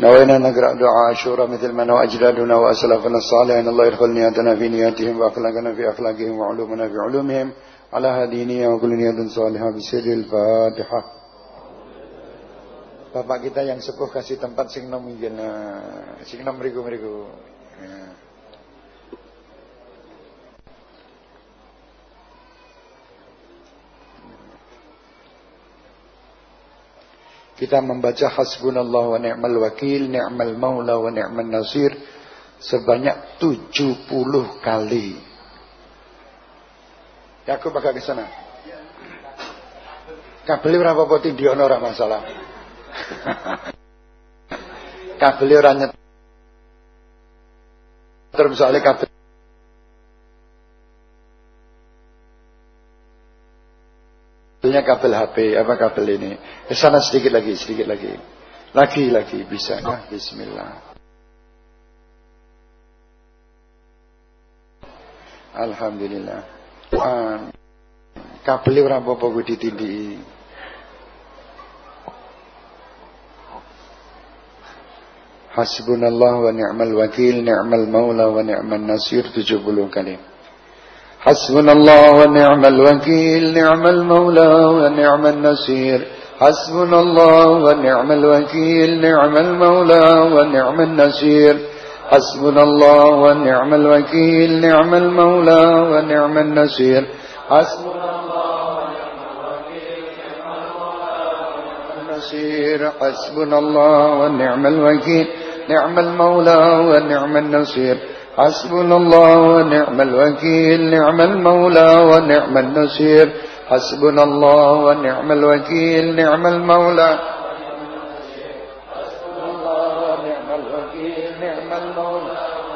نوينا نقرأ دعاء عاشوراء مثل ما نوى أجدادنا وأسلافنا الصالحين الله يدخل نياتنا في نياتهم وأخلاقنا في أخلاقهم وعلومنا في علومهم على هذه نية وكل نية صالحة بسر الفاتحة Bapak kita yang sepuh kasih tempat sing nom mungkin sing nom mriku mriku. Kita membaca hasbunallah wa ni'mal wakil, ni'mal maula wa ni'mal nasir sebanyak 70 kali. Ya aku bakal ke sana. Kabel ora apa-apa tindiono ora masalah. kabel ora nyet. Terus soalnya kabel Kabelnya kabel HP, apa kabel ini? Ke sana sedikit lagi, sedikit lagi. Lagi, lagi, bisa. Ya, Bismillah. Alhamdulillah. Uh, kabel ora apa-apa gue ditindiki. Hasbunallah wa ni'mal wakil, ni'mal maula wa ni'mal nasir 70 kali. حسبنا الله ونعم الوكيل نعم المولى ونعم النصير. حسبنا الله ونعم الوكيل نعم المولى ونعم النصير. حسبنا الله ونعم الوكيل نعم المولى ونعم النصير. حسبنا نعم حسبنا الله ونعم الوكيل نعم المولى ونعم النصير. حسبنا الله ونعم الوكيل نعم المولى ونعم النصير. حسبنا الله ونعم الوكيل نعم المولى.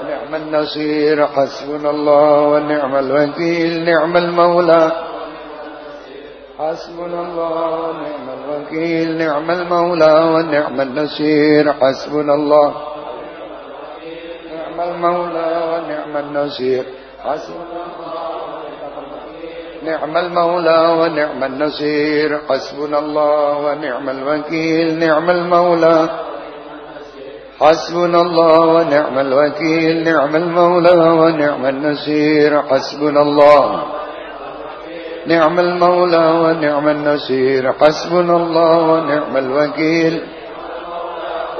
نعم النصير. حسبنا الله ونعم الوكيل نعم المولى. حسبنا الله ونعم الوكيل نعم المولى ونعم النصير. حسبنا الله. نعم المولى ونعم النصير. حسبنا نعم المولى ونعم النصير. حسبنا الله ونعم الوكيل. نعم المولى. حسبنا الله ونعم الوكيل. نعم المولى ونعم النصير. حسبنا الله. نعم المولى ونعم النصير. حسبنا الله ونعم الوكيل.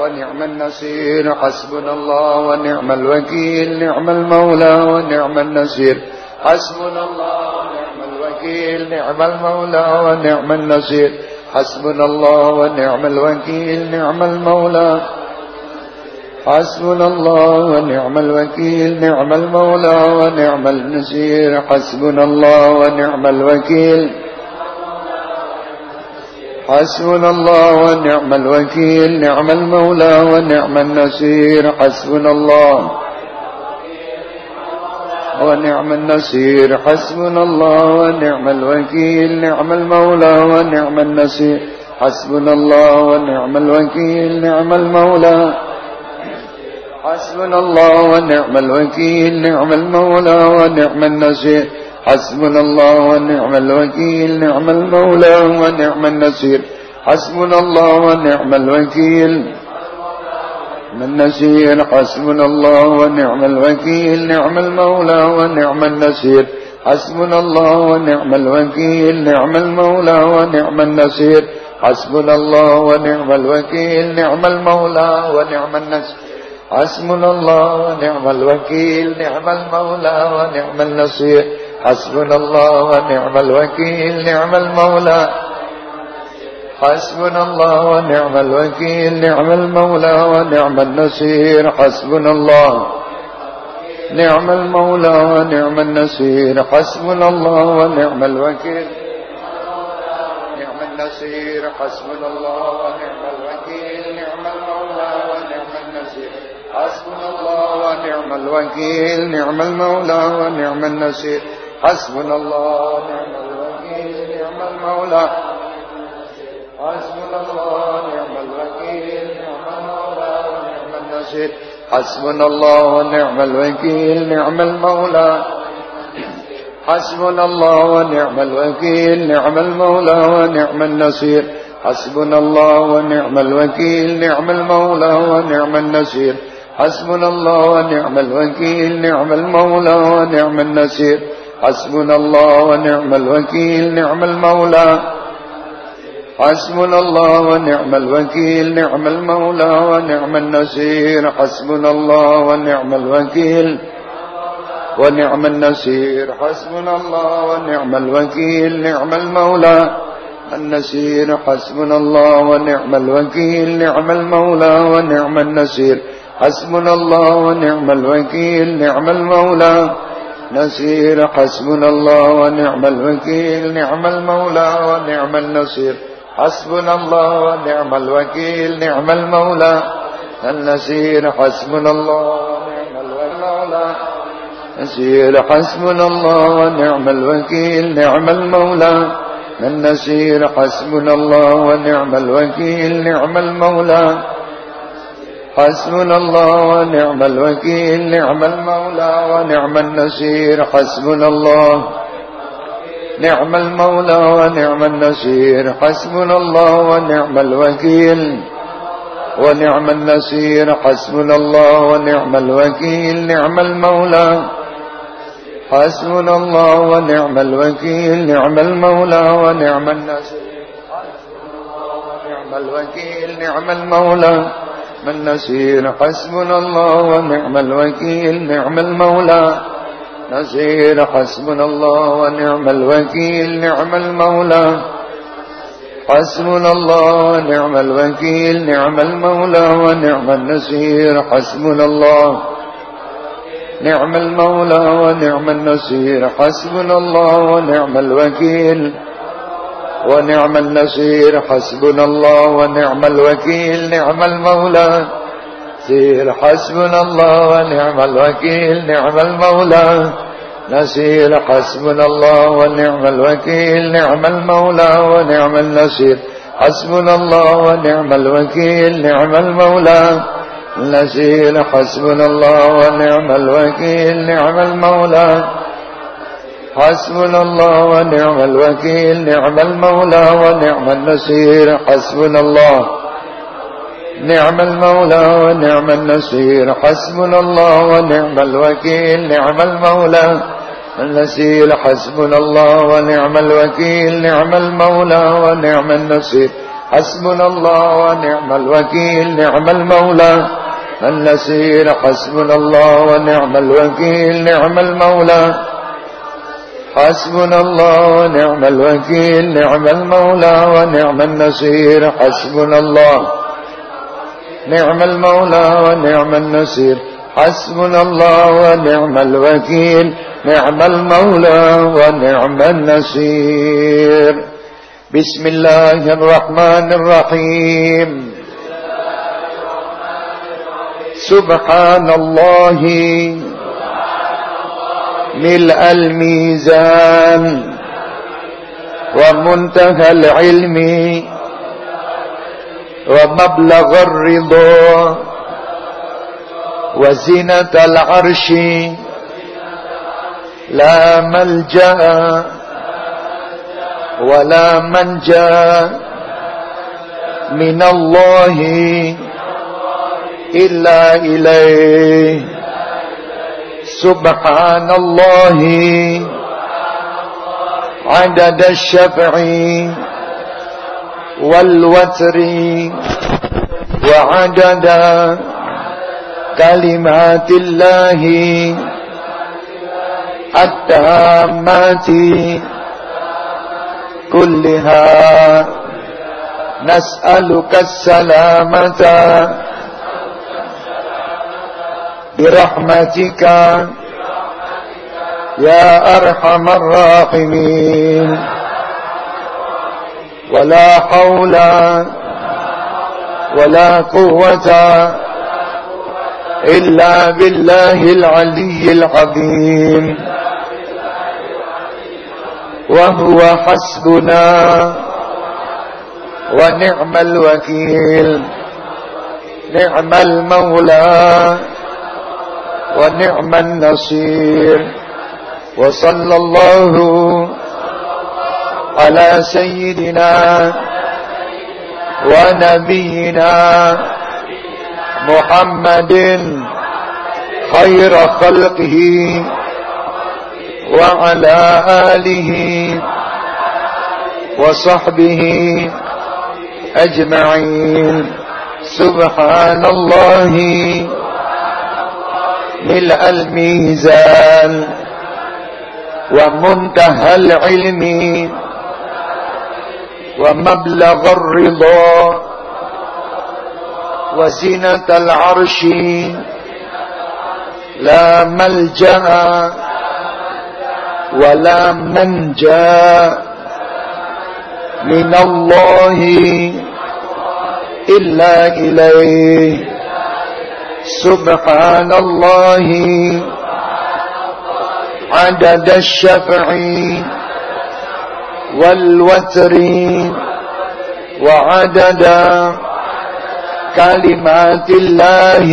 ونعم النصير حسبنا الله ونعم الوكيل نعم المولى ونعم النصير. حسبنا الله ونعم الوكيل نعم المولى ونعم النصير. حسبنا الله ونعم الوكيل نعم المولى. حسبنا الله ونعم الوكيل نعم المولى ونعم النصير. حسبنا الله ونعم الوكيل. حسبنا الله ونعم الوكيل نعم المولى ونعم النصير. حسبنا الله ونعم النصير. حسبنا الله ونعم الوكيل نعم المولى ونعم النصير. حسبنا الله ونعم الوكيل نعم المولى. حسبنا الله ونعم الوكيل نعم المولى ونعم النصير. حسبنا الله ونعم الوكيل نعم المولى ونعم النصير. حسبنا الله ونعم الوكيل. من النصير حسبنا الله ونعم الوكيل نعم المولى ونعم النصير. حسبنا الله ونعم الوكيل نعم المولى ونعم النصير. حسبنا الله ونعم الوكيل نعم المولى ونعم النصير. حسبنا الله ونعم الوكيل نعم المولى ونعم النصير. حسبنا الله ونعم الوكيل نعم المولى. حسبنا الله ونعم الوكيل نعم المولى ونعم النصير. حسبنا الله. نعم المولى ونعم النصير. حسبنا الله ونعم الوكيل. نعم النصير. حسبنا الله ونعم الوكيل نعم المولى ونعم النصير. حسبنا الله ونعم الوكيل نعم المولى ونعم النصير. حسبنا الله ونعم الوكيل نعم المولى. حسبنا الله ونعم الوكيل نعم المولى ونعم النصير. حسبنا الله ونعم الوكيل نعم المولى. حسبنا الله ونعم الوكيل نعم المولى ونعم النصير. حسبنا الله ونعم الوكيل نعم المولى ونعم النصير. حسبنا الله ونعم الوكيل نعم المولى ونعم النصير. حسبنا الله ونعم الوكيل نعم المولى. حسبنا الله ونعم الوكيل نعم المولى ونعم النصير. حسبنا الله ونعم الوكيل ونعم النصير. حسبنا الله ونعم الوكيل نعم المولى النصير. حسبنا الله ونعم الوكيل نعم المولى ونعم النصير. حسبنا الله ونعم الوكيل نعم المولى نصير حسبنا الله ونعم الوكيل نعم المولى ونعم النصير. حسبنا الله ونعم الوكيل نعم المولى. النصير حسبنا الله ونعم المولى. نسير حسبنا الله ونعم الوكيل نعم المولى. النسير حسبنا الله ونعم الوكيل نعم المولى. حسبنا الله ونعم الوكيل نعم المولى ونعم النصير. حسبنا الله نعم المولى ونعم النصير. حسبنا الله ونعم الوكيل ونعم النصير. حسبنا الله ونعم الوكيل نعم المولى. حسبنا الله ونعم الوكيل نعم المولى ونعم النصير. ونعم الوكيل نعم المولى. من نسير حسبنا الله ونعم الوكيل نعم المولى. نسير حسبنا الله ونعم الوكيل نعم المولى. حسبنا الله ونعم الوكيل نعم المولى. ونعم النسير حسبنا الله. نعم المولى ونعم النصير حسبنا الله ونعم الوكيل. ونعم النصير حسبنا الله ونعم الوكيل نعم المولى. سير حسبنا الله ونعم الوكيل نعم المولى. نسير حسبنا الله ونعم الوكيل نعم المولى ونعم النصير. حسبنا الله ونعم الوكيل نعم المولى. نسير حسبنا الله ونعم الوكيل نعم المولى. حسبنا الله ونعم الوكيل نعم المولى ونعم النصير. حسبنا الله. نعم المولى ونعم النصير. حسبنا الله ونعم الوكيل نعم المولى النسير حسبنا الله ونعم الوكيل نعم المولى ونعم النصير. حسبنا الله ونعم الوكيل نعم المولى النسير حسبنا الله ونعم الوكيل نعم المولى حسبنا الله ونعم الوكيل نعم المولى ونعم النصير. حسبنا الله نعم المولى ونعم النصير. حسبنا الله ونعم الوكيل نعم المولى ونعم النصير. بسم الله الرحمن الرحيم. سبحان الله. ملء الميزان ومنتهى العلم ومبلغ الرضا وزنة العرش لا ملجأ ولا منجأ من الله إلا إليه. سبحان الله. عدد الشفع والوتر وعدد كلمات الله التامات كلها. نسألك السلامة. برحمتك. يا أرحم الراحمين. ولا حول ولا قوة إلا بالله العلي العظيم. وهو حسبنا ونعم الوكيل. نعم المولى. ونعم النصير. وصلى الله على سيدنا ونبينا محمد خير خلقه وعلى آله وصحبه أجمعين. سبحان الله. ملء الميزان ومنتهى العلم ومبلغ الرضا وزنة العرش لا ملجأ ولا منجأ من الله إلا إليه. سبحان الله. عدد الشفع والوتر وعدد كلمات الله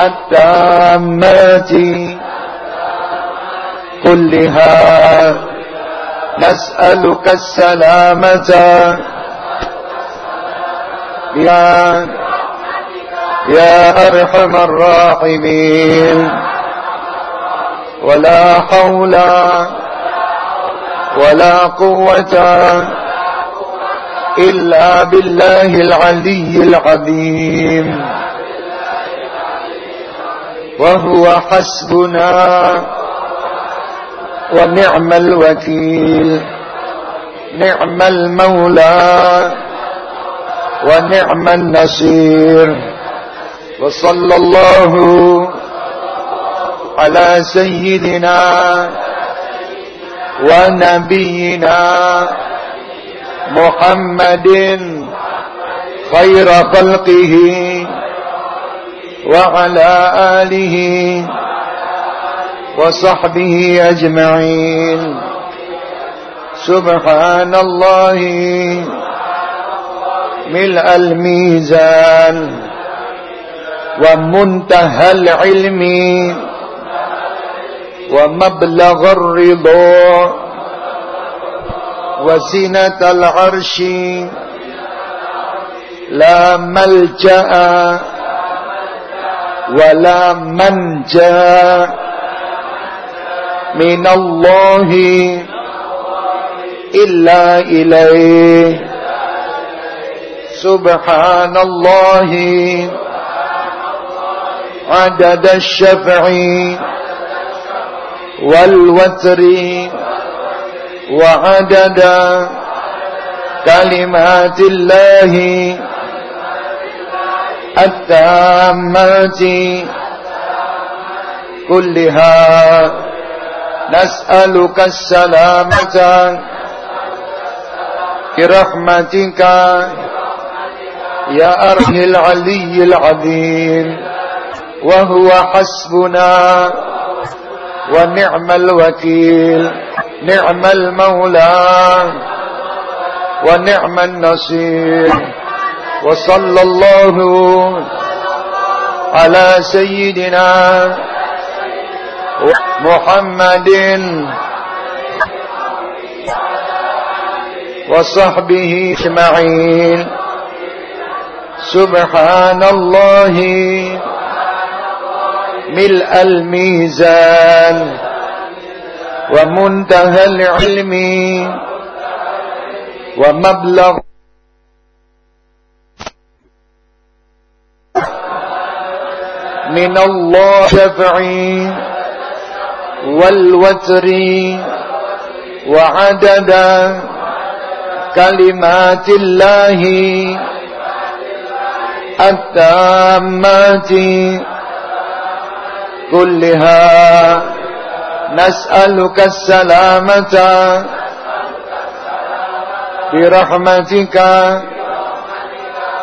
التامات كلها. نسألك السلامة. يا يا أرحم الراحمين. ولا حول ولا قوة إلا بالله العلي العظيم. وهو حسبنا ونعم الوكيل. نعم المولى ونعم النصير. وصلى الله على سيدنا ونبينا محمد خير خلقه وعلى آله وصحبه أجمعين. سبحان الله ملء الميزان. ومنتهى العلم ومبلغ الرضا وزنة العرش لا ملجأ ولا منجأ من الله إلا إليه. سبحان الله. عدد الشفع والوتر وعدد كلمات الله التامات كلها. نسألك السلامة برحمتك يا أرح العلي العظيم. وهو حسبنا ونعم الوكيل. نعم المولى ونعم النصير. وصلى الله على سيدنا محمد وصحبه أجمعين. سبحان الله. ملء الميزان ومنتهى العلم ومبلغ من الله شفعي والوتر وعدد كلمات الله التامات كلها. نسألك السلامة. برحمتك.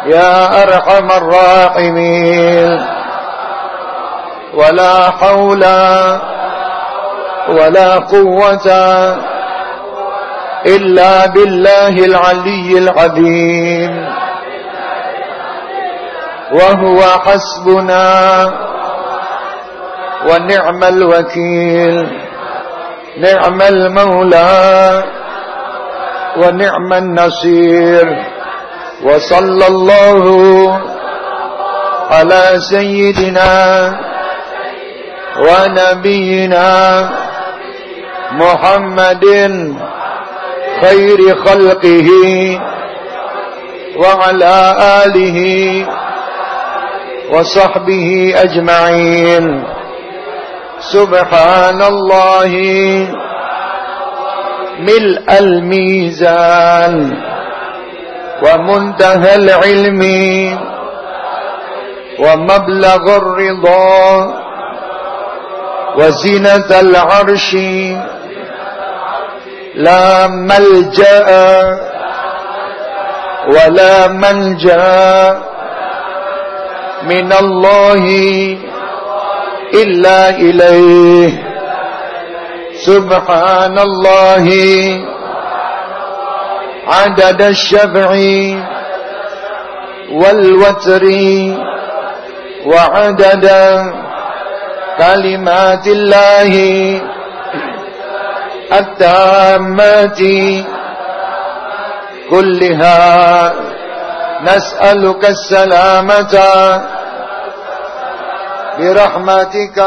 يا أرحم الراحمين. ولا حول ولا قوة إلا بالله العلي العظيم. وهو حسبنا. ونعم الوكيل. نعم المولى. ونعم النصير. وصلى الله على سيدنا ونبينا محمد خير خلقه وعلى آله وصحبه أجمعين. سبحان الله. ملء الميزان ومنتهى العلم ومبلغ الرضا وزنة العرش لا ملجأ ولا منجأ من الله. إلا إليه. سبحان الله عدد الشفع والوتر وعدد كلمات الله. التامات كلها. نسألك السلامة. برحمتك.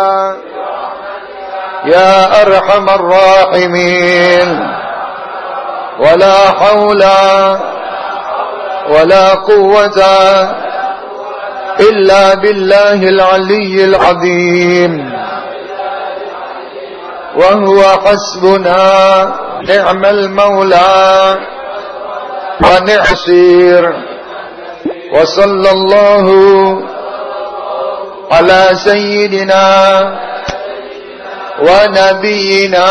يا أرحم الراحمين. ولا حول ولا قوة إلا بالله العلي العظيم. وهو حسبنا نعم المولى ونعصير. وصلى الله على سيدنا ونبينا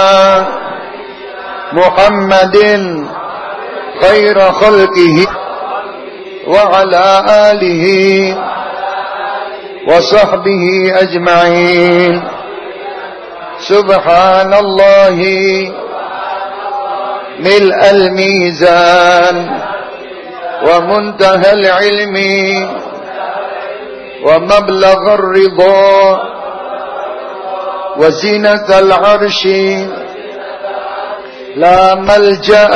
محمد خير خلقه وعلى آله وصحبه أجمعين. سبحان الله ملء الميزان ومنتهى العلم ومبلغ الرضا وزينة العرش لا ملجأ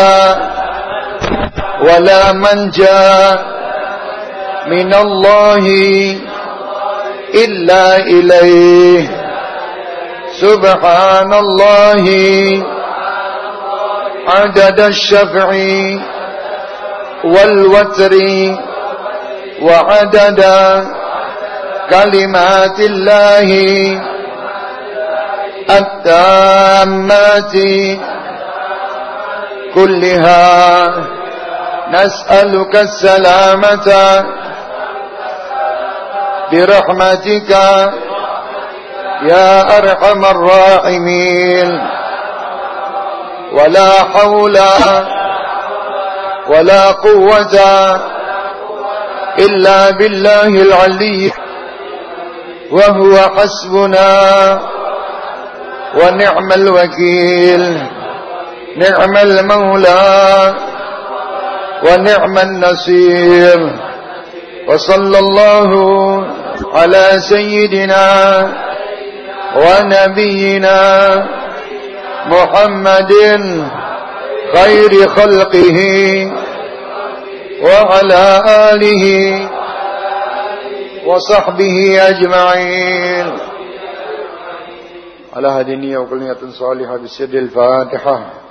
ولا منجأ من الله إلا إليه. سبحان الله عدد الشفع والوتر وعدد كلمات الله التامات كلها. نسألك السلامة برحمتك يا أرحم الراحمين. ولا حول ولا قوة إلا بالله العلي. وهو حسبنا ونعم الوكيل. نعم المولى ونعم النصير. وصلى الله على سيدنا ونبينا محمد خير خلقه وعلى آله وصحبه أجمعين. على هذه النية وكل صالحة بسر الفاتحة.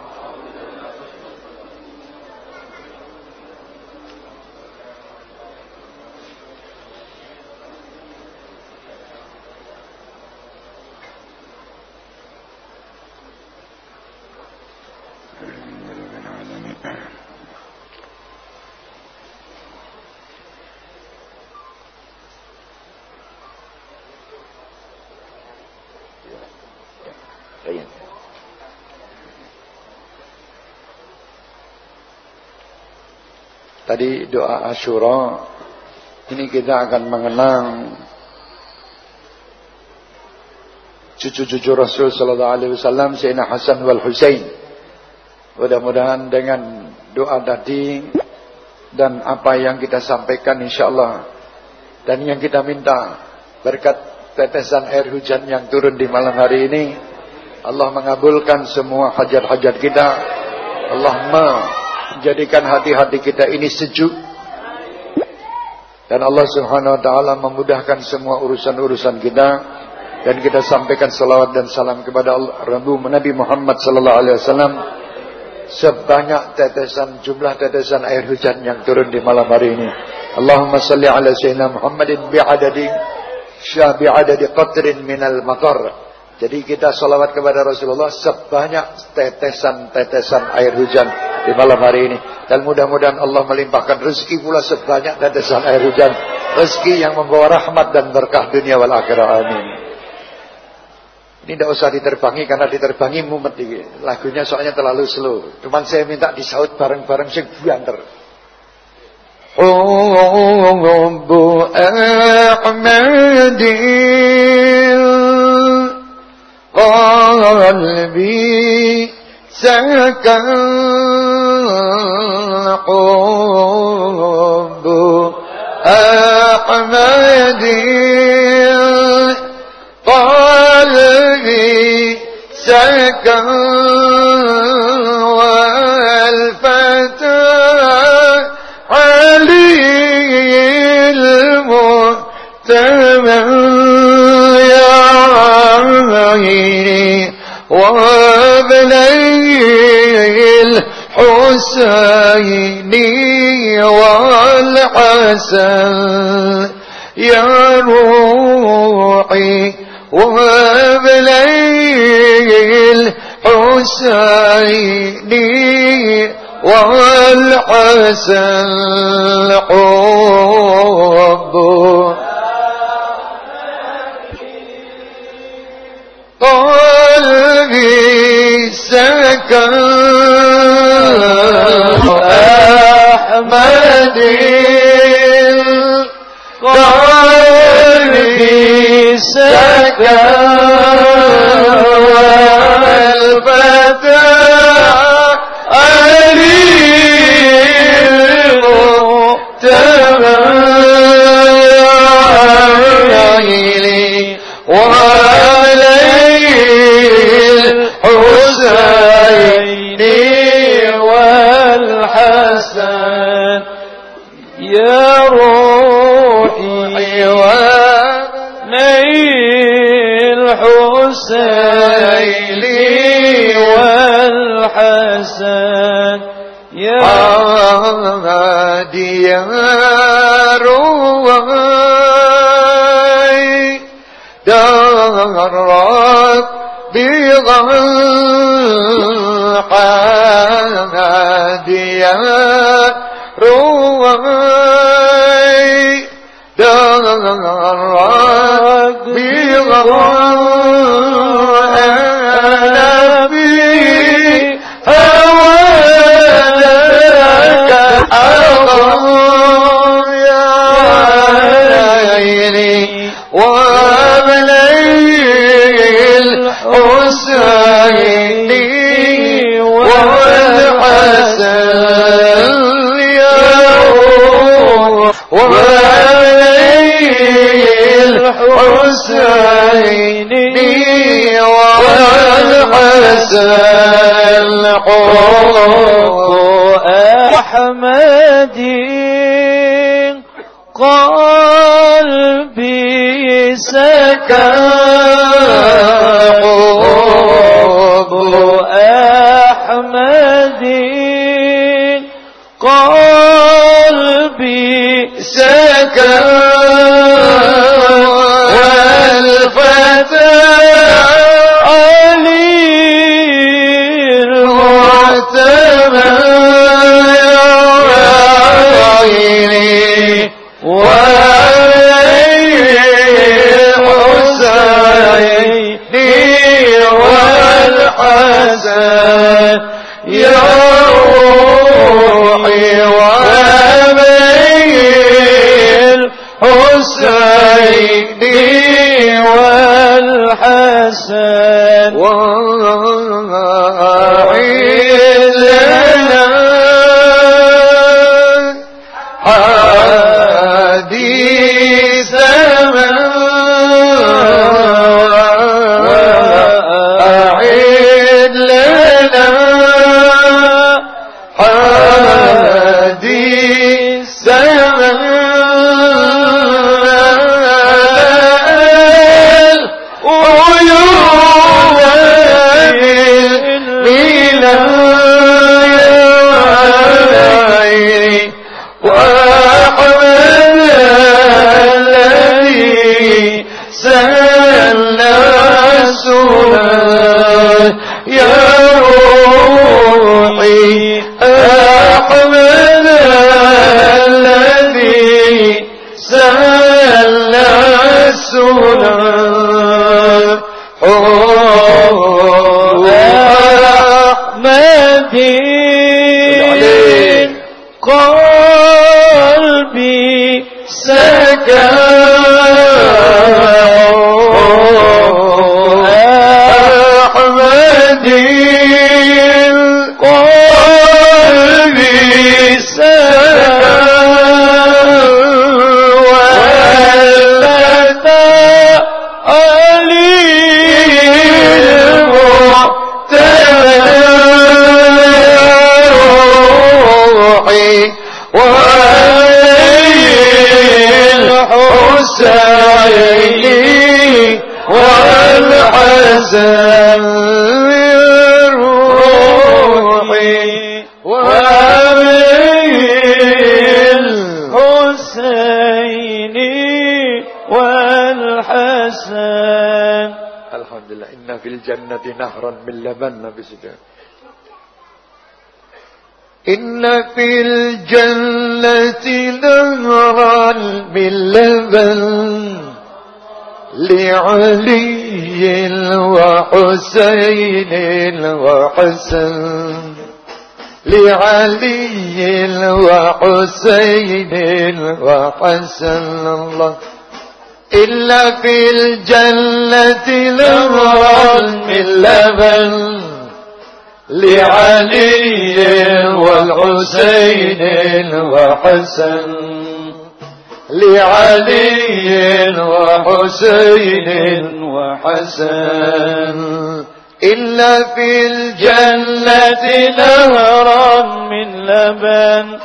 Tadi doa Ashura ini kita akan mengenang cucu-cucu Rasul sallallahu alaihi wasallam Sayyidina Hasan wal Husain. Mudah-mudahan dengan doa tadi dan apa yang kita sampaikan insyaallah dan yang kita minta berkat tetesan air hujan yang turun di malam hari ini Allah mengabulkan semua hajat-hajat kita. Allahumma Jadikan hati-hati kita ini sejuk. Dan Allah subhanahu wa ta'ala memudahkan semua urusan-urusan kita. Dan kita sampaikan salawat dan salam kepada Rabu Nabi Muhammad sallallahu alaihi wasallam sebanyak tetesan jumlah tetesan air hujan yang turun di malam hari ini. Allahumma salli ala sayyidina Muhammadin bi'adadi syabi adadi qatrin minal matar. Jadi kita salawat kepada Rasulullah sebanyak tetesan-tetesan air hujan di malam hari ini. Dan mudah-mudahan Allah melimpahkan rezeki pula sebanyak tetesan air hujan. Rezeki yang membawa rahmat dan berkah dunia wal akhirah. Amin. Ini tidak usah diterbangi karena diterbangi mumet. Lagunya soalnya terlalu slow. Cuman saya minta disaut bareng-bareng sing buanter. Hubbu Ahmadin قلبي سكن حب أحمد قلبي سكن الحسين والحسن يا روحي وبلي الحسين والحسن زكاة أحمد قلبي سكاة الفتاة سكن أحمد قلبي سكن حاديا روي دارك بغضاء إن في الجنة نهرا باللبن لعلي وحسين وحسن. لعلي وحسين وحسن الله. إلا في الجنة نهرا من لبن لعلي والحسين وحسن. لعلي وحسين وحسن. إلا في الجنة نهرا من لبن.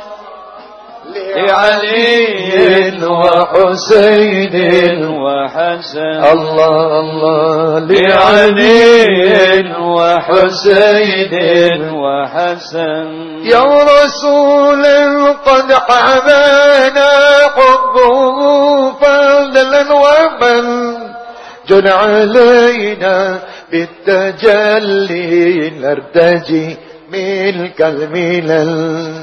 لعلي وحسين وحسن. الله الله لعلي وحسين وحسن. يا رسول قد حمانا حبه فضلا ومن جن علينا بالتجلي نرتجي ملك الملل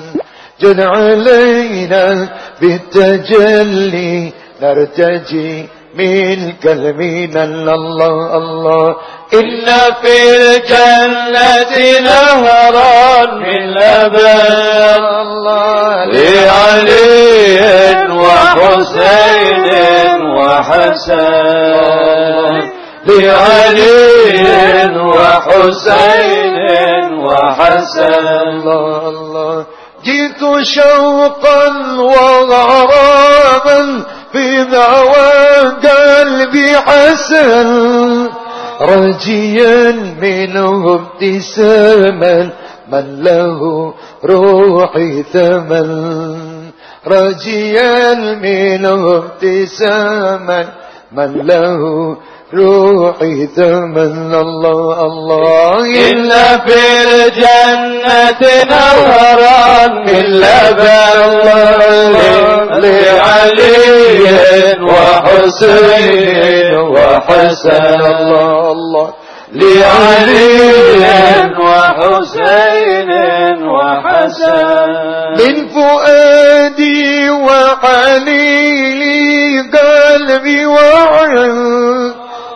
جن علينا بالتجلي نرتجي ملك الملل الله الله. إن في الجنة نهرا من لبن الله. لعلي وحسين وحسن. لعلي وحسين وحسن. الله الله. جئت شوقا وغراما في ذوى قلبي حسن رجيا منه ابتساما من له روحي ثمن. رجيا منه ابتساما من له روحي ثمن الله الله إلا في الجنة نهرا من لبن لعلي وحسين وحسن الله الله. لعلي وحسين وحسن. من فؤادي وحليلي قلبي وعن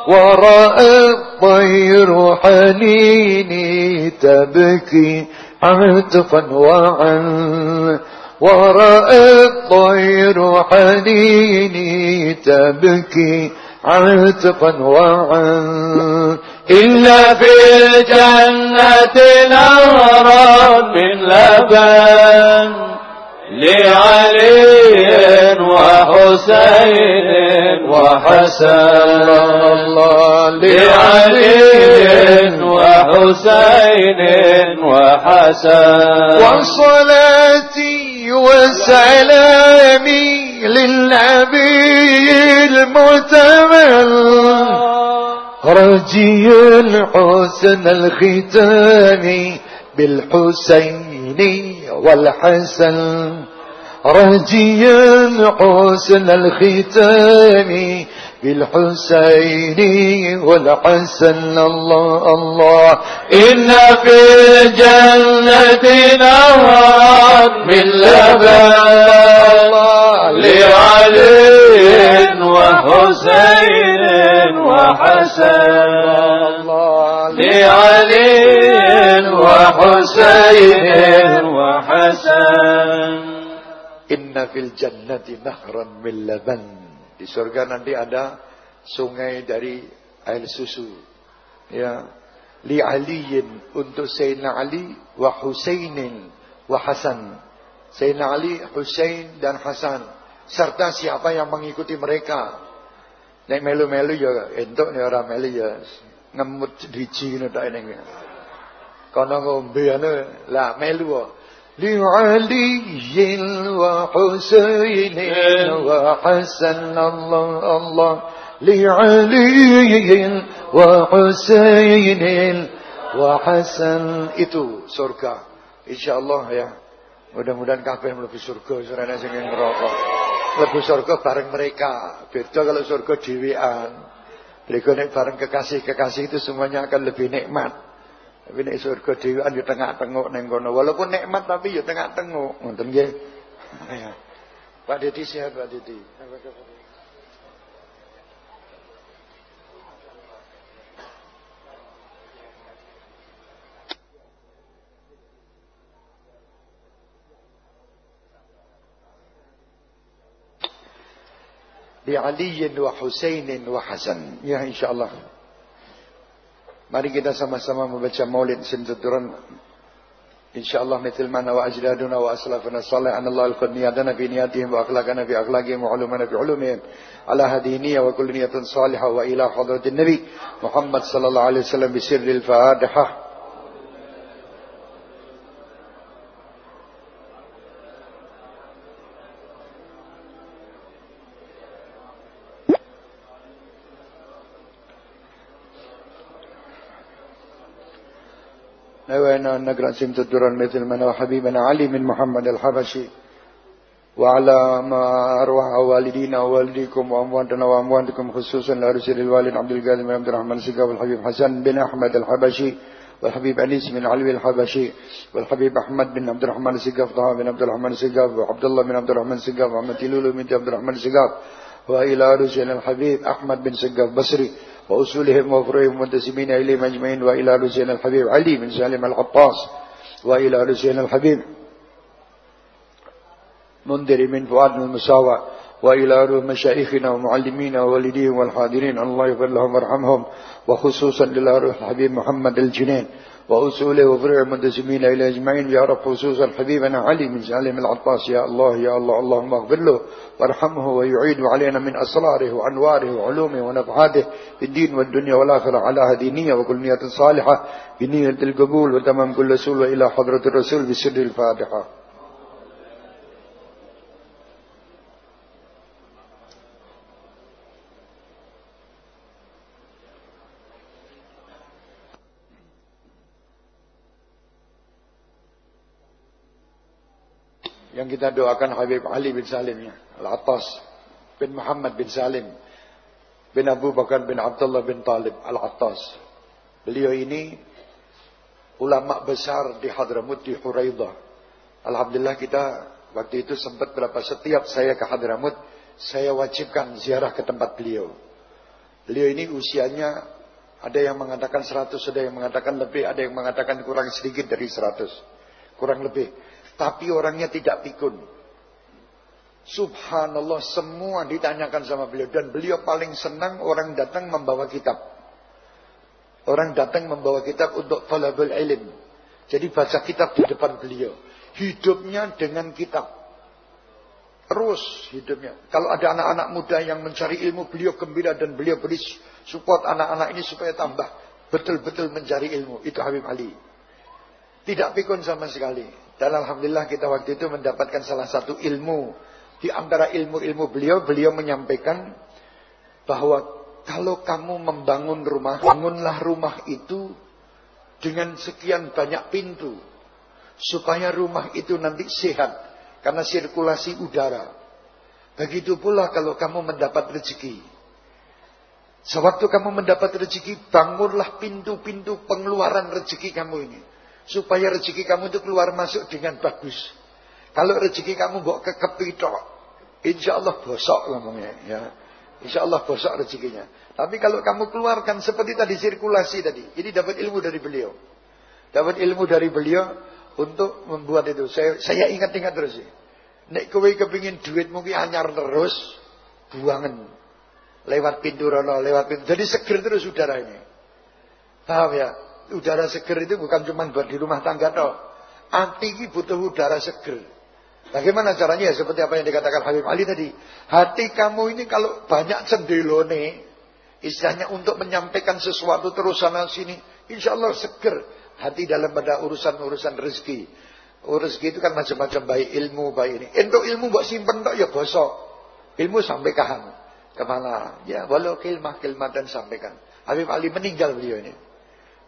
ورأى الطير حنيني تبكي عطفا وعن. ورأى الطير حنيني تبكي عطفا وعن. إلا في الجنة نهرا من لبن. لعلي وحسين وحسن. الله لعلي وحسين وحسن. وصلاتي وسلامي للنبي المتمل. رجيا حسن الختام بالحسين والحسن. رجيا حسن الختام بالحسين والحسن الله الله. إن في الجنة نهرا من لبن لعلي وحسين وحسن. لعلي وحسين وحسن. Inna fil jannati nahran min laban di surga nanti ada sungai dari air susu. Ya. Li Aliyin untuk Sayyidina Ali wa Husainin wa Hasan. Sayyidina Ali, Husain dan Hasan. Serta siapa yang mengikuti mereka. Nek melu-melu ya entuk nek ora melu ya ngemut driji ngono tok ning. Kono ngombe ane lah melu لعلي وحسين وحسن الله الله لعلي وحسين وحسن itu surga insyaallah ya mudah-mudahan kabeh mlebu surga surane sing neraka mlebu surga bareng mereka beda kalau surga dhewean Mereka nek bareng kekasih-kekasih itu semuanya akan lebih nikmat. Tapi nek surga dhewean yo tengah-tengok ning kono. Walaupun nikmat tapi yo tengah-tengok. Ngoten nggih. Ya. Pak Dedi sehat Pak Dedi. Ali wa Husain wa Hasan. Ya insyaallah. Mari kita sama-sama membaca maulid sintuturan insyaallah mithil mana wa ajdaduna wa aslafuna salih. An Allah al-qad niyadana fi niyatihim wa akhlaqana fi akhlaqihim wa ulumana fi ulumihim. Ala hadhihi niyya wa kullu niyatin salihah wa ila hadratin nabi. Muhammad sallallahu alaihi wasallam bi sirril fatihah نوينا أن نقرأ الدرر مثل من وحبيبنا علي من محمد الحبشي. وعلى ما أرواح والدينا ووالديكم وأمواتنا وأمواتكم خصوصا لأرسل الوالد عبد القادر بن عبد الرحمن سقا والحبيب حسن بن أحمد الحبشي والحبيب أنيس بن علوي الحبشي والحبيب أحمد بن عبد الرحمن سقاف طه بن عبد الرحمن سقاف وعبد الله بن عبد الرحمن سقاف وعمتي لولو بنت عبد الرحمن سقاف وإلى رسل الحبيب أحمد بن سقاف بصري. وأصولهم وفروعهم منتسبين إليهم أجمعين وإلى رسول الحبيب. علي بن سالم العطاس وإلى رسول الحبيب. منذر من فؤاد المساوى وإلى روح مشايخنا ومعلمينا ووالديهم والحاضرين. الله يغفر لهم وارحمهم وخصوصا إلى روح الحبيب محمد الجنين. وأصوله وفرع المنتسبين إلى أجمعين يا رب خصوصا حبيبنا علي من سالم العطاس يا الله يا الله اللهم اغفر له وارحمه ويعيد علينا من أسراره وأنواره وعلومه ونفحاته في الدين والدنيا والآخرة على هذه النية وكل نية صالحة. بنية القبول وتمام كل رسول وإلى حضرة الرسول بسر الفاتحة. Yang kita doakan Habib Ali bin Salim ya, Al-Attas bin Muhammad bin Salim bin Abu Bakar bin Abdullah bin Talib Al-Attas. Beliau ini ulama besar di Hadramut di Huraidah. Alhamdulillah kita waktu itu sempat berapa setiap saya ke Hadramut saya wajibkan ziarah ke tempat beliau. Beliau ini usianya ada yang mengatakan 100, ada yang mengatakan lebih, ada yang mengatakan kurang sedikit dari 100. Kurang lebih. Tapi orangnya tidak pikun. Subhanallah semua ditanyakan sama beliau. Dan beliau paling senang orang datang membawa kitab. Orang datang membawa kitab untuk talabul ilm. Jadi baca kitab di depan beliau. Hidupnya dengan kitab. Terus hidupnya. Kalau ada anak-anak muda yang mencari ilmu, beliau gembira dan beliau beri support anak-anak ini supaya tambah betul-betul mencari ilmu. Itu Habib Ali. Tidak pikun sama sekali. Dan Alhamdulillah kita waktu itu mendapatkan salah satu ilmu. Di antara ilmu-ilmu beliau, beliau menyampaikan bahwa kalau kamu membangun rumah, bangunlah rumah itu dengan sekian banyak pintu. Supaya rumah itu nanti sehat. Karena sirkulasi udara. Begitu pula kalau kamu mendapat rezeki. Sewaktu kamu mendapat rezeki, bangunlah pintu-pintu pengeluaran rezeki kamu ini. Supaya rezeki kamu itu keluar masuk dengan bagus. Kalau rezeki kamu bawa ke kepitok, insya Allah bosok ngomongnya. Ya. Insya Allah bosok rezekinya. Tapi kalau kamu keluarkan seperti tadi sirkulasi tadi. Ini dapat ilmu dari beliau. Dapat ilmu dari beliau untuk membuat itu. Saya, saya ingat-ingat terus sih. Nek kowe kepingin duit mungkin anyar terus, buangan. Lewat pintu rono, lewat pintu. Jadi seger terus udara ini. Paham ya? Udara seger itu bukan cuma buat di rumah tangga toh. Anti ini butuh udara seger. Bagaimana caranya? Ya, seperti apa yang dikatakan Habib Ali tadi. Hati kamu ini kalau banyak cendelone, istilahnya untuk menyampaikan sesuatu terus sana sini, insya Allah seger. Hati dalam pada urusan-urusan rezeki. Rezeki itu kan macam-macam baik ilmu, baik ini. Untuk ilmu buat simpen tak ya bosok. Ilmu sampaikan ke mana? Ya walau kilmah kilmah dan sampaikan. Habib Ali meninggal beliau ini.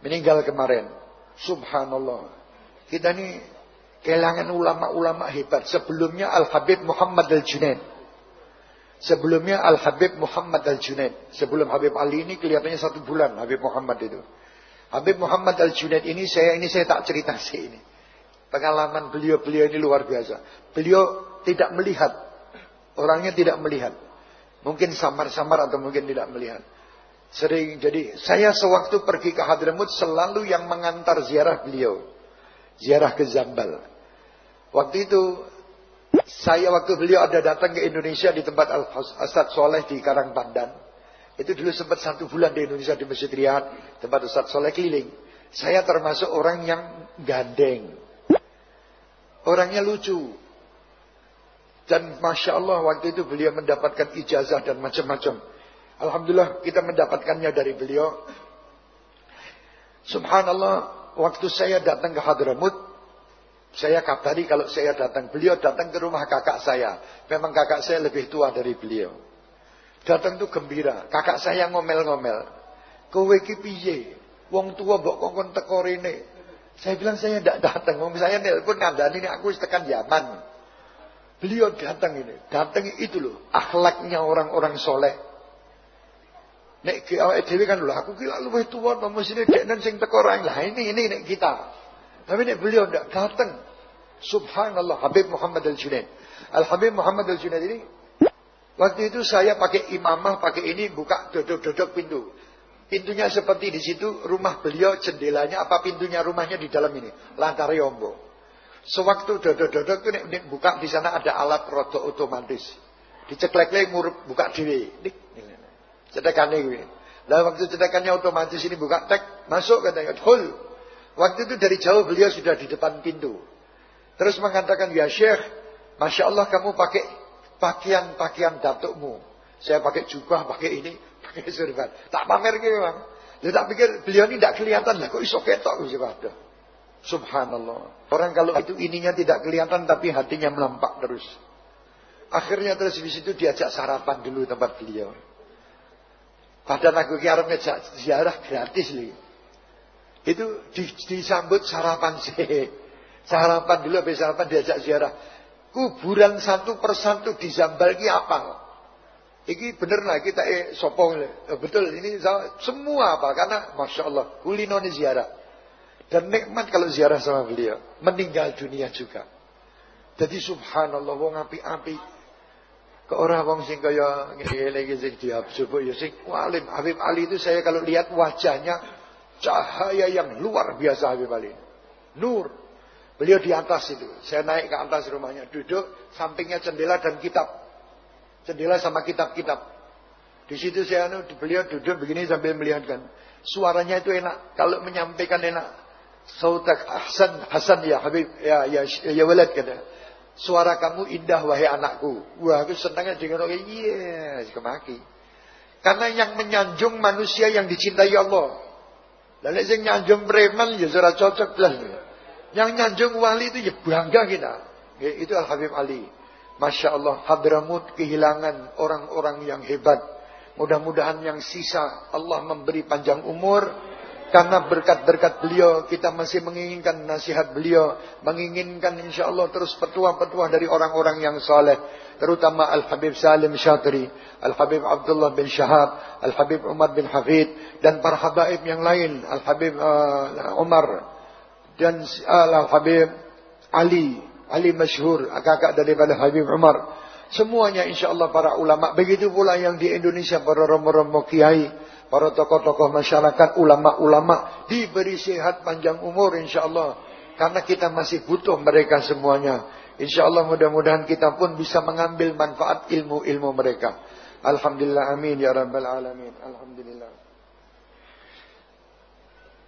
Meninggal kemarin. Subhanallah. Kita ini kehilangan ulama-ulama hebat. Sebelumnya Al-Habib Muhammad Al-Junaid. Sebelumnya Al-Habib Muhammad Al-Junaid. Sebelum Habib Ali ini kelihatannya satu bulan Habib Muhammad itu. Habib Muhammad Al-Junaid ini saya ini saya tak cerita sih ini. Pengalaman beliau-beliau ini luar biasa. Beliau tidak melihat. Orangnya tidak melihat. Mungkin samar-samar atau mungkin tidak melihat. Sering jadi saya sewaktu pergi ke Hadramut selalu yang mengantar ziarah beliau. Ziarah ke Zambal. Waktu itu saya waktu beliau ada datang ke Indonesia di tempat Al-Asad Soleh di Karang Pandan. Itu dulu sempat satu bulan di Indonesia di Masjid Riyad. Tempat Ustaz Soleh keliling. Saya termasuk orang yang gandeng. Orangnya lucu. Dan Masya Allah waktu itu beliau mendapatkan ijazah dan macam-macam. Alhamdulillah kita mendapatkannya dari beliau. Subhanallah waktu saya datang ke Hadramut. Saya kabari kalau saya datang. Beliau datang ke rumah kakak saya. Memang kakak saya lebih tua dari beliau. Datang tuh gembira. Kakak saya ngomel-ngomel. Kowe ki piye? Wong tua mbok kongkon teko rene. Saya bilang saya tidak datang. Wong saya nelpon ngandani ini aku tekan Yaman. Beliau datang ini. Datang itu loh. Akhlaknya orang-orang soleh. Nek ke awak dewi kan loh. Aku kira luwih tua. Nomor sini deknen sing teko orang. Lah ini ini nek kita. Tapi nek beliau tidak datang. Subhanallah. Habib Muhammad Al-Junaid. Al-Habib Muhammad Al-Junaid ini. Waktu itu saya pakai imamah, pakai ini buka dodok-dodok pintu. Pintunya seperti di situ, rumah beliau jendelanya apa pintunya rumahnya di dalam ini, lantai ombo. Sewaktu dodok-dodok itu nek, buka di sana ada alat rodok otomatis. Diceklek-lek buka. Dik, cedekannya ini. Lalu waktu cedekannya otomatis ini buka tek, masuk katanya, hul. Waktu itu dari jauh beliau sudah di depan pintu. Terus mengatakan, ya Syekh, Masya Allah kamu pakai pakaian-pakaian datukmu. Saya pakai jubah, pakai ini pakai surban. Tak pamer gitu bang. Dia tak pikir beliau ini tidak kelihatan lah. Kok iso ketok gitu. Subhanallah. Orang kalau itu ininya tidak kelihatan tapi hatinya melampak terus. Akhirnya terus di situ diajak sarapan dulu tempat beliau. Padahal aku kiaram ngejak ziarah gratis nih. Itu disambut sarapan sih. Sarapan dulu habis sarapan diajak ziarah. Kuburan satu persatu di Zambal ki apa? Iki bener lah kita eh sopong eh, betul ini semua apa karena masya Allah kulino ini ziarah dan nikmat kalau ziarah sama beliau meninggal dunia juga. Jadi subhanallah wong api-api ke orang wong sing kaya ngene sing diabsubu ya sing alim Habib Ali itu saya kalau lihat wajahnya cahaya yang luar biasa Habib Ali. Nur. Beliau di atas itu. Saya naik ke atas rumahnya, duduk sampingnya jendela dan kitab. Jendela sama kitab-kitab. Di situ saya anu, beliau duduk begini sambil melihatkan. Suaranya itu enak. Kalau menyampaikan enak. Sautak Hasan, Hasan ya Habib, ya ya ya walad kata. Suara kamu indah wahai anakku. Wah, aku senangnya dengan orang yes, kemaki. Karena yang menyanjung manusia yang dicintai Allah. Lalu yang nyanjung preman ya sudah cocok lah. Yang nyanjung wali itu ya bangga kita. Ya, itu Al Habib Ali. Masya Allah Hadramut kehilangan orang-orang yang hebat. Mudah-mudahan yang sisa Allah memberi panjang umur. Karena berkat-berkat beliau kita masih menginginkan nasihat beliau. Menginginkan insya Allah terus petua-petua dari orang-orang yang saleh. Terutama Al-Habib Salim Syatri. Al-Habib Abdullah bin Syahab. Al-Habib Umar bin Hafid. Dan para habaib yang lain. Al-Habib uh, Umar. Dan uh, Al-Habib Ali. Ali Masyhur. Kakak daripada Habib Umar. Semuanya insya Allah para ulama. Begitu pula yang di Indonesia para romo-romo kiai para tokoh-tokoh masyarakat, ulama-ulama diberi sehat panjang umur insyaAllah. Karena kita masih butuh mereka semuanya. InsyaAllah mudah-mudahan kita pun bisa mengambil manfaat ilmu-ilmu mereka. Alhamdulillah amin ya rabbal alamin. Alhamdulillah.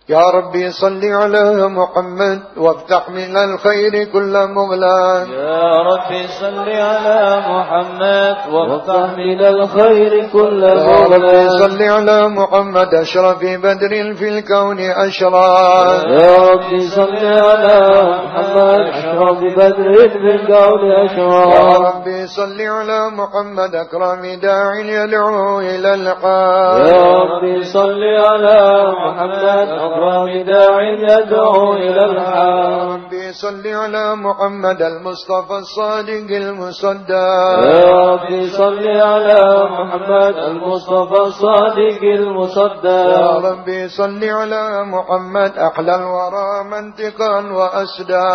يا ربي صل على محمد وافتح من الخير كل مغلاق يا ربي صل على محمد وافتح من الخير كل مغلاق يا ربي صل على محمد أشرف بدر في الكون أشراق يا ربي صل على محمد أشرف بدر في الكون أشراق يا ربي صل على محمد أكرم داع يدعو إلى الحق. يا ربي صل على محمد أكرم داع يدعو إلى الحق. صل على محمد المصطفى الصادق المصدق يا ربي صل على محمد المصطفى الصادق يا المصدق ربي صل على محمد أحلى الورى منطقا وأسدا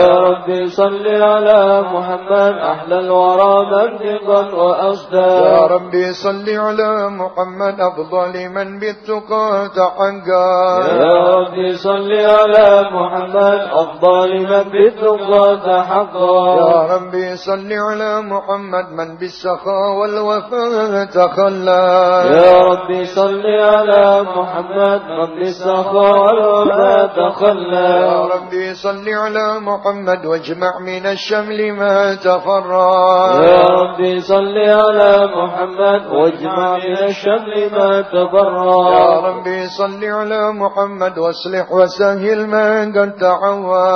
يا ربي صل على محمد أحلى الورى منطقا يا وأصدى ربي صل على محمد أفضل من بالتقى تحقا. يا ربي صل على محمد أفضل من بالتقى تحقا يا ربي صل على محمد من بالسخاء والوفاء تخلى. يا ربي صل على محمد من بالسخاء والوفاء يا تخلى ربي صل على محمد واجمع من الشمل ما تفرى يا ربي صل على محمد واجمع من الشمل ما يا تبرى ربي صل على محمد واصلح وسهل ما قد تعوى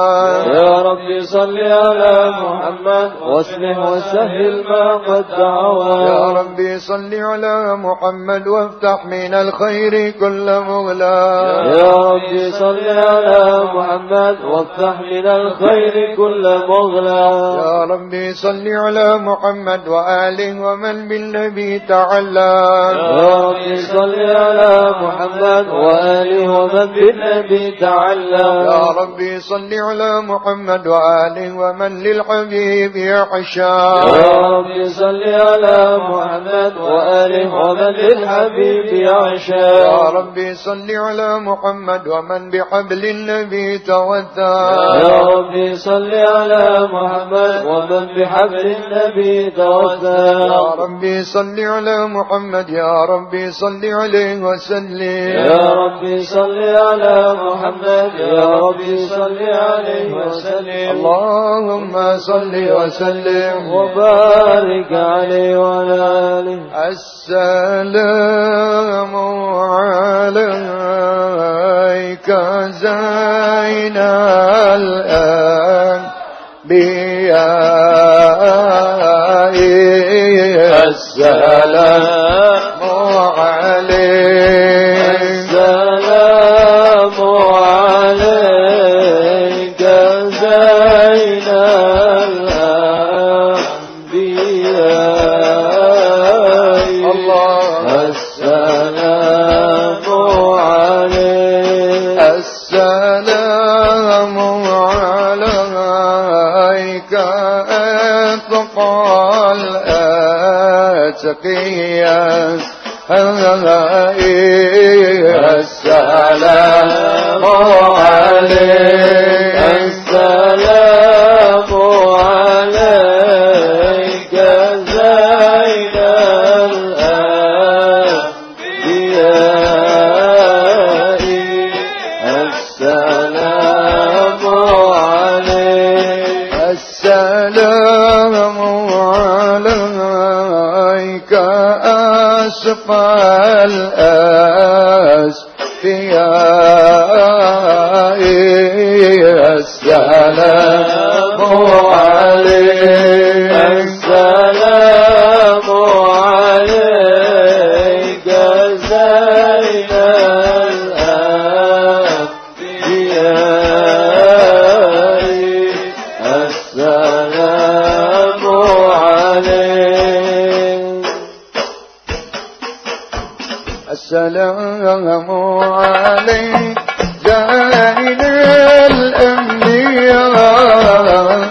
يا ربي صل على محمد واصلح وسهل ما قد يا دعوى ربي صل على محمد وافتح من الخير كل مغلاق يا ربي صل على محمد وافتح من الخير كل مغلق يا ربي صل على محمد وآله ومن بالنبي تعلى. يا ربي صل على محمد وآله ومن بالنبي تعلى يا ربي صل على محمد وآله ومن للحبيب يحشى يا ربي صل على محمد وآله ومن للحبيب يعشى يا ربي صل على محمد ومن بحبل النبي توثى يا ربي صل على محمد ومن بحبل النبي يا توفى ربي صل على محمد يا ربي صل عليه وسلم. يا ربي صل على محمد يا ربي صل عليه وسلم. اللهم صل وسلم. وبارك عليه وعلى آله. السلام عليك زين الأنبياء. السلام الأتقياء السلام. عليك أسقى الأسفياء السلام عليك السلام عليك زين الأنبياء.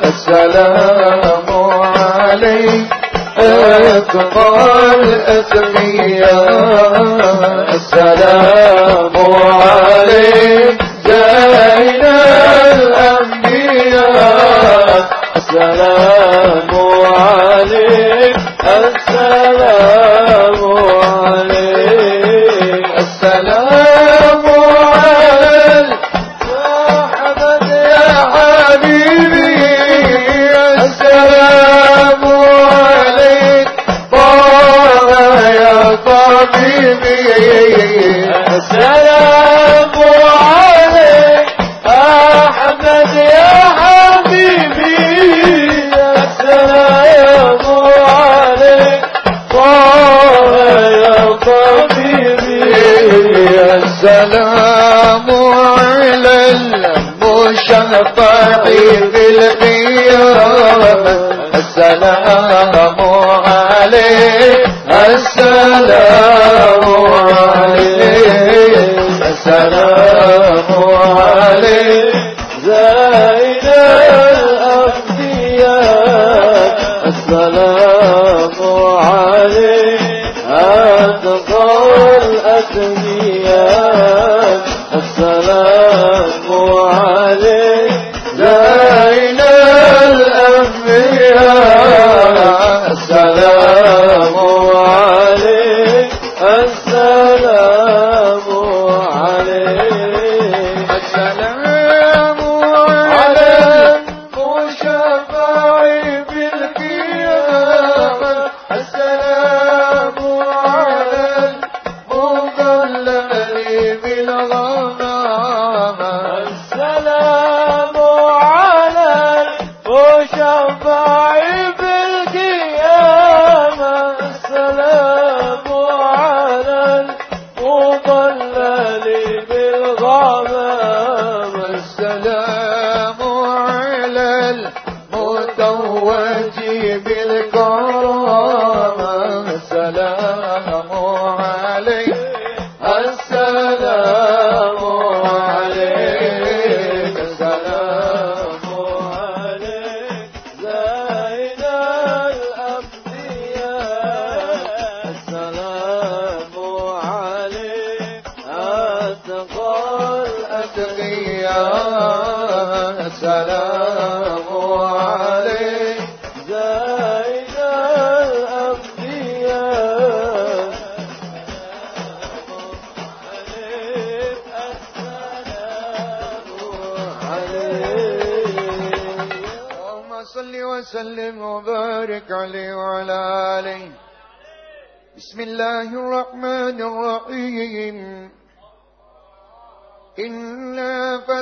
السلام عليك أتقى الأسمياء. السلام عليك زين الأنبياء. السلام عليك. السلام المشفع بالقيامة السلام عليك. السلام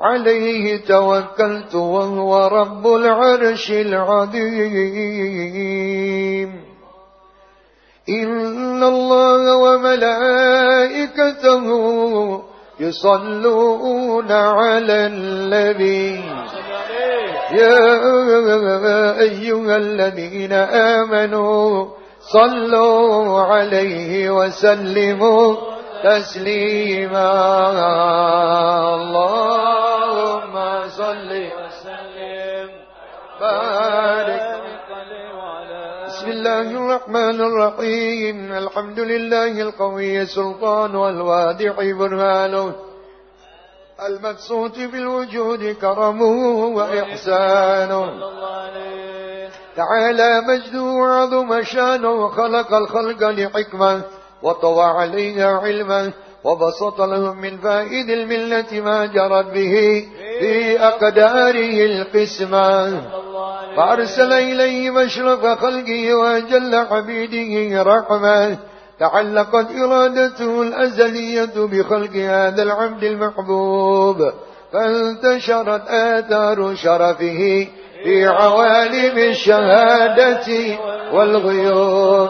عليه توكلت وهو رب العرش العظيم. إن الله وملائكته يصلون على النبي. يا أيها الذين آمنوا صلوا عليه وسلموا تسليما. اللهم صل وسلم. بارك بسم الله الرحمن الرحيم. الحمد لله القوي سلطان والوادع برهانه. المبسوط بالوجود كرمه وإحسانه. تعالى مجده وعظم شانه. وخلق الخلق لحكمة وطوى عليها علما. وبسط لهم من فائد الملة ما جرت به في أقداره القسمة. فأرسل إليه مشرف خلقه وأجل عبيده رحمة. تعلقت إرادته الأزلية بخلق هذا العبد المحبوب. فانتشرت آثار شرفه في عوالم الشهادة والغيوب.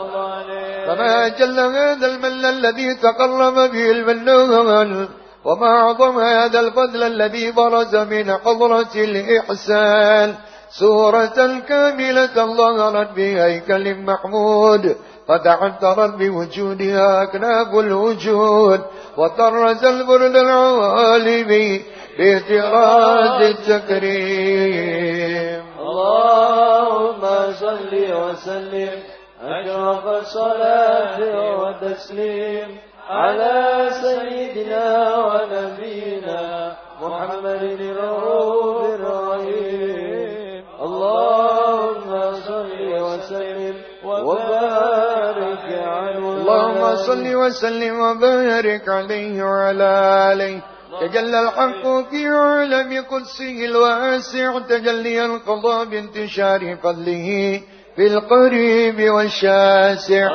فما جل هذا المن الذي تقرب به المنون وما أعظم هذا الفضل الذي برز من حضرة الإحسان. سورة كاملة ظهرت بهيكل محمود. قد عترت بوجودها أكناف الوجود. وطرز البرد العوالم باعتراض التكريم. اللهم صل وسلم أشرف الصلاة والتسليم على سيدنا ونبينا محمد الرؤوف الرحيم. اللهم صل وسلم وبارك عليه اللهم صل وسلم وبارك عليه وعلى آله. تجلى الحق في عالم قدسه الواسع تجلي القضاء بانتشار فضله في القريب والشاسع.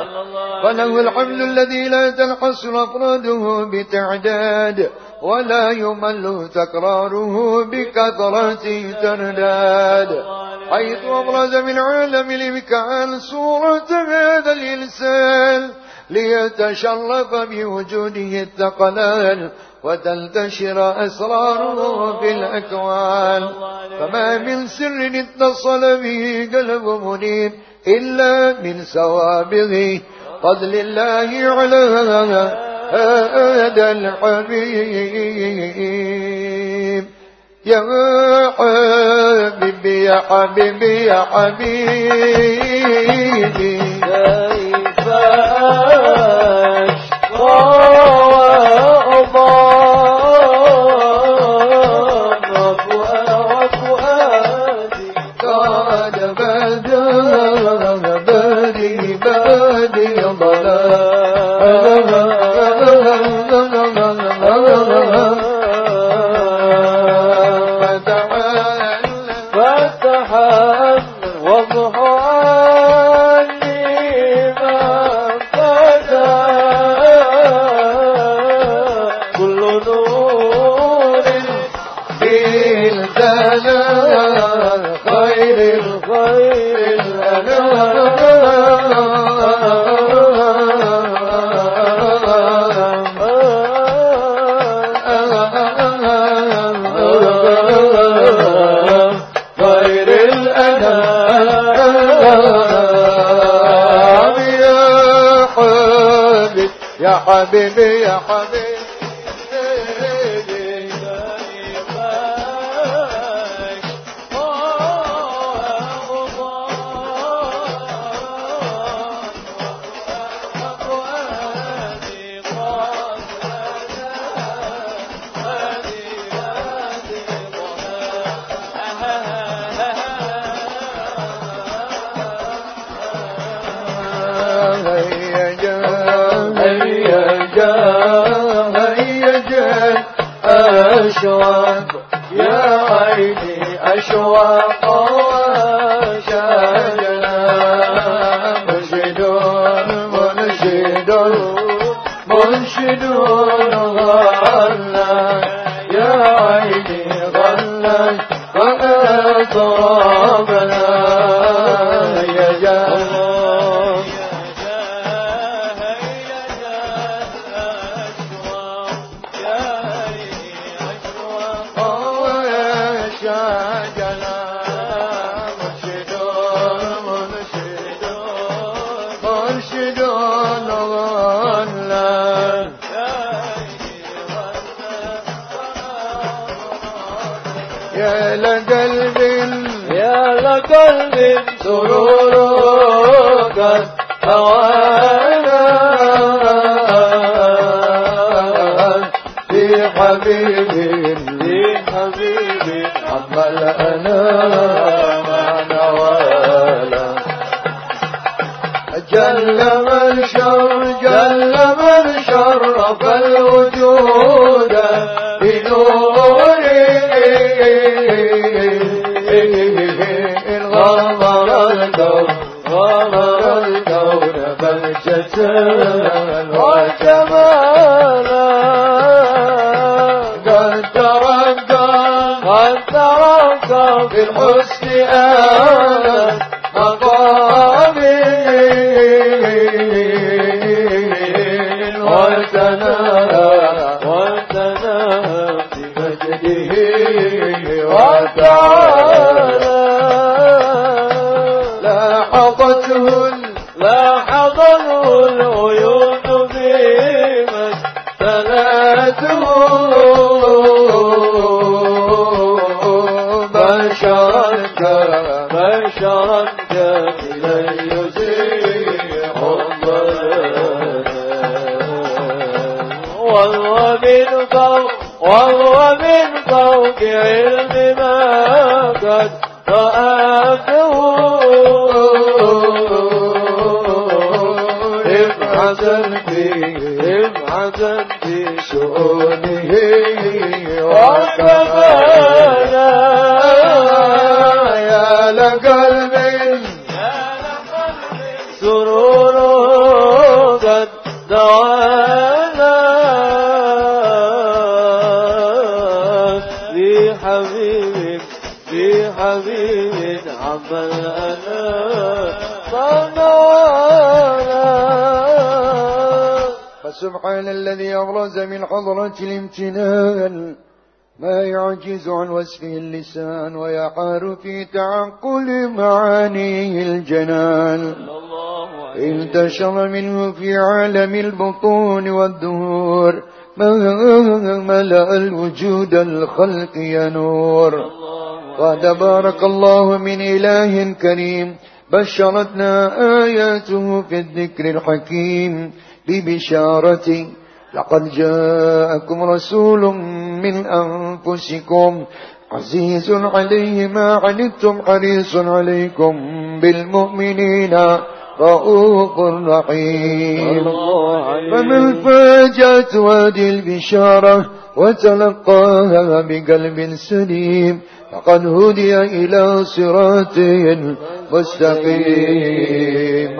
فله الحمل الذي لا تنحصر أفراده بتعداد ولا يمل تكراره بكثرة ترداد حيث أبرز من عالم الإمكان صورة هذا الإنسان ليتشرف بوجوده الثقلان وتنتشر أسراره في الأكوان. فما من سر اتصل به قلب منيب إلا من سوابغ فضل الله على هذا الحبيب. يا حبيبي يا حبيبي يا حبيبي. حبيبي يا حبيبي ترقى فوق علم ما قد انتشر منه في عالم البطون والدهور. ملأ الوجود الخلق ينور. بارك الله من إله كريم. بشرتنا آياته في الذكر الحكيم. ببشارة لقد جاءكم رسول من أنفسكم. عزيز عليه ما عنتم حريص عليكم بالمؤمنين. رؤوف رحيم. فمن فاجأت هذه البشارة وتلقاها بقلب سليم. فقد هدي إلى صراط مستقيم.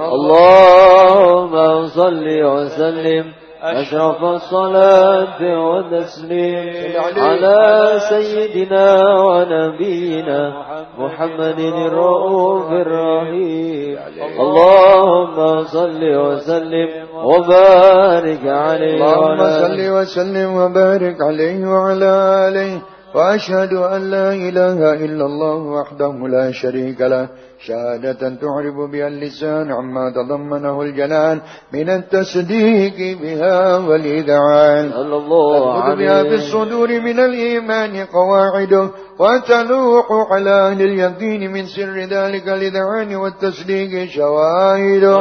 اللهم صل وسلم أشرف الصلاة والتسليم على سيدنا ونبينا محمد الرؤوف الرحيم. اللهم صل وسلم وبارك عليه اللهم صل وسلم وبارك عليه وعلى آله. وأشهد أن لا إله إلا الله وحده لا شريك له. شهادة تعرف بها اللسان عما تضمنه الجلال من التصديق بها والإذعان. تدخل بها في عليه الصدور من الإيمان قواعده وتلوح على أهل اليقين من سر ذلك الإذعان والتصديق شواهده.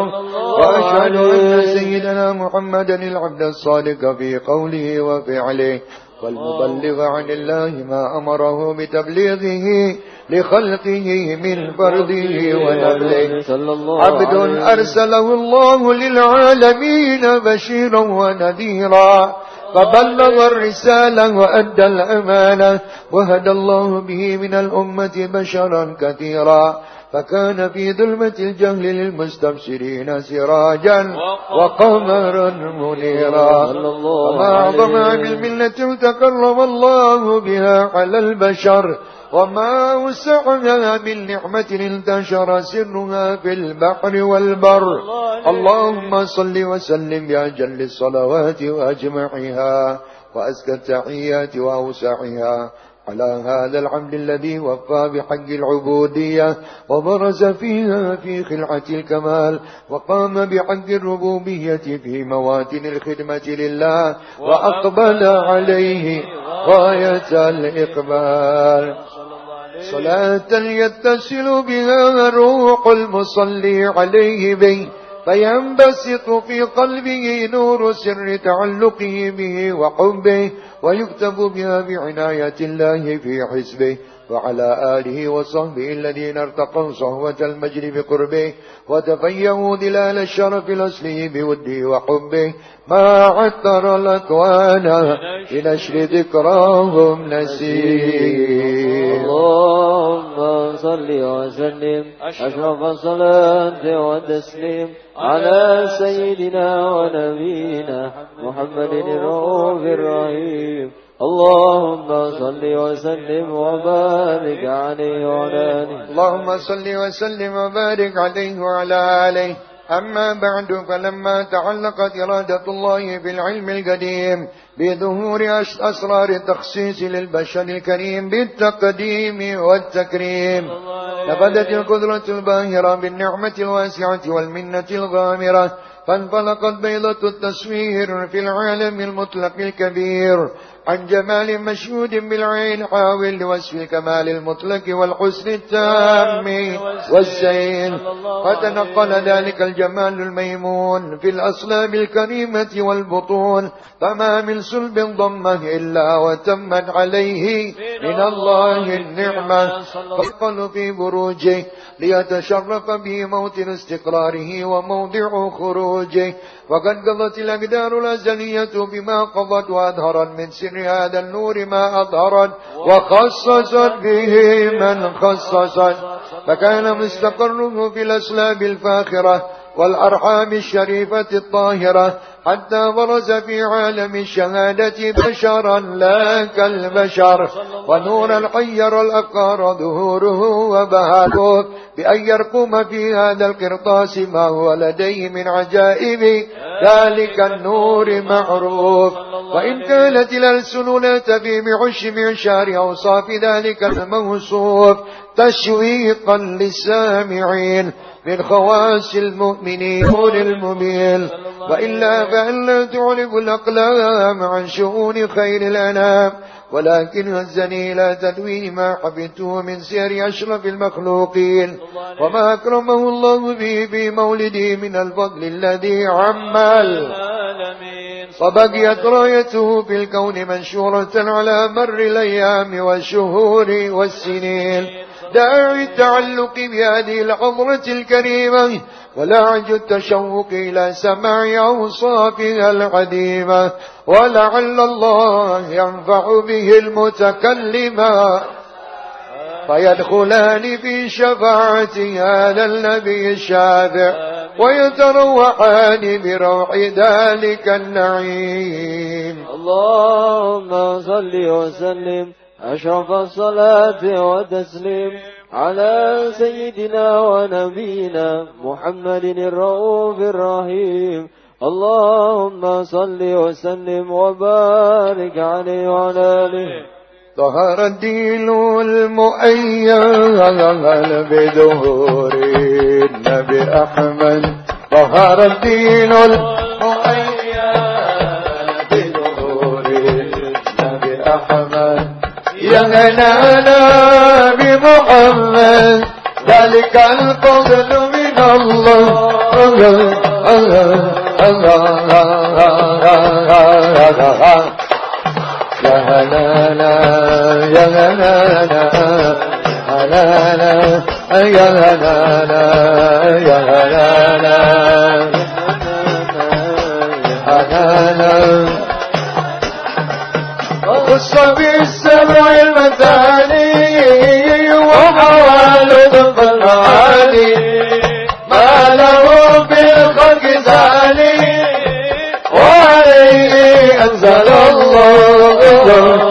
وأشهد أن سيدنا محمدا العبد الصادق في قوله وفعله. والمبلغ عن الله ما أمره بتبليغه لخلقه من فرده ونبله عبد أرسله الله للعالمين بشيرا ونذيرا. فبلغ الرسالة وأدى الأمانة وهدى الله به من الأمة بشرا كثيرا. فكان في ظلمة الجهل للمستبشرين سراجا وقمرا منيرا. وما أعظم بالملة تكرم الله بها على البشر وما وسعها من نعمة انتشر سرها في البحر والبر. اللهم صل وسلم بأجل الصلوات وأجمعها وأزكى التحيات وأوسعها. على هذا العبد الذي وفى بحق العبودية وبرز فيها في خلعة الكمال وقام بحق الربوبية في مواتن الخدمة لله وأقبل عليه غاية الإقبال. صلاة يتصل بها روح المصلي عليه به فينبسط في قلبه نور سر تعلقه به وحبه ويكتب بها بعناية الله في حزبه وعلى آله وصحبه الذين ارتقوا صهوة المجد بقربه وتفيهوا دلال الشرف الأصلي بوده وحبه ما عثر الأكوان بنشر ذكراهم نسير اللهم صل وسلم أشرف الصلاة والتسليم على سيدنا ونبينا محمد الرؤوف الرحيم. اللهم صل وسلم وبارك عليه وعلى آله. اللهم صل وسلم وبارك عليه وعلى آله. أما بعد فلما تعلقت إرادة الله بالعلم القديم بظهور أسرار التخصيص للبشر الكريم بالتقديم والتكريم نبدت القدرة الباهرة بالنعمة الواسعة والمنة الغامرة فانطلقت بيضة التصوير في العالم المطلق الكبير. عن جمال مشهود بالعين حاول لوصف الكمال المطلق والحسن التام والزين. فتنقل ذلك الجمال الميمون في الأصلاب الكريمة والبطون. فما من صلب ضمه إلا وتمت عليه من الله النعمة. فقل في بروجه ليتشرف به موطن استقراره وموضع خروجه. وقد قضت الأقدار الأزلية بما قضت وأظهرت من سر هذا النور ما أظهرت وخصصت به من خصصت. فكان مستقره في الأسلاب الفاخرة والأرحام الشريفة الطاهرة حتى برز في عالم الشهادة بشرا لا كالبشر. ونورا حير الأفكار ظهوره وبهاته بأن يرقم في هذا القرطاس ما هو لديه من عجائب. ذلك النور معروف. وإن كانت الألسن لا تفي بعش معشار أوصاف ذلك الموصوف تشويقا للسامعين. من خواص المؤمنين المبين وإلا فألا تعرف الأقلام عن شؤون خير الأنام ولكن هزني لا تدوي ما حفظته من سير أشرف المخلوقين. وما أكرمه الله به في مولده من الفضل الذي عمل. وبقيت رايته في الكون منشورة على مر الأيام والشهور والسنين. داعي التعلق بهذه الحضرة الكريمة ولعج التشوق إلى سماع أوصافها العديمة ولعل الله ينفع به المتكلم. فيدخلان في شفاعة هذا النبي الشافع ويتروحان بروح ذلك النعيم. اللهم صل وسلم أشرف الصلاة والتسليم على سيدنا ونبينا محمد الرؤوف الرحيم. اللهم صل وسلم وبارك عليه وعلى آله. ظهر الدين المؤيد بظهور النبي أحمد. ظهر الدين المؤيد يغنانا بمحمد. ذلك الفضل من الله. يا هلالا يا هلالا هلالا يا هلالا يا هلالا هلالا خص بالسبع الثاني وهو لطف العالي ما له بالخلق زالي وعليه أنزل الله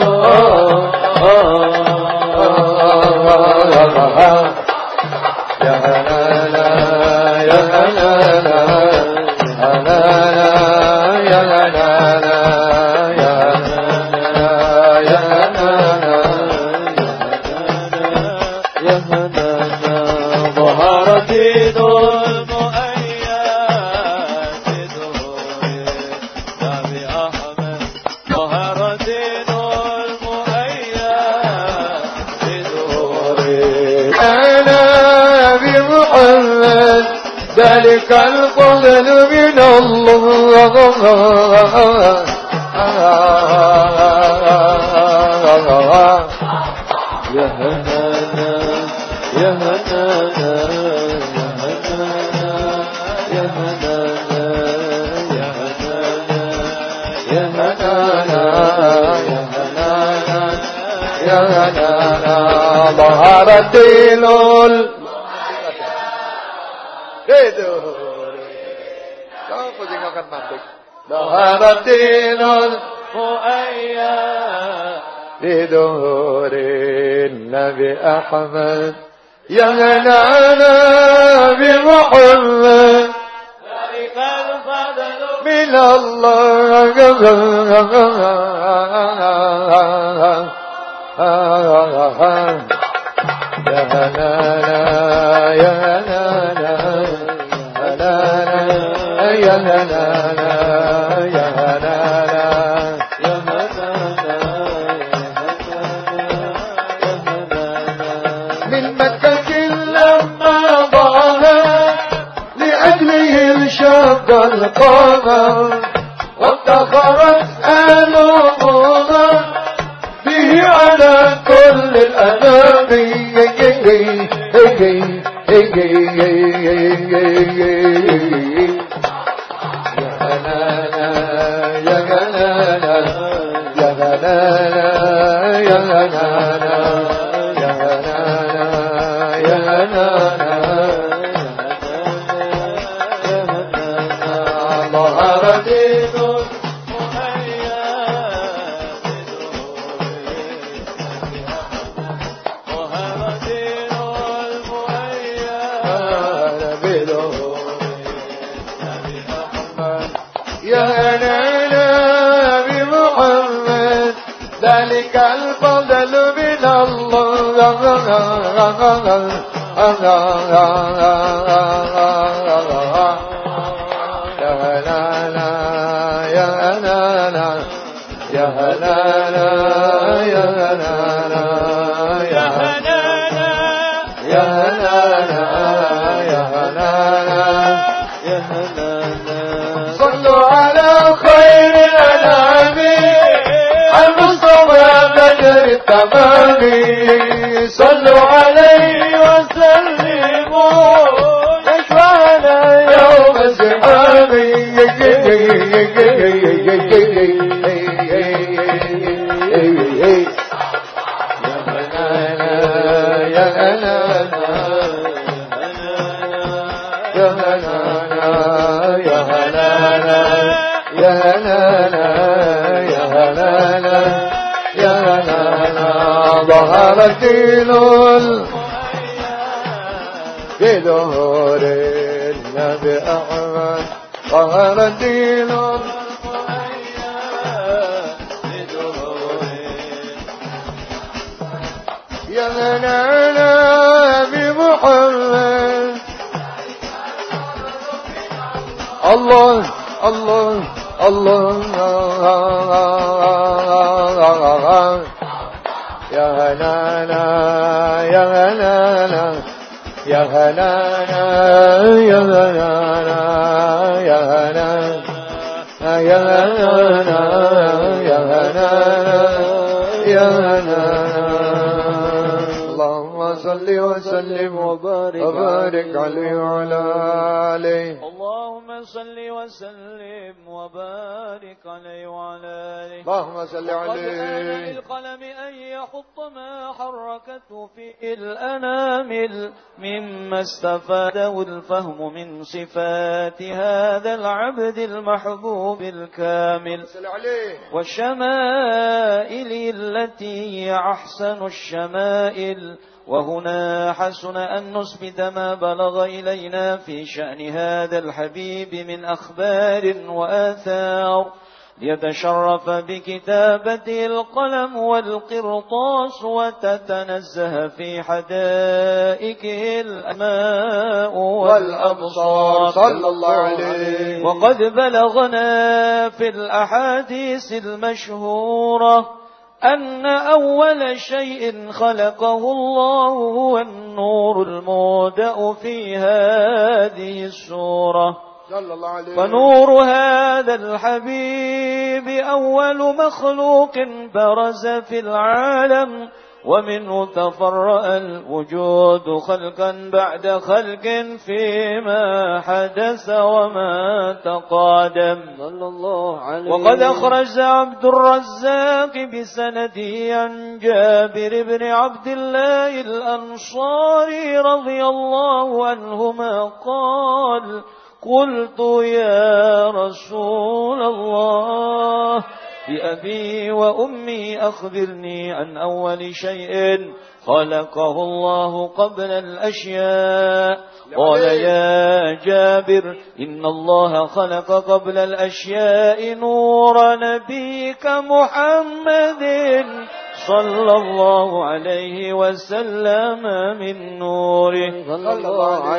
الفضل من الله يا هنانا يا هنانا يا هنانا يا هنانا ظهر الدين الدين مؤيا بدور النبي أحمد. يا هنانا بمحمد. ذلك الفضل من الله. يا هنانا يا هنانا هنانا يا هنانا قمر وابتخرت ألومنا به على كل الأنام la la la la la الدين بظهور النبي أحمد ظهر الدين. يا هلالا بمحمد الله الله الله. آله اللهم صل عليه. للقلم أن يحط ما حركته في الأنامل مما استفاده الفهم من صفات هذا العبد المحبوب الكامل. عليه. والشمائل التي هي أحسن الشمائل. وهنا حسن أن نثبت ما بلغ إلينا في شأن هذا الحبيب من أخبار وآثار. ليتشرف بكتابته القلم والقرطاس وتتنزه في حدائقه الأماء والأبصار. صلى الله عليه. وقد بلغنا في الأحاديث المشهورة أن أول شيء خلقه الله هو النور المودع في هذه السورة. صلى الله عليه فنور هذا الحبيب أول مخلوق برز في العالم ومنه تفرأ الوجود خلقا بعد خلق فيما حدث وما تقادم. صلى الله عليه وقد أخرج عبد الرزاق بسنده عن جابر بن عبد الله الأنصاري رضي الله عنهما قال قلت يا رسول الله بأبي وأمي أخبرني عن أول شيء خلقه الله قبل الأشياء. قال يا جابر إن الله خلق قبل الأشياء نور نبيك محمد. صلى الله عليه وسلم من نوره.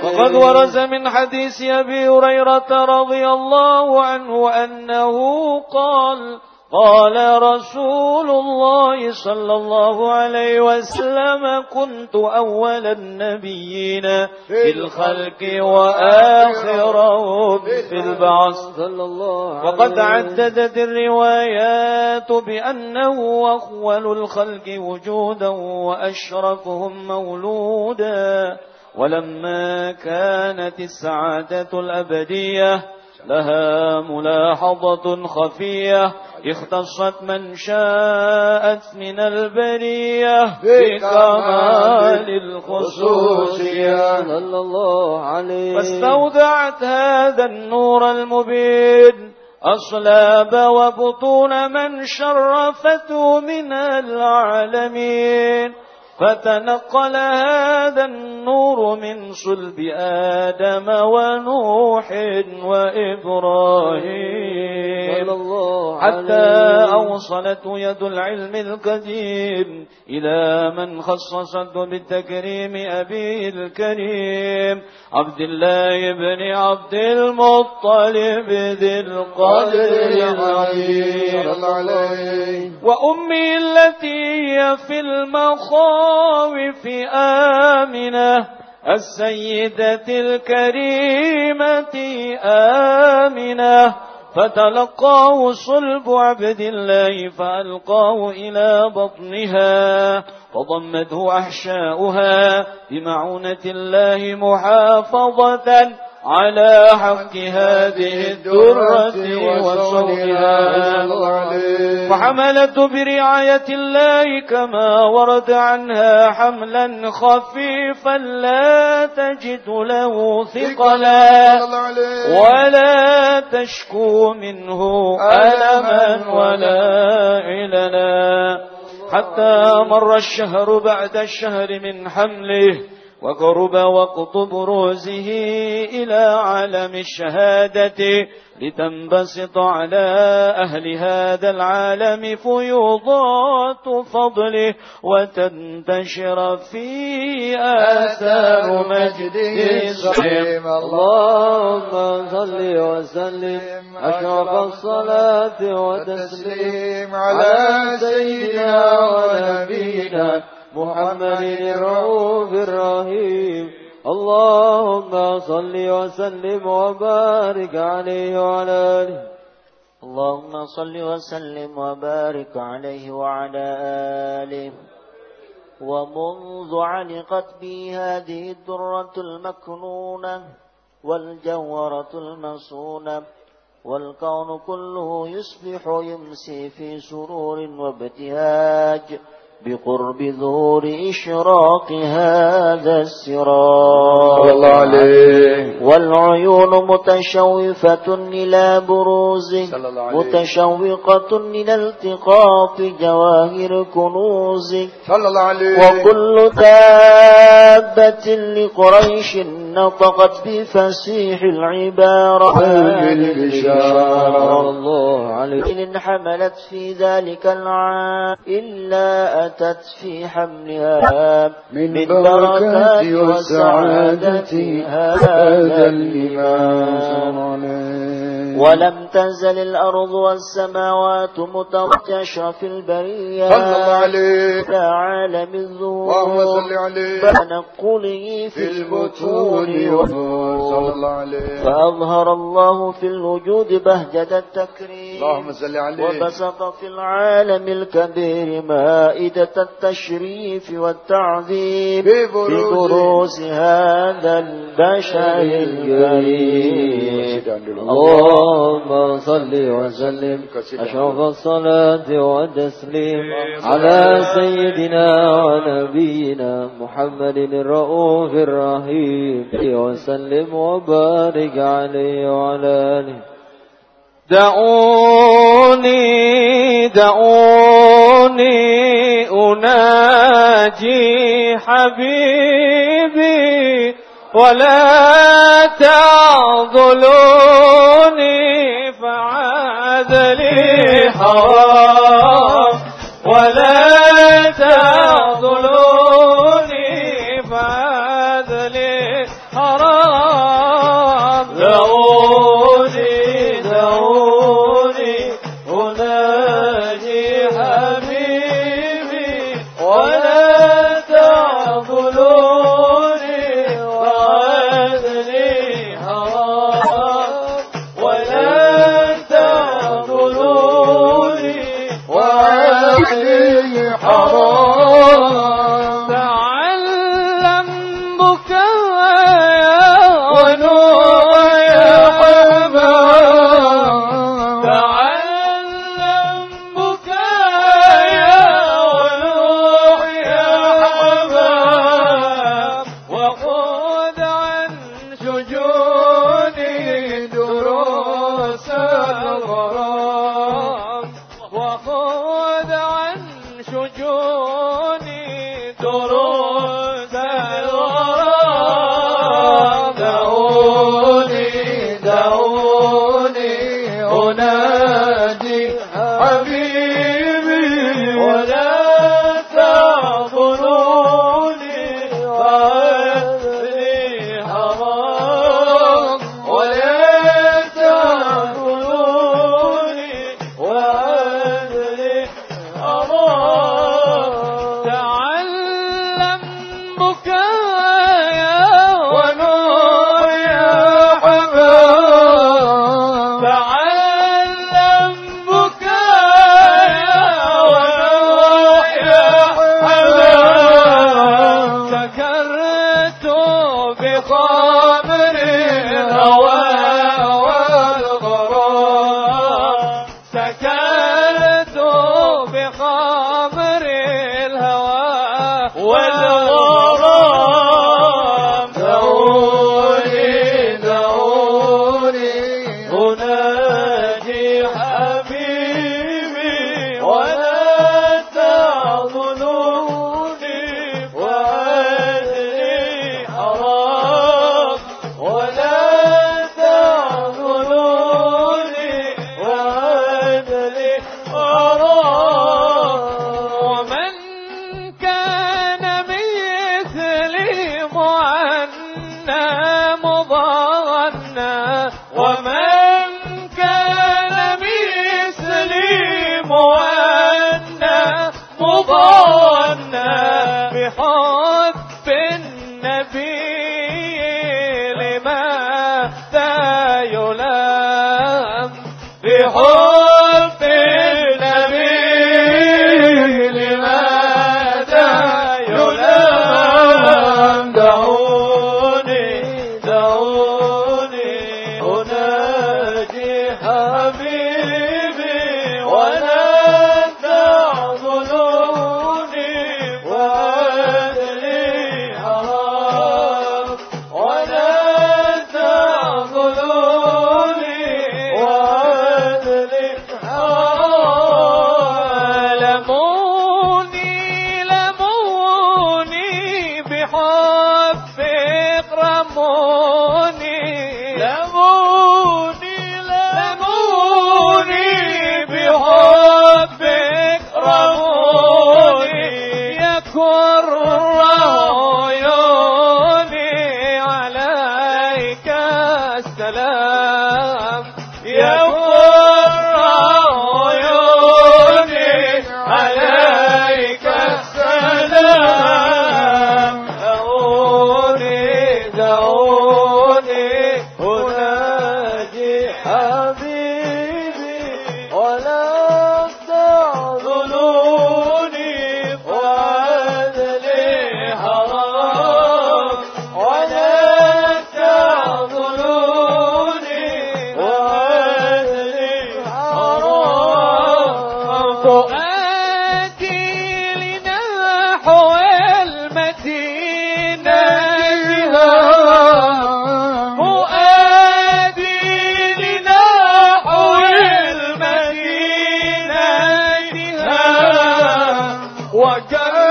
وقد ورز من حديث أبي هريرة رضي الله عنه أنه قال قال رسول الله صلى الله عليه وسلم كنت أول النبيين في الخلق وآخرهم في البعث. صلى الله وقد عددت الروايات بأنه أول الخلق وجودا وأشرفهم مولودا. ولما كانت السعادة الأبدية لها ملاحظة خفية. اختصت من شاءت من البرية بكمال الخصوصية صلى الله عليه. فاستودعت هذا النور المبين أصلاب وبطون من شرفته من العالمين. فتنقل هذا النور من صلب آدم ونوح وإبراهيم. حتى أوصلت يد العلم القديم إلى من خصصته بالتكريم أبيه الكريم. عبد الله بن عبد المطلب ذي القدر العظيم وأمي التي هي في المخاوف آمنة السيدة الكريمة آمنة. فتلقاه صلب عبد الله فألقاه إلى بطنها فضمته أحشاؤها بمعونة الله محافظة على حق هذه الدرة وصونها وحملت برعاية الله كما ورد عنها حملا خفيفا لا تجد له ثقلا ولا تشكو منه ألما ولا عللا. حتى مر الشهر بعد الشهر من حمله وقرب وقت بروزه إلى عالم الشهادة لتنبسط على أهل هذا العالم فيوضات فضله وتنتشر في آثار مجده الصحيح اللهم صل وسلم. أشرف الصلاة وتسليم على سيدنا ونبينا محمد الرؤوف الرحيم. اللهم صل وسلم وبارك عليه وعلى آله. اللهم صل وسلم وبارك عليه وعلى آله. ومنذ علقت بي هذه الدرة المكنونة والجورة المصونة والكون كله يصبح يمسي في سرور وابتهاج. بقرب ظهور إشراق هذا السراج صلى الله عليه. والعيون متشوفة إلى بروزه متشوقة إلى التقاط جواهر كنوزه صلى الله عليه. وكل دابة لقريش نطقت بفسيح العبارة. بالبشارة الله عليه إن حملت في ذلك العام إلا أتت في حملها من بركات وسعادة هذا الإمام ولم تزل الأرض والسماوات متغتشة في البرية. فعالم عالم الظهور صل عليه. فنقله في البتون صلى فأظهر الله في الوجود بهجة التكريم. اللهم صل عليه. وبسط في العالم الكبير مائدة التشريف والتعذيب ببروز هذا البشر الكريم. اللهم صل وسلم. أشرف الصلاة والتسليم على سيدنا ونبينا محمد الرؤوف الرحيم. وسلم وبارك عليه وعلى آله. دعوني دعوني أناجي حبيبي ولا تعضلوني فعاد لي حوالي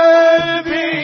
Baby.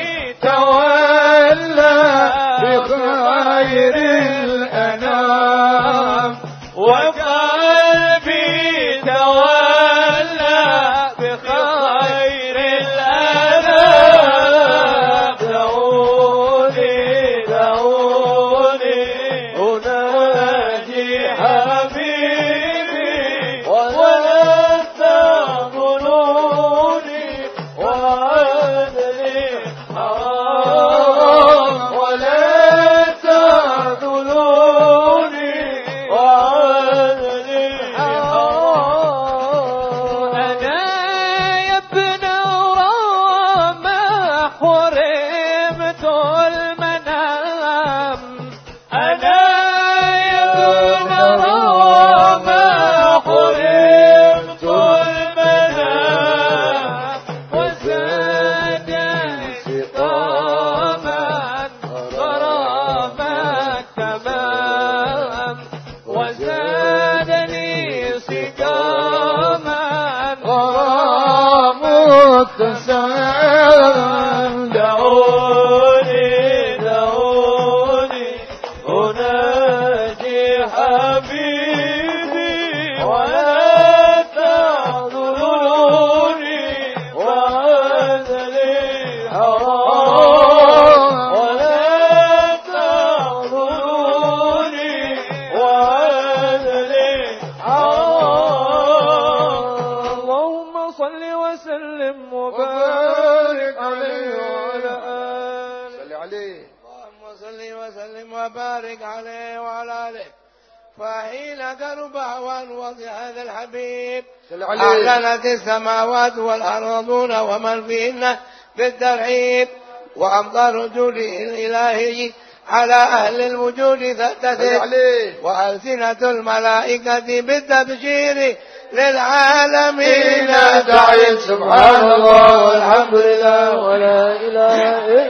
أعلنت السماوات والأرضون ومن فيهن بالترحيب وأمطار جوده الإلهي على أهل الوجود تتسم عليه وألسنة الملائكة بالتبشير للعالمين. دعيت سبحان الله والحمد لله ولا إله إلا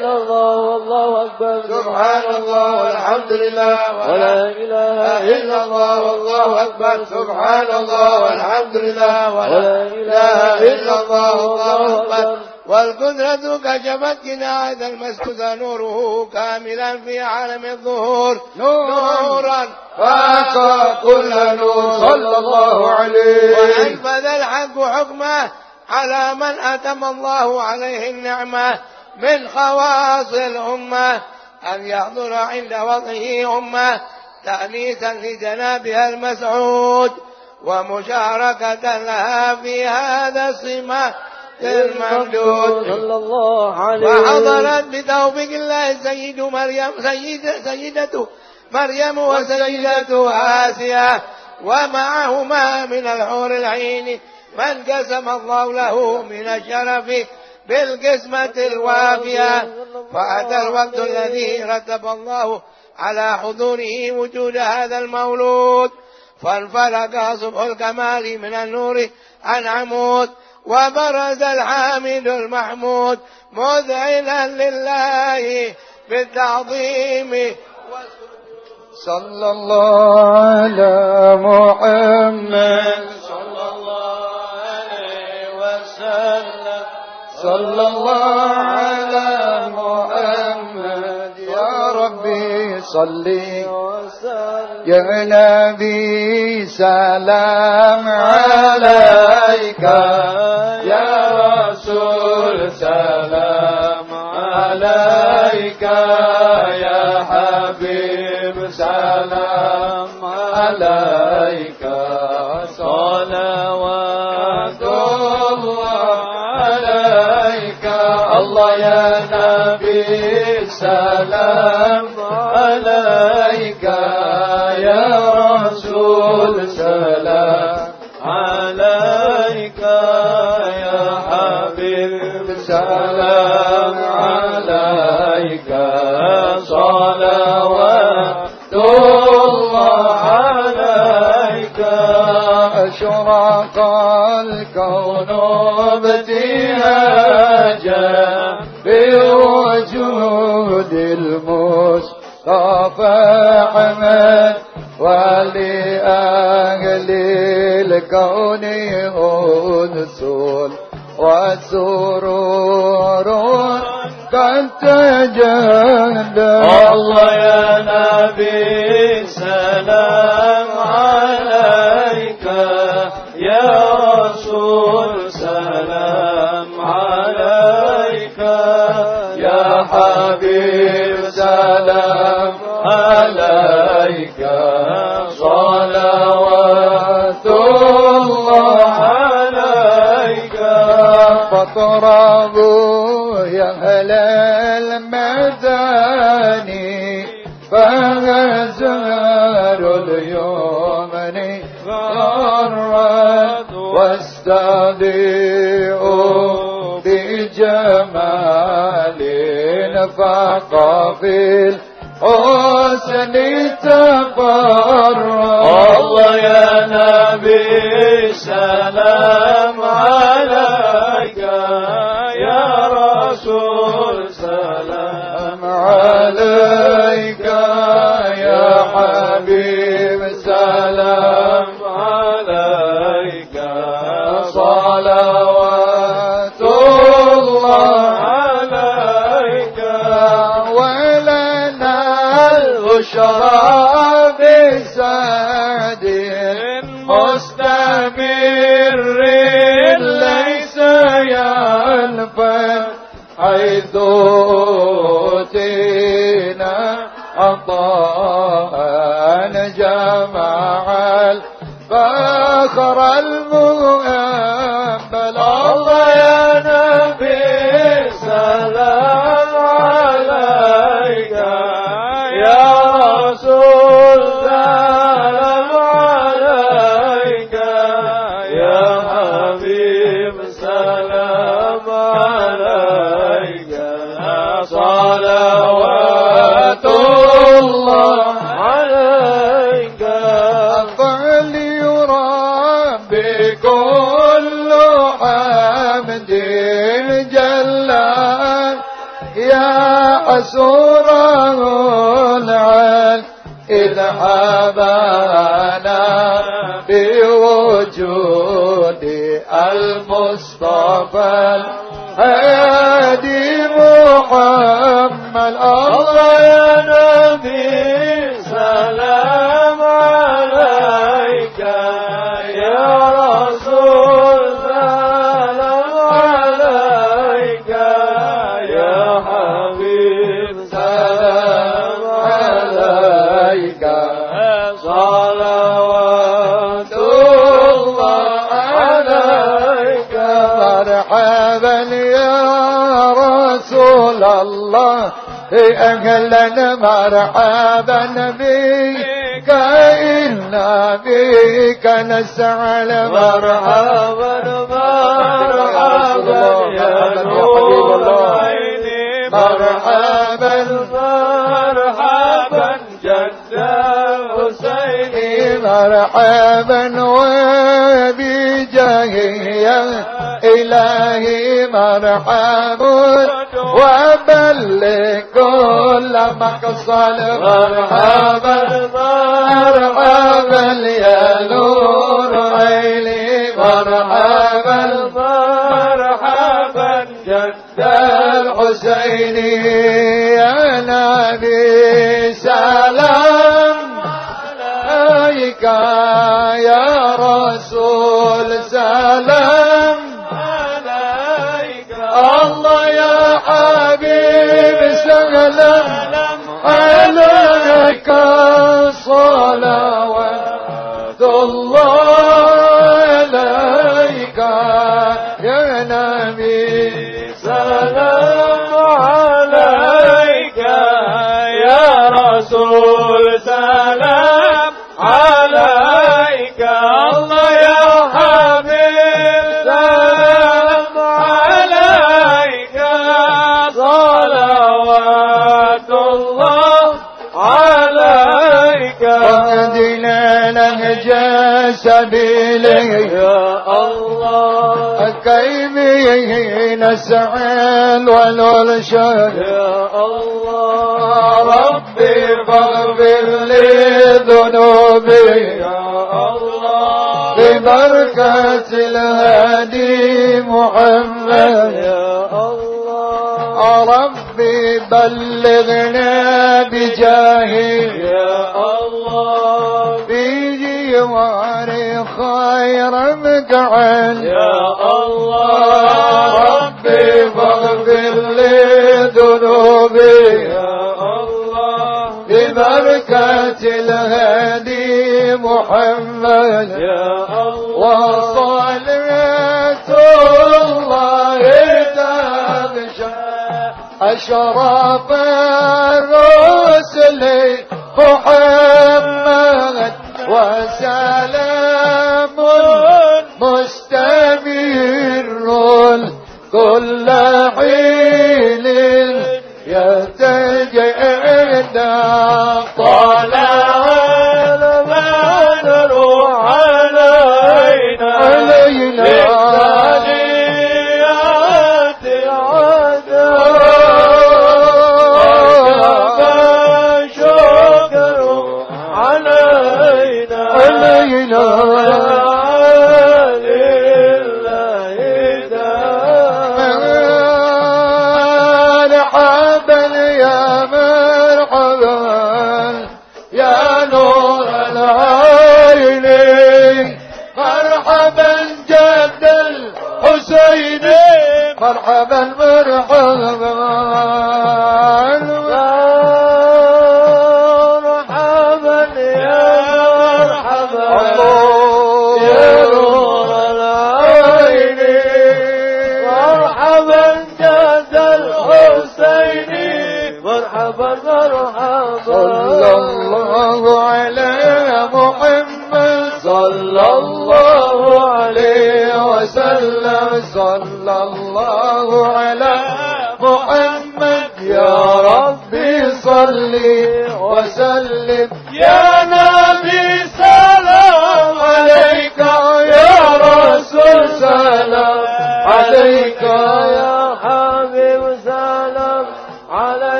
أكبر سبحان الله والحمد لله ولا إله إلا الله والله أكبر. سبحان الله والحمد لله ولا إله إلا الله والله أكبر. والقدرة كشفت جناية المسجد نوره كاملا في عالم الظهور. نورا. فاق كل نور. صلى الله عليه. وأنفذ الحق حكمه على من أتم الله عليه النعمة. من خواص الأمة أن يحضر عند وضعه أمة تأنيسا لجنابها المسعود ومشاركة لها في هذا السمة الممدود. صلى الله عليه وحضرت بتوفيق الله سيد مريم سيد سيدته مريم وسيدته آسيا ومعهما من الحور العين من قسم الله له من الشرف بالقسمة الوافية. فأتى الوقت الذي رتب الله على حضوره وجود هذا المولود. فانفلق صبح الكمال من النور عن عمود وبرز الحامد المحمود مذعنا لله بالتعظيم. صلى الله على محمد. صلى الله عليه وسلم. صلى الله على محمد. يا ربي صلي يا نبي سلام عليك. يا رسول سلام عليك. الكون ابتهاجا بوجود المصطفى أحمد ولأهل الكون أنس وسرور قد تجلى الله يا نبي فاطربوا يا أهل الميدان فغزار اليمن غرت واستضيئوا بجمال فقفل الحسن تفرق الله يا نبي سلام عليك مرحبا بك إنا بك نسعى مرحبا مرحبا يا نور عيني مرحبا مرحبا جد حسيني مرحبا وين الصالح. مرحبا والسعيد والأرشاد الشراب صل وسلم.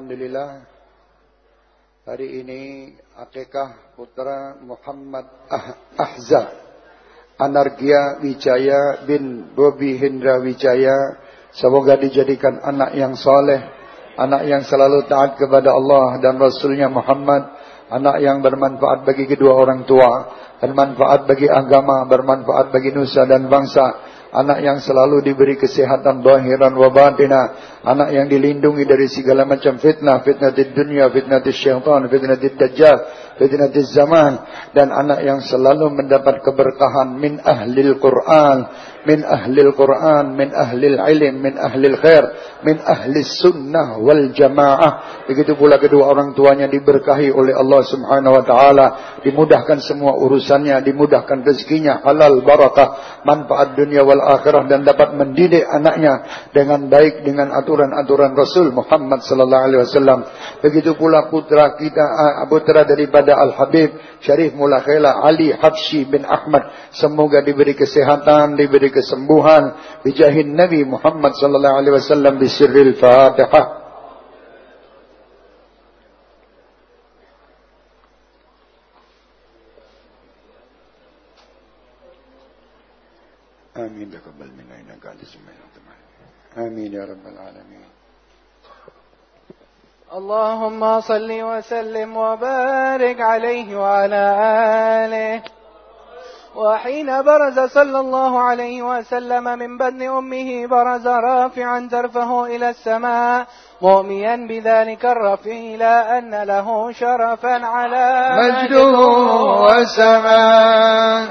Alhamdulillah Hari ini akikah putra Muhammad ah Ahza Anargia Wijaya bin Bobi Hendra Wijaya? Semoga dijadikan anak yang soleh Anak yang selalu taat kepada Allah dan Rasulnya Muhammad Anak yang bermanfaat bagi kedua orang tua Bermanfaat bagi agama Bermanfaat bagi nusa dan bangsa Anak yang selalu diberi kesehatan zahiran wa batina. Anak yang dilindungi dari segala macam fitnah. Fitnah di dunia, fitnah di syaitan, fitnah di dajjal, fitnah di zaman. Dan anak yang selalu mendapat keberkahan min ahlil Quran. Min ahlil Quran, min ahlil ilim, min ahlil khair. Min ahli sunnah wal jamaah. Begitu pula kedua orang tuanya diberkahi oleh Allah subhanahu wa ta'ala. Dimudahkan semua urusannya, dimudahkan rezekinya, halal, barakah, manfaat dunia wal akhirah dan dapat mendidik anaknya dengan baik dengan aturan-aturan Rasul Muhammad sallallahu alaihi wasallam. Begitu pula putra kita putra daripada Al Habib Syarif Mulakhila Ali Habsyi bin Ahmad semoga diberi kesehatan, diberi kesembuhan bijahin Nabi Muhammad sallallahu alaihi wasallam bisirril Fatihah. آمين تقبل منا إنك أنت السميع العليم آمين اللهم صل وسلم وبارك عليه وعلى آله. وحين برز صلى الله عليه وسلم من بدن أمه برز رافعا ترفه إلى السماء مؤميا بذلك الرفع إلى أن له شرفا على مجده وسماه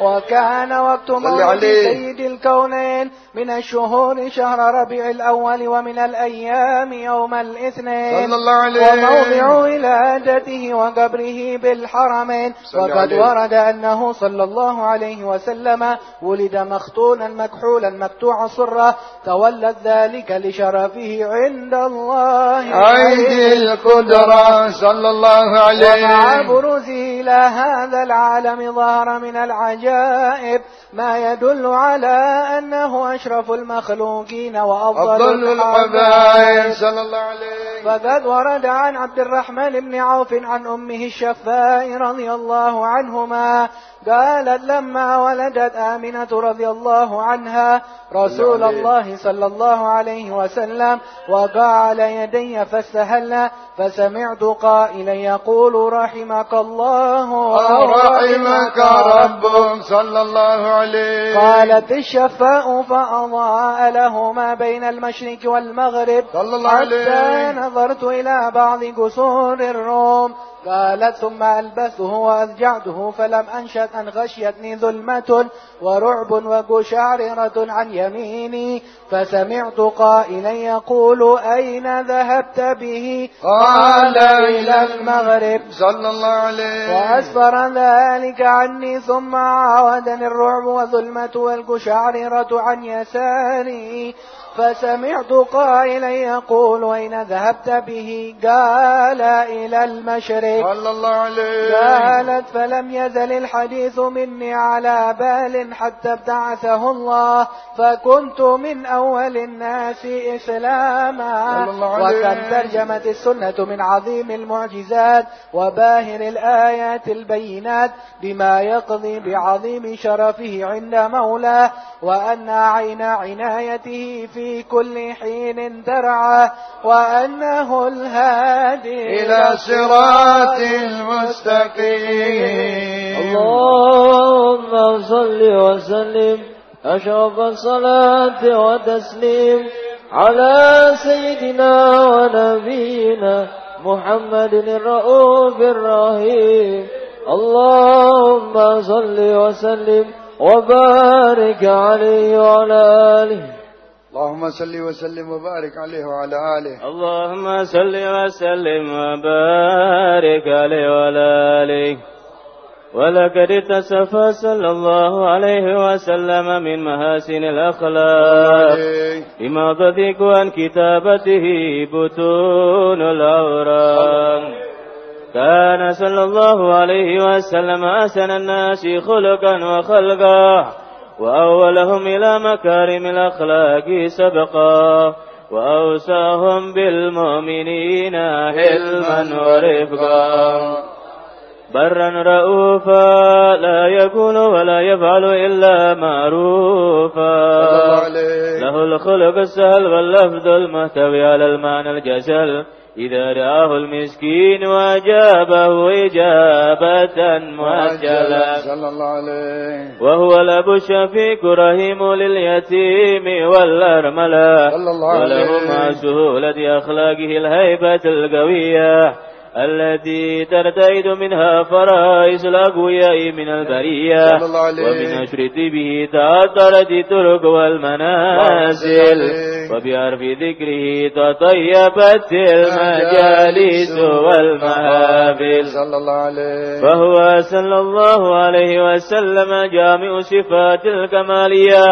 وكان وقت عليه. سيد الكونين من الشهور شهر ربيع الأول ومن الأيام يوم الاثنين صلى الله عليه. وموضع ولادته وقبره بالحرمين وقد عليه. ورد أنه صلى الله عليه وسلم ولد مختونا مكحولا مقطوع صرة تولد ذلك لشرفه عند الله. أيدي القدرة صلى الله ومع عليه بروزه إلى هذا العالم ظهر من العجائب. ما يدل على أنه أشرف المخلوقين وأفضل أفضل الحبائب صلى الله عليه. فقد ورد عن عبد الرحمن بن عوف عن أمه الشفاء رضي الله عنهما قالت لما ولدت آمنة رضي الله عنها رسول عليه. الله صلى الله عليه وسلم وقع على يدي فاستهلنا فسمعت قائلا يقول رحمك الله ورحمك ربك صلى الله عليه. قالت الشفاء فأضاء له ما بين المشرق والمغرب. صلى الله حتى عليه نظرت إلى بعض قصور الروم. قالت ثم ألبسته وأذجعته فلم أنشد أن غشيتني ظلمة ورعب وقشعررة عن يميني فسمعت قائلا يقول أين ذهبت به؟ قال إلى المغرب. صلى الله عليه. وأسفر ذلك عني ثم عاودني الرعب والظلمة والقشعررة عن يساري. فسمعت قائلا يقول أين ذهبت به؟ قال إلى المشرق. صلى الله عليه. قالت فلم يزل الحديث مني على بال حتى ابتعثه الله فكنت من أول الناس إسلاما. وكم ترجمت السنة من عظيم المعجزات وباهر الآيات البينات بما يقضي بعظيم شرفه عند مولاه وأن عين عنايته في كل حين ترعى وأنه الهادي إلى صراط المستقيم. اللهم صل وسلم أشرف الصلاة وتسليم على سيدنا ونبينا محمد الرؤوف الرحيم. اللهم صل وسلم وبارك عليه وعلى آله. اللهم صل وسلم وبارك عليه وعلى آله. اللهم صل وسلم وبارك عليه وعلى آله. ولقد اتصف صلى الله عليه وسلم من محاسن الأخلاق. بما تضيق عن كتابته بطون الأوراق كان صلى الله عليه وسلم أحسن الناس خلقا وخلقا. وأولهم إلى مكارم الأخلاق سبقا وأوساهم بالمؤمنين حلما ورفقا. برا رؤوفا لا يكون ولا يفعل إلا معروفا. له الخلق السهل واللفظ المحتوي على المعنى الجسل. إذا رآه المسكين وأجابه إجابة مؤجلة. صلى الله عليه. وهو الأب الشفيق رحيم لليتيم والأرملة. صلى الله عليه. وله مع سهولة أخلاقه الهيبة القوية. التي ترتئد منها فرائس الأقوياء من البرية. ومن أشرت به تعطرت الطرق والمنازل. وبحرف ذكره تطيبت المجالس عليه فهو صلى الله عليه وسلم جامع صفات الكمالية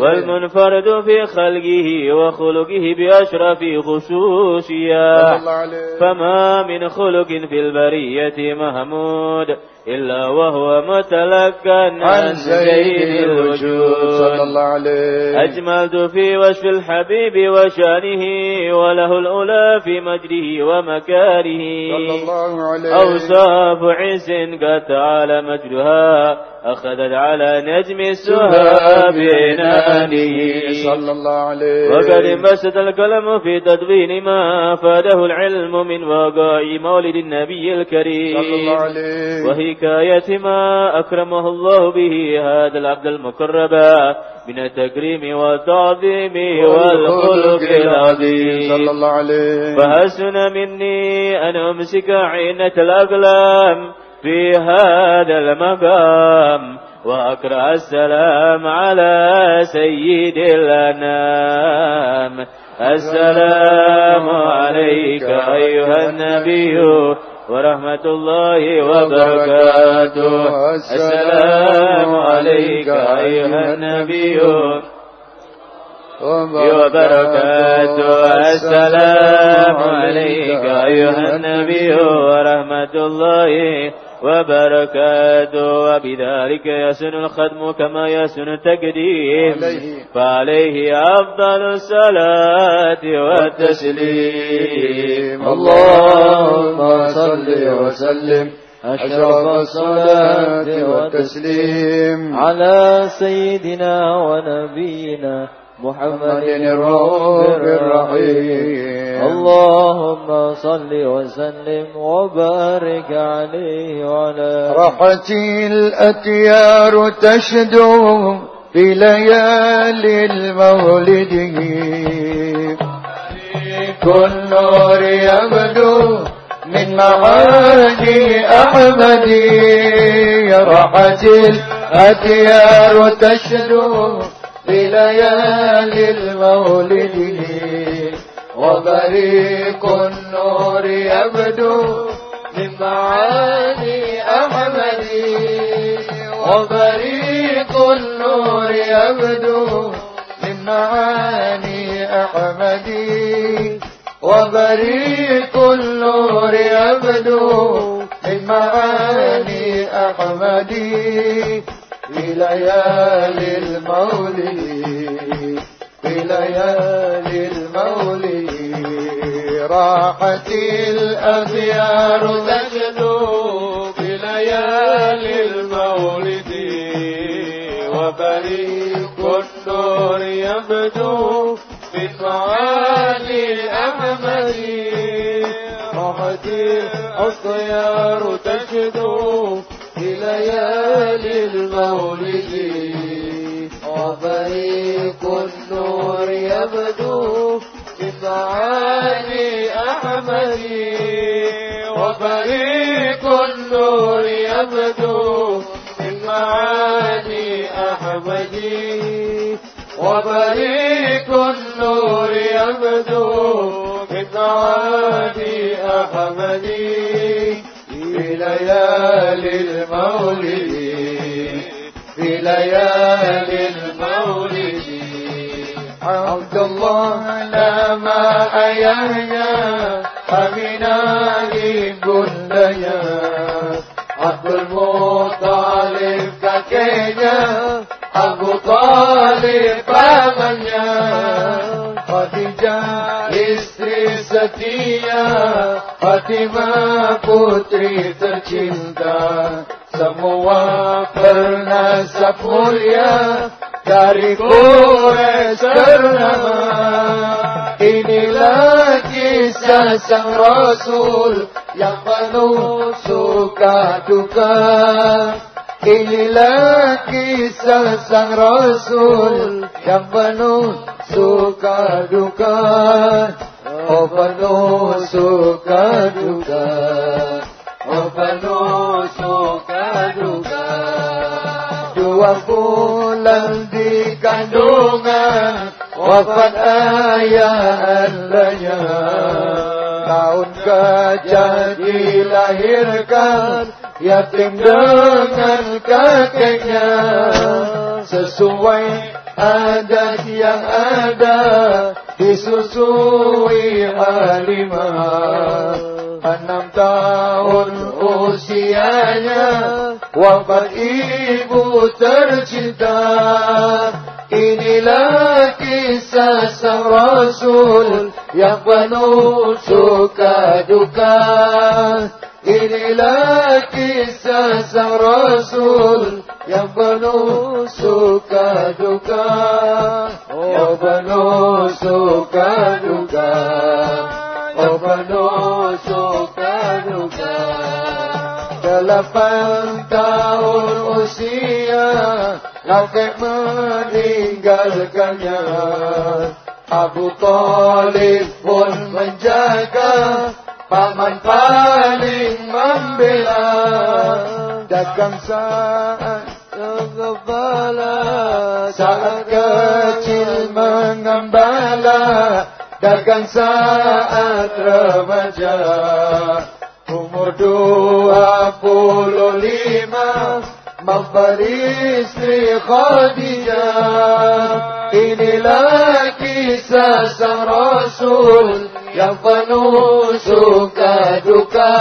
والمنفرد في خلقه وخلقه بأشرف خصوصية فما من خلق في البرية محمود. إلا وهو متلقا عن سيد الوجود صلى الله عليه. أجملت في وصف الحبيب وشأنه وله الأولى في مجده ومكاره. صلى الله عليه. أوصاف عز قد تعالى مجدها أخذت على نجم السهاب بنانه صلى الله عليه. وقد انبسط القلم في تدوين ما أفاده العلم من وقاع مولد النبي الكريم. صلى الله عليه. وحكاية ما أكرمه الله به هذا العبد المقرب من التكريم والتعظيم والخلق العظيم. صلى الله عليه. فحسن مني أن أمسك عينة الأقلام في هذا المقام وأقرأ السلام على سيد الأنام. السلام عليك أيها النبي. ورحمة الله وبركاته. السلام عليك أيها النبي وبركاته. السلام عليك أيها النبي ورحمة الله. وبركاته. وبذلك يسن الختم كما يسن التقديم. عليه. فعليه أفضل الصلاة والتسليم. اللهم صل وسلم. أشرف الصلاة والتسليم. على سيدنا ونبينا محمد الرؤوف الرحيم. اللهم صل وسلم وبارك عليه وعلى رحتي الأتيار تشدو في ليالي المولد. كل نور يبدو من معاني أحمد. رحتي الأتيار تشدو في ليالي المولد وبريق النور يبدو من معاني أحمد وبريق النور يبدو من معاني أحمد وبريق النور يبدو من معاني أحمد في ليالي المولد في ليالي المولد راحت الأديار تجدو في ليالي المولد وبريق النور يبدو في معالي أحمد راحت الأطيار تجدو ليالي المولد. وبريق النور يبدو بمعاني أحمد. وبريق النور يبدو بمعاني أحمد. وبريق النور يبدو بمعاني أحمد. ليالي المولد. في ليالي المولد. عبد الله لما أيانا أمنا لكلنا عبد المطالب ككينا أبو طالب Khadijah istri setia Fatimah putri tercinta. Semua pernah mulia Dari Quraisy ternama. Inilah kisah sang Rasul Yang penuh suka duka. Inilah kisah sang Rasul yang penuh suka duka. Oh penuh suka duka. Oh penuh suka. Dua bulan di kandungan wafat ayah andanya. Tahun gajah dilahirkan yatim dengan kakeknya sesuai adat yang ada disusui halimah enam tahun usianya wafat ibu tercinta Inilah kisah sang Rasul yang penuh suka duka. Inilah kisah sang Rasul yang penuh suka duka. Oh penuh suka duka. Oh penuh suka duka. Delapan tahun usia kakek meninggalkannya. Abu Talib pun menjaga Paman paling membela Dagang saat Saat kecil mengembala Dagang saat remaja Umur dua puluh lima Memberi istri Khadijah Inilah kisah sang Rasul yang penuh suka duka.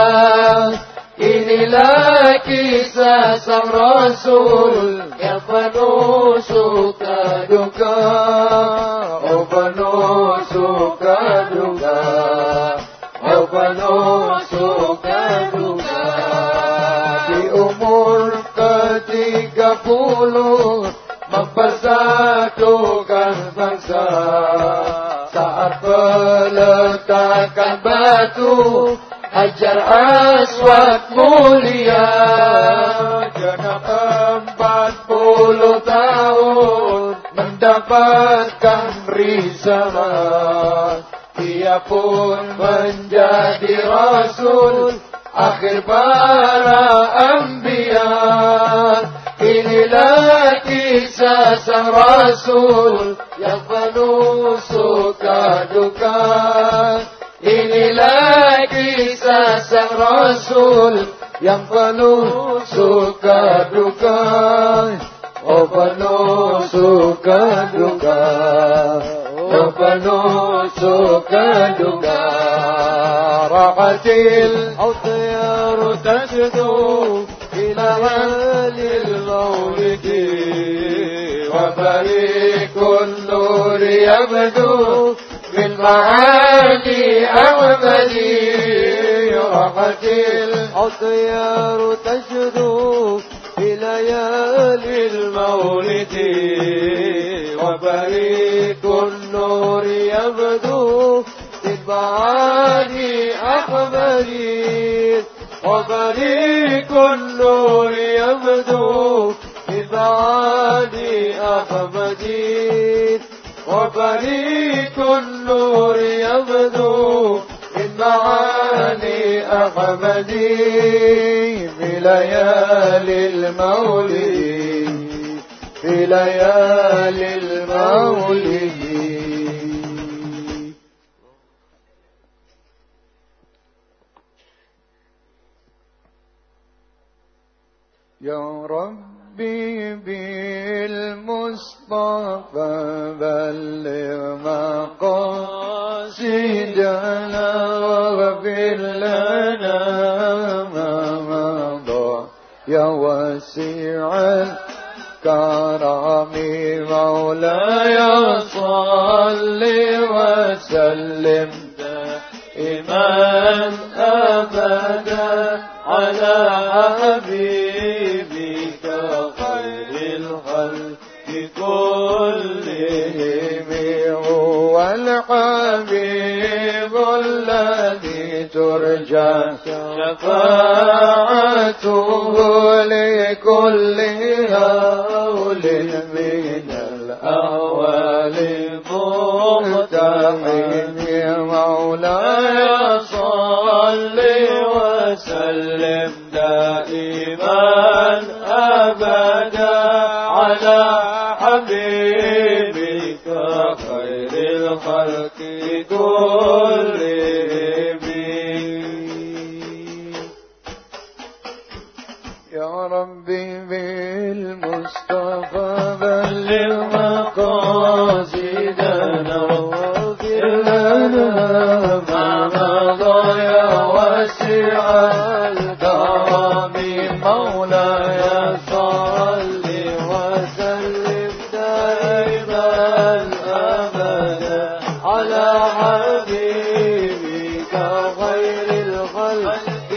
Inilah kisah sang Rasul yang penuh suka duka. Oh penuh suka duka. Oh penuh suka duka. Di umur ketiga puluh mempersatukan bangsa saat peletakan batu Hajar Aswad mulia. Genap empat puluh tahun Mendapatkan risalah. Dia pun menjadi Rasul Akhir para anbiya. Inilah kisah sang Rasul yang penuh suka duka. Inilah kisah sang Rasul yang penuh suka duka. Oh penuh suka duka. Oh penuh suka duka. Rahatil أطيار تشدو إلى ليالي المولد وفريق النور يبدو بالمعادي أغمدي راحة الأطيار تشدو في ليالي المولد وبريق النور يبدو بالمعادي أغمدي وبريق النور يبدو بمعادي أحمدي وبريق النور يبدو من معاني أحمدي في ليالي المولد في ليالي المولد. يا رب حبيبي المصطفى بلغ مقاصدنا واغفر لنا ما مضى. يا واسع الكرم مولاي صل وسلم دائما ابدا على حبيبي. حبيب الذي ترجى شفاعته لكل هول من الأهوال يا مولاي صل وسلم دائما.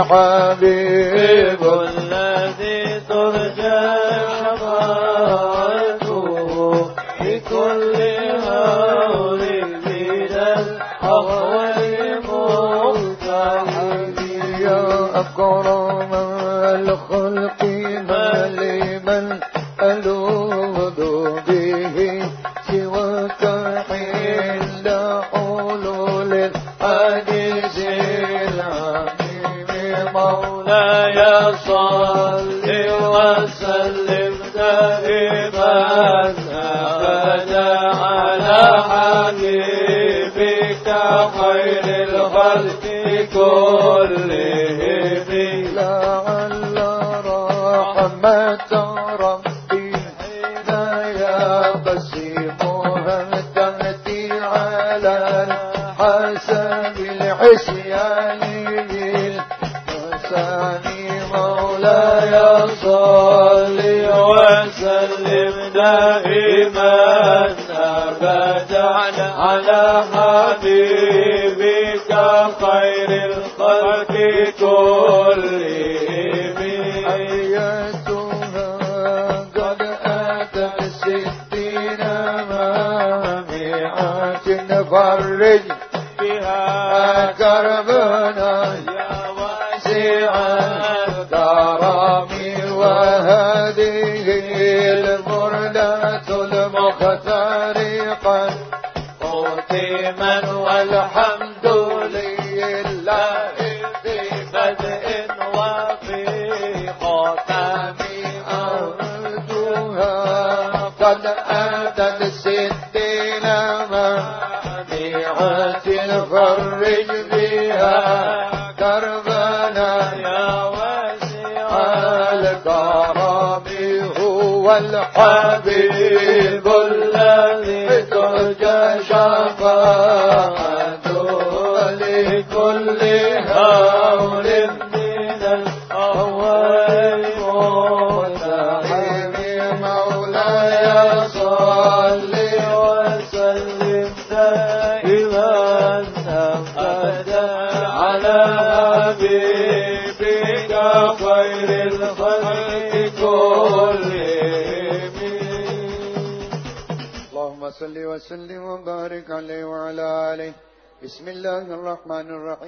أصحاب कर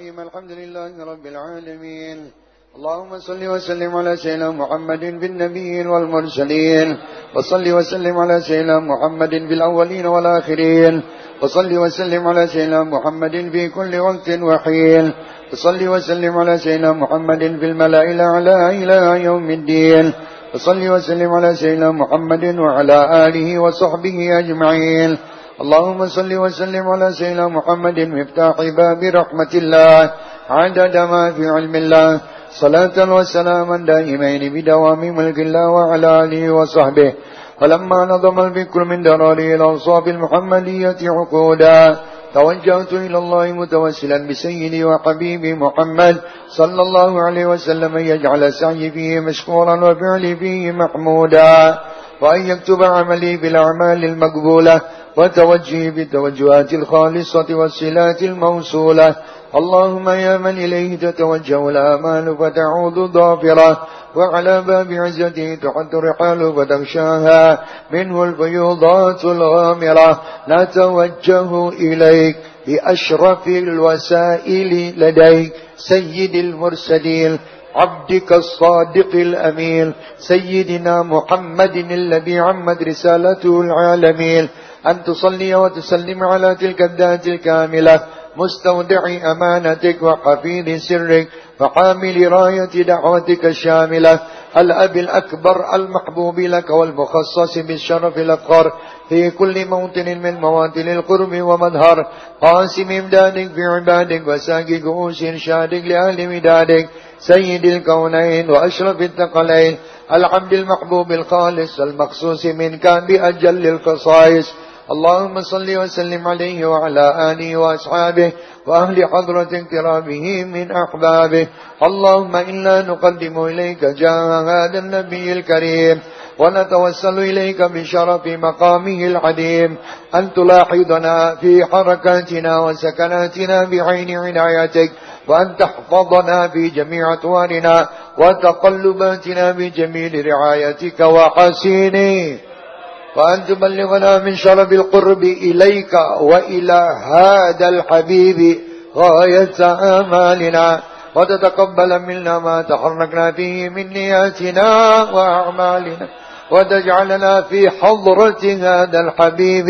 الرحيم الحمد لله رب العالمين. اللهم صل وسلم على سيدنا محمد بالنبيين والمرسلين. وصل وسلم على سيدنا محمد بالأولين والآخرين. وصل وسلم على سيدنا محمد في كل وقت وحين. وصل وسلم على سيدنا محمد في الملأ الأعلى إلى يوم الدين. وصل وسلم على سيدنا محمد وعلى آله وصحبه أجمعين. اللهم صل وسلم على سيدنا محمد مفتاح باب رحمة الله عدد ما في علم الله صلاة وسلاما دائمين بدوام ملك الله وعلى آله وصحبه. ولما نظم البكر من دراري الأوصاف المحمدية عقودا توجهت إلى الله متوسلا بسيدي وحبيبي محمد صلى الله عليه وسلم أن يجعل سعي فيه مشكورا وفعلي فيه محمودا وأن يكتب عملي بالأعمال المقبولة وتوجهي بالتوجهات الخالصة والصلات الموصولة اللهم يا من إليه تتوجه الآمال فتعود ضافرة وعلى باب عزته تحط رحال فتغشاها منه الفيوضات الغامرة. نتوجه إليك بأشرف الوسائل لديك. سيد المرسلين عبدك الصادق الأمين. سيدنا محمد الذي عمت رسالته العالمين. أن تصلي وتسلم على تلك الذات الكاملة مستودع أمانتك وحفيظ سرك وحامل راية دعوتك الشاملة. الأب الأكبر المحبوب لك والمخصص بالشرف الأفخر. في كل موطن من مواطن القرب ومظهر. قاسم إمدادك في عبادك وساقي كؤوس إرشادك لأهل مدادك. سيد الكونين وأشرف الثقلين. العبد المحبوب الخالص المخصوص منك بأجل الخصائص. اللهم صل وسلم عليه وعلى آله وأصحابه وأهل حضرة كرامه من أحبابه. اللهم إنا نقدم إليك جاه هذا النبي الكريم ونتوسل إليك بشرف مقامه العظيم. أن تلاحظنا في حركاتنا وسكناتنا بعين عنايتك وأن تحفظنا في جميع أطوارنا وتقلباتنا بجميل رعايتك وحسينه. وأن تبلغنا من شرب القرب إليك وإلى هذا الحبيب غاية آمالنا وتتقبل منا ما تحركنا فيه من نياتنا وأعمالنا وتجعلنا في حضرة هذا الحبيب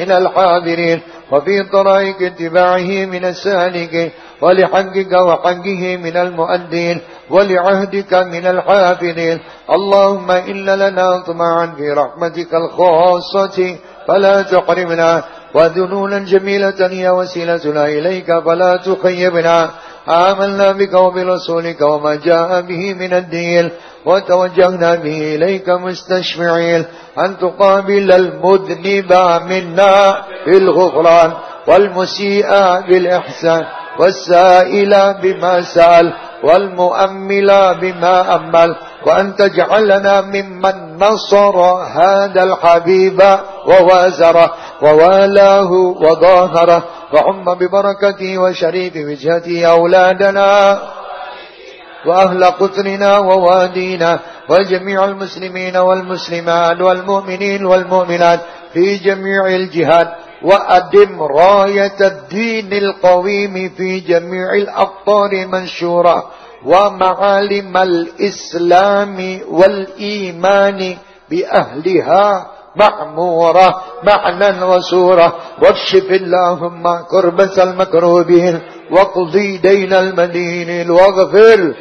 من الحاضرين وفي طرائق اتباعه من السالكين ولحقك وحقه من المؤدين ولعهدك من الحافظين اللهم إن لنا طمعا في رحمتك الخاصة فلا تحرمنا وذنونا جميلة هي وسيلتنا إليك فلا تخيبنا. آمنا بك وبرسولك وما جاء به من الدين وتوجهنا به إليك مستشفعين. أن تقابل المذنب منا بالغفران والمسيء بالإحسان والسائل بما سأل والمؤمل بما أمل. وأن تجعلنا ممن نصر هذا الحبيب ووازره ووالاه وظاهره وعم ببركته وشريف وجهته أولادنا وأهل قطرنا ووادينا وجميع المسلمين والمسلمات والمؤمنين والمؤمنات في جميع الجهات وأدم راية الدين القويم في جميع الأقطار منشورة. ومعالم الإسلام والإيمان بأهلها معمورة معنى وسورة. واكشف اللهم كربة المكروبين واقضي دين المدين واغفر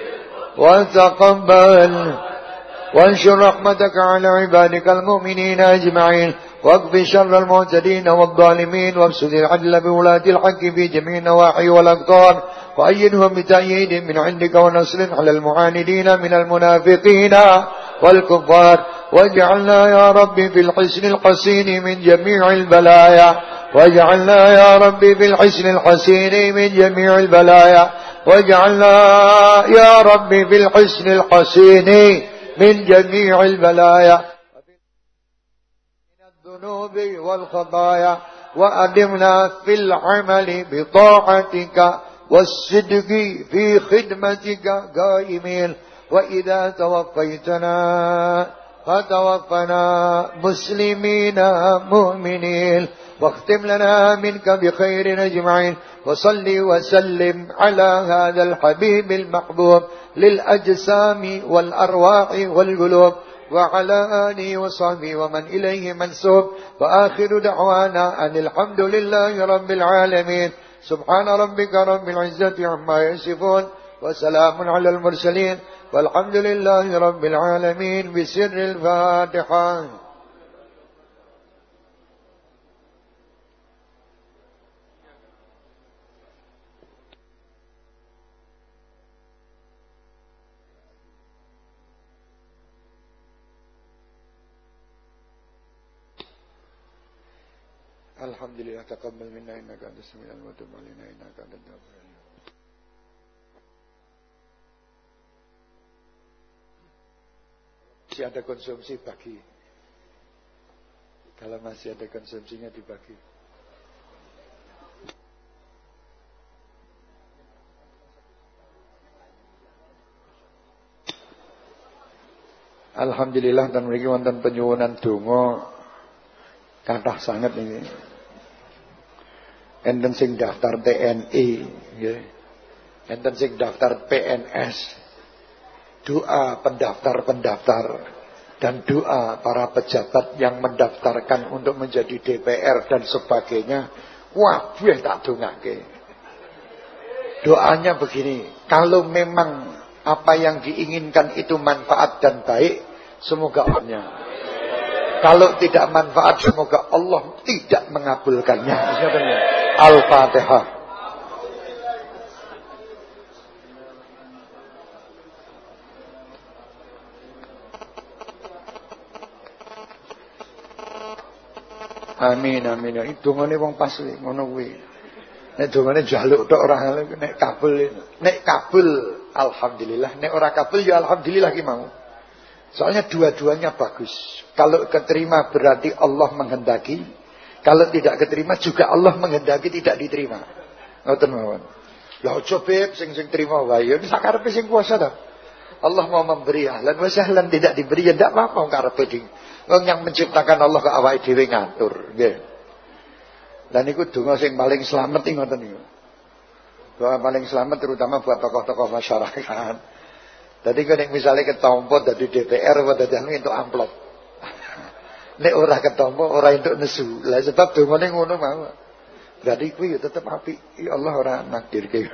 وتقبل وانشر رحمتك على عبادك المؤمنين أجمعين واقض شر المعتدين والظالمين وافسد العدل بولاة الحق في جميع النواحي والأقطار وأيدهم بتأييد من عندك ونصر على المعاندين من المنافقين والكفار واجعلنا يا رب في الحسن الحسين من جميع البلايا واجعلنا يا رب في الحسن الحسين من جميع البلايا واجعلنا يا رب في الحسن الحسين من جميع البلايا. من الذنوب والخطايا. وأدمنا في العمل بطاعتك والصدق في خدمتك قائمين. وإذا توفيتنا فتوفنا مسلمين مؤمنين. واختم لنا منك بخير أجمعين. وصل وسلم على هذا الحبيب المحبوب للأجسام والأرواح والقلوب وعلى آله وصحبه ومن إليه منسوب. وآخر دعوانا أن الحمد لله رب العالمين. سبحان ربك رب العزة عما يصفون وسلام على المرسلين. والحمد لله رب العالمين بسر الفاتحة. Alhamdulillah taqabbal minna innaka antas samiul wa tub alaina innaka antat tawwabur Masih ada konsumsi bagi. Kalau masih ada konsumsinya dibagi. Alhamdulillah dan mereka wonten penyuwunan donga kathah sangat ini enten sing daftar TNI enten sing daftar PNS doa pendaftar-pendaftar dan doa para pejabat yang mendaftarkan untuk menjadi DPR dan sebagainya wabeh tak dongake. Doanya begini kalau memang apa yang diinginkan itu manfaat dan baik semoga Allahnya kalau tidak manfaat semoga Allah tidak mengabulkannya Al-Fatihah. Amin amin. Itu ngene wong pas ngono kuwi. Nek dongane jaluk tok ora nek kabul nek kabul alhamdulillah nek ora kabul ya alhamdulillah ki mau. Soalnya dua-duanya bagus. Kalau keterima berarti Allah menghendaki. Kalau tidak keterima juga Allah menghendaki tidak diterima. Ngoten mawon. Lah aja beb sing sing terima wae. Ya sakarepe sing kuasa dah. Allah mau memberi ahlan wa sahlan tidak diberi ya ndak apa-apa karepe ding. Wong yang menciptakan Allah ke awake dhewe ngatur, nggih. Dan niku donga sing paling selamat ngoten niku. Doa paling selamat terutama buat tokoh-tokoh masyarakat. Tadi kan misalnya ketompo dari DPR pada jalan itu amplop. Nek ora ketompo, ora entuk nesu. Lah sebab dongane ngono mau. Berarti kuwi ya tetep apik. Ya Allah ora nakdirke.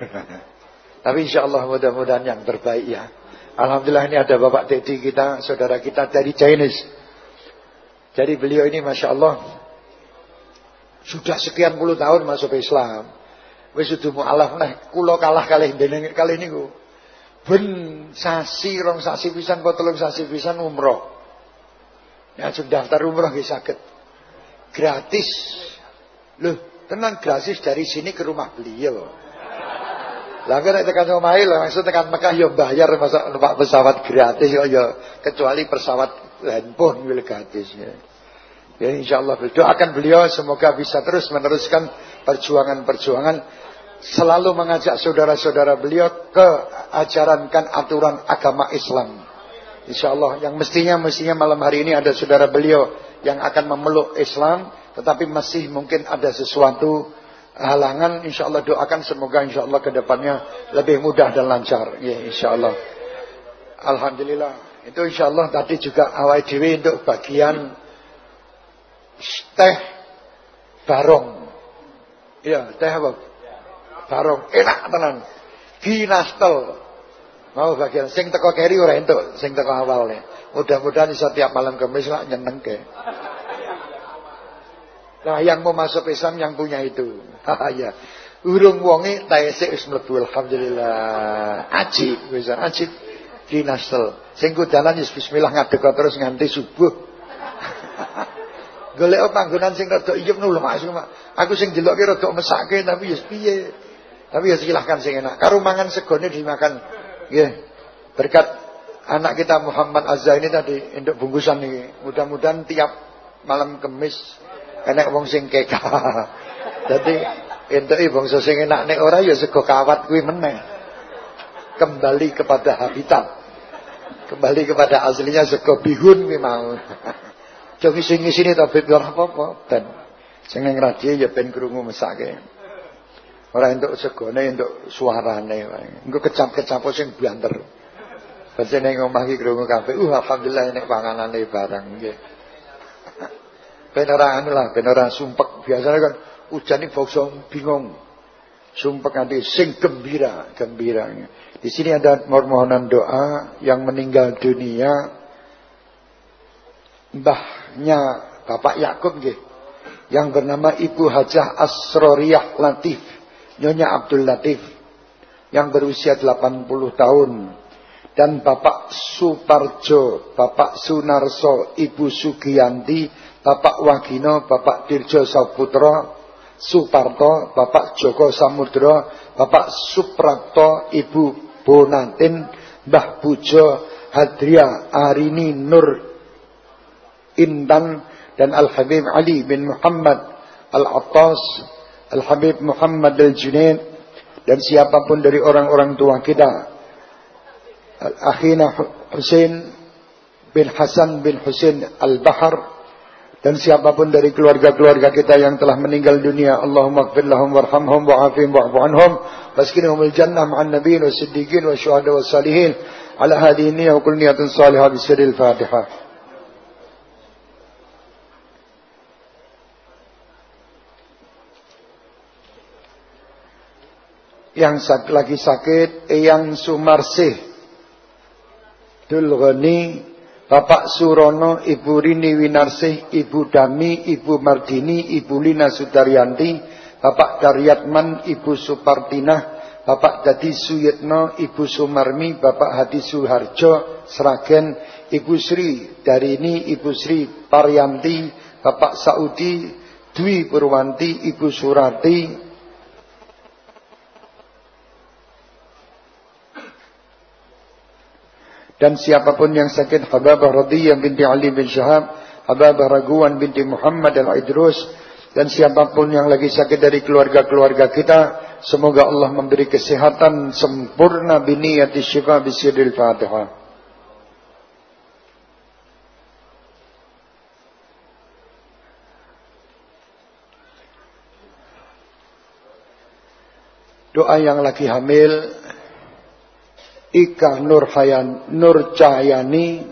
Tapi insyaallah mudah-mudahan yang terbaik ya. Alhamdulillah ini ada Bapak Teddy kita, saudara kita dari Chinese. Jadi beliau ini Masya Allah Sudah sekian puluh tahun masuk Islam Wis sudah mu'alaf nah Kulo kalah kali ini kali ini Ben sasi rong sasi pisan Potolong sasi pisan umroh Sudah daftar umroh nggih sakit. Gratis. Loh, tenang gratis dari sini ke rumah beliau. Lah nek tekan omahe lah maksud tekan Mekah ya bayar masa numpak pesawat gratis ya, ya kecuali pesawat handphone wil gratis ya. Ya insyaallah doakan beliau semoga bisa terus meneruskan perjuangan-perjuangan selalu mengajak saudara-saudara beliau ke ajarankan aturan agama Islam. Insya Allah yang mestinya mestinya malam hari ini ada saudara beliau yang akan memeluk Islam, tetapi masih mungkin ada sesuatu halangan. Insya Allah doakan semoga Insya Allah ke depannya lebih mudah dan lancar. Ya Insya Allah. Alhamdulillah. Itu Insya Allah tadi juga awal dewi untuk bagian teh barong. Ya teh apa? Barong enak tenan. Ginastel. Mau bagian sing teko keri ora entuk, sing teko awalnya. Mudah-mudahan iso tiap malam kemis lah ke. Nah, yang mau masuk Islam yang punya itu. ya. Urung wonge taese wis mlebu alhamdulillah. Ajib wis ajib dinasel. Sing kudalan wis bismillah ngadeg terus nganti subuh. Golek panggonan sing rada iyep nulu Mas. Aku sing delokke rada mesake tapi ya piye. Tapi ya silahkan sing enak. Karo mangan segone dimakan Ya, berkat anak kita Muhammad Azza ini tadi induk bungkusan ini. Mudah-mudahan tiap malam kemis enek wong sing keka. Jadi Entuke bangsa sing enak nek ora ya sego kawat kuwi meneh. Kembali kepada habitat. Kembali kepada aslinya sego bihun kuwi mau. Jong ngisi-ngisini to bib ora apa-apa ben. Sing ya ben krungu mesake. Ora entuk segone entuk suarane. Engko kecap-kecap sing banter. Bajane ngomah iki krungu kabeh. Uh alhamdulillah nek panganane barang nggih. Ben ora anu lah, ben ora sumpek. Biasanya kan Hujan ini bangsa bingung. Sumpah nanti sing gembira, gembira. Di sini ada permohonan doa yang meninggal dunia. Mbahnya Bapak Yakub nggih. Yang bernama Ibu Hajah Asroriyah Latif. Nyonya Abdul Latif. Yang berusia 80 tahun. Dan Bapak Suparjo, Bapak Sunarso, Ibu Sugiyanti, Bapak Wagino, Bapak Dirjo Saputra, Suparto, Bapak Joko Samudra, Bapak Suprapto, Ibu Bonatin, Mbah Bujo, Hadria, Arini Nur, Intan, dan Al-Habib Ali bin Muhammad Al-Attas, Al-Habib Muhammad Al-Junaid, dan siapa pun dari orang-orang tua kita. Al-Akhina Hussein bin Hasan bin Hussein Al-Bahar, dan siapa pun dari keluarga-keluarga kita yang telah meninggal dunia. Allahumma gfir lahum warhamhum wa'afihim wa'fu anhum. Waskinhumul jannah ma'an nabiyyin was-siddiqin wasyuhada was-salihin ala hadhihi niyyah wa kulli niyatin salihah bi sirril Fatihah yang lagi sakit Eyang Sumarsih. Dul Bapak Surono, Ibu Rini Winarsih, Ibu Dami, Ibu Mardini, Ibu Lina Sudaryanti, Bapak Daryatman, Ibu Supartinah, Bapak Dadi Suyitno, Ibu Sumarmi, Bapak Hadi Suharjo, Sragen, Ibu Sri Darini, Ibu Sri Paryanti, Bapak Saudi, Dwi Purwanti, Ibu Surati, dan siapa pun yang sakit Hababah Radiyah binti Ali bin Syahab Hababah Raguan binti Muhammad Al-Idrus dan siapa pun yang lagi sakit dari keluarga-keluarga kita semoga Allah memberi kesehatan sempurna biniyati syifa bisiril fatihah Doa yang lagi hamil Ika Nur Hayan Nur Cahyani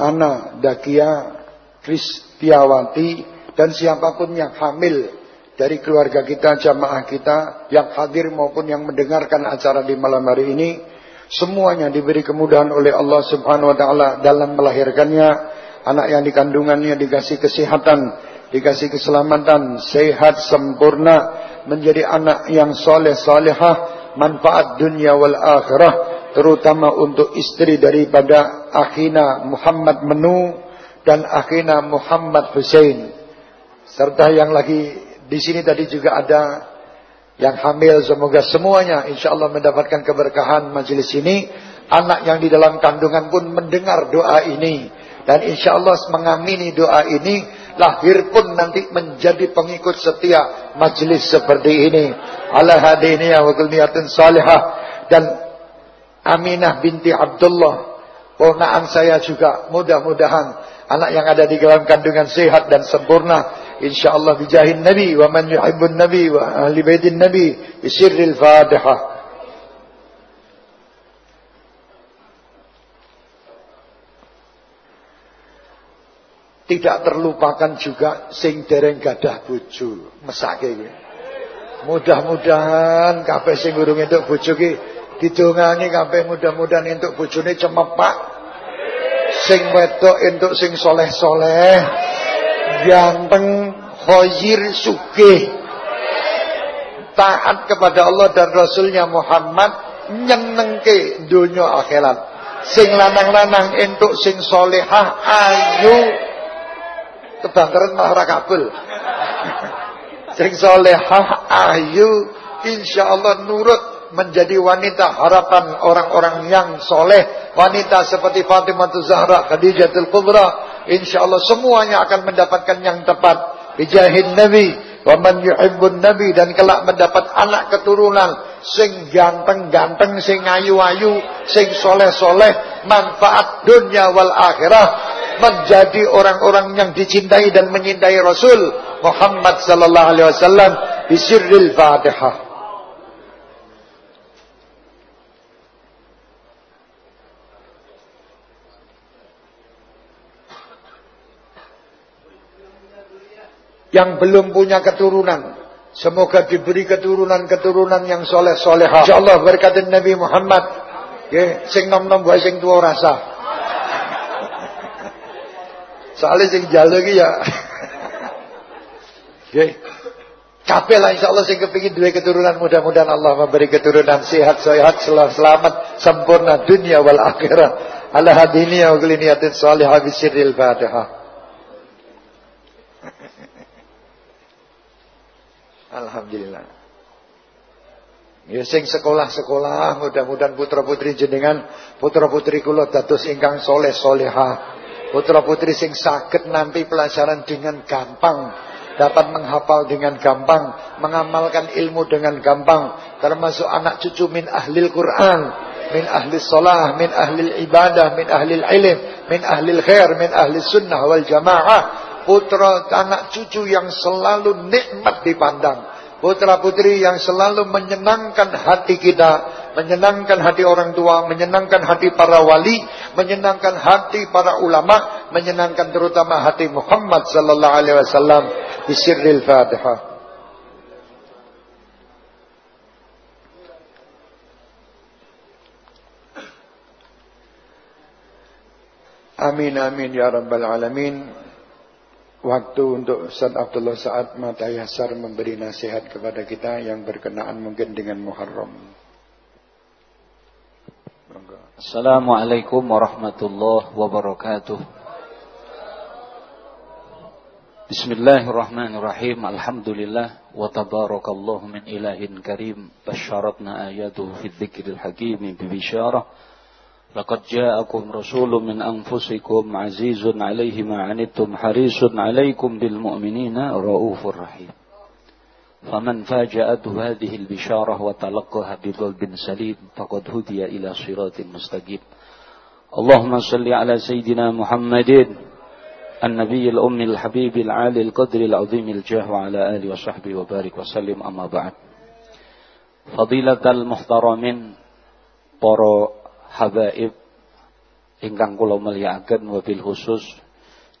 Ana Dakia Kristiawati dan siapa pun yang hamil dari keluarga kita, jamaah kita yang hadir maupun yang mendengarkan acara di malam hari ini semuanya diberi kemudahan oleh Allah Subhanahu wa taala dalam melahirkannya. Anak yang dikandungannya dikasih kesehatan dikasih keselamatan sehat sempurna menjadi anak yang soleh salehah manfaat dunia wal akhirah terutama untuk istri daripada akhina Muhammad Menu dan akhina Muhammad Hussein. Serta yang lagi di sini tadi juga ada yang hamil. Semoga semuanya insya Allah mendapatkan keberkahan majelis ini. Anak yang di dalam kandungan pun mendengar doa ini. Dan insya Allah mengamini doa ini lahir pun nanti menjadi pengikut setia majelis seperti ini. Ala hadini wa kulniyatin salihah. Dan Aminah binti Abdullah. Ponaan saya juga mudah-mudahan anak yang ada di dalam kandungan sehat dan sempurna. InsyaAllah bijahin Nabi wa man yuhibbun Nabi wa ahli baitin Nabi bisirril Fatihah. Tidak terlupakan juga sing dereng gadah bojo. Mesake iki. Mudah-mudahan kabeh sing urung entuk bojo ki Didongangi kabeh mudah-mudahan entuk bojone cemepak. Sing wedok entuk sing soleh-soleh. Ganteng, khoyir, sugih. Taat kepada Allah dan Rasulnya Muhammad nyenengke dunia akhirat. Sing lanang-lanang entuk sing solehah ayu kebangkeren malah kabul. sing solehah ayu insyaallah nurut menjadi wanita harapan orang-orang yang soleh. Wanita seperti Fatimah Zahra, Khadijatul Kubra. InsyaAllah semuanya akan mendapatkan yang tepat. Bijahin Nabi Wa man yuhibbun nabi dan kelak mendapat anak keturunan sing ganteng-ganteng, sing ayu-ayu, sing soleh-soleh, manfaat dunia wal akhirah menjadi orang-orang yang dicintai dan menyintai Rasul Muhammad sallallahu alaihi wasallam di sirril Fatihah. Yang belum punya keturunan. Semoga diberi keturunan-keturunan yang soleh solehah. Allah berkata Nabi Muhammad. Ya, sing nom nom sing tua rasa. Soalnya sing jalo lagi ya. Ya. Kabeh lah Allah sing kepingin dua keturunan mudah-mudahan Allah memberi keturunan sehat sehat selamat sempurna dunia wal akhirah. Ala hadini wa kulli niyatin salihah bisirril Fatihah. Alhamdulillah. Ya sing sekolah-sekolah mudah-mudahan putra-putri jenengan putra-putri kula dados ingkang soleh soleha. Putra-putri sing sakit nanti pelajaran dengan gampang, dapat menghafal dengan gampang, mengamalkan ilmu dengan gampang, termasuk anak cucu min ahlil Quran, min ahli salah, min ahli ibadah, min ahli ilm, min ahli khair, min ahli sunnah wal jamaah putra anak cucu yang selalu nikmat dipandang. Putra putri yang selalu menyenangkan hati kita, menyenangkan hati orang tua, menyenangkan hati para wali, menyenangkan hati para ulama, menyenangkan terutama hati Muhammad sallallahu alaihi wasallam di sirril Fatihah. Amin amin ya rabbal alamin waktu untuk Ustaz Abdullah Sa'ad Matayasar memberi nasihat kepada kita yang berkenaan mungkin dengan Muharram. Assalamualaikum warahmatullahi wabarakatuh. Bismillahirrahmanirrahim. Alhamdulillah wa tabarakallahu min ilahin karim. Basyaratna ayatuhu fi dzikril hakim bi bisyarah. لقد جاءكم رسول من أنفسكم عزيز عليه ما عنتم حريص عليكم بالمؤمنين رؤوف رحيم. فمن فاجأته هذه البشارة وتلقاها بقلب سليم فقد هدي إلى صراط مستقيم. اللهم صل على سيدنا محمد النبي الأم الحبيب العالي القدر العظيم الجاه وعلى آله وصحبه وبارك وسلم. أما بعد فضيلة المحترمين para habaib. Ingkang kula mulyakaken wabil khusus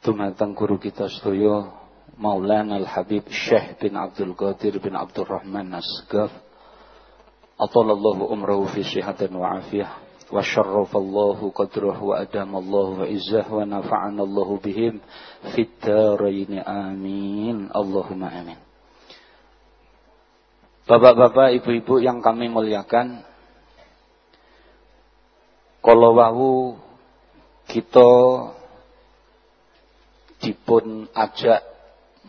dumateng guru kita sedaya Maulana Al Habib Syekh bin Abdul Qadir bin Abdul Rahman Asgaf Atalallahu umrahu fi sihatin wa afiyah wa syarrafallahu qadrahu wa adamallahu wa izzah wa nafa'anallahu bihim fit daraini amin. Allahumma amin. Bapak-bapak, ibu-ibu yang kami muliakan, kalau wau kita dipun ajak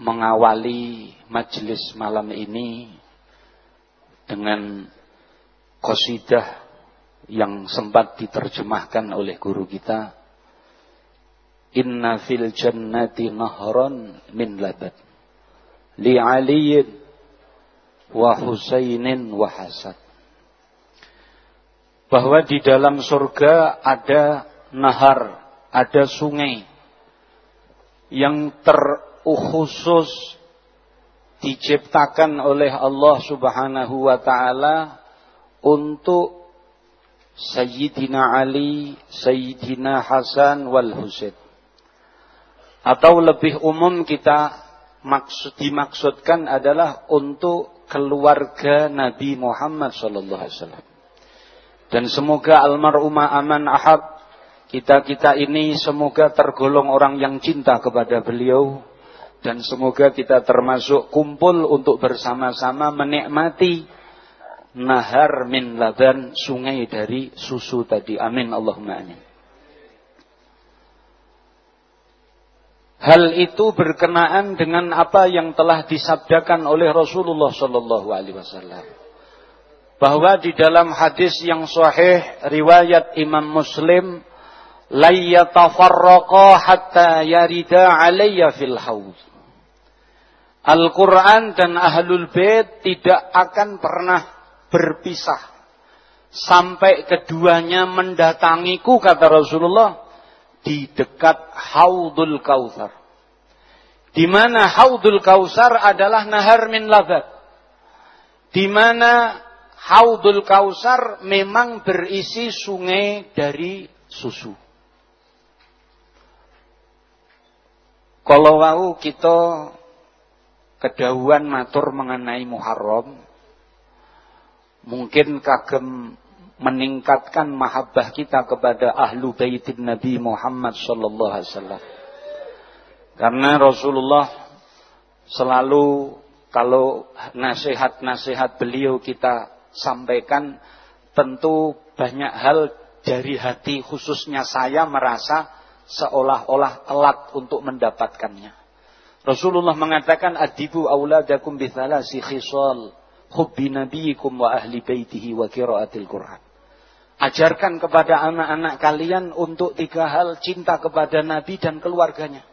mengawali majelis malam ini dengan kosidah yang sempat diterjemahkan oleh guru kita. Inna fil jannati nahron min labat li aliyin wa husainin wa hasad bahwa di dalam surga ada nahar, ada sungai yang terkhusus diciptakan oleh Allah Subhanahu wa taala untuk Sayyidina Ali, Sayyidina Hasan wal Husain. Atau lebih umum kita maksud dimaksudkan adalah untuk keluarga Nabi Muhammad sallallahu alaihi wasallam. Dan semoga almarhumah aman ahad kita-kita ini semoga tergolong orang yang cinta kepada beliau dan semoga kita termasuk kumpul untuk bersama-sama menikmati nahar min laban sungai dari susu tadi. Amin Allahumma amin. Hal itu berkenaan dengan apa yang telah disabdakan oleh Rasulullah Sallallahu Alaihi Wasallam bahwa di dalam hadis yang sahih riwayat Imam Muslim la yatafarraqa hatta yarida alayya fil haud Al-Quran dan Ahlul Bait tidak akan pernah berpisah. Sampai keduanya mendatangiku, kata Rasulullah, di dekat Haudul Kautsar. Di mana Haudul Kautsar adalah nahar min labat. Di mana Haudul Kautsar memang berisi sungai dari susu. Kalau wau kita kedahuan matur mengenai Muharram mungkin kagem meningkatkan mahabbah kita kepada ahlu baitin Nabi Muhammad sallallahu alaihi wasallam. Karena Rasulullah selalu kalau nasihat-nasihat beliau kita sampaikan tentu banyak hal dari hati khususnya saya merasa seolah-olah telat untuk mendapatkannya. Rasulullah mengatakan adibu auladakum bithalasi khisal hubbi nabiyikum wa ahli baitihi wa qiraatil Qur'an. Ajarkan kepada anak-anak kalian untuk tiga hal cinta kepada Nabi dan keluarganya.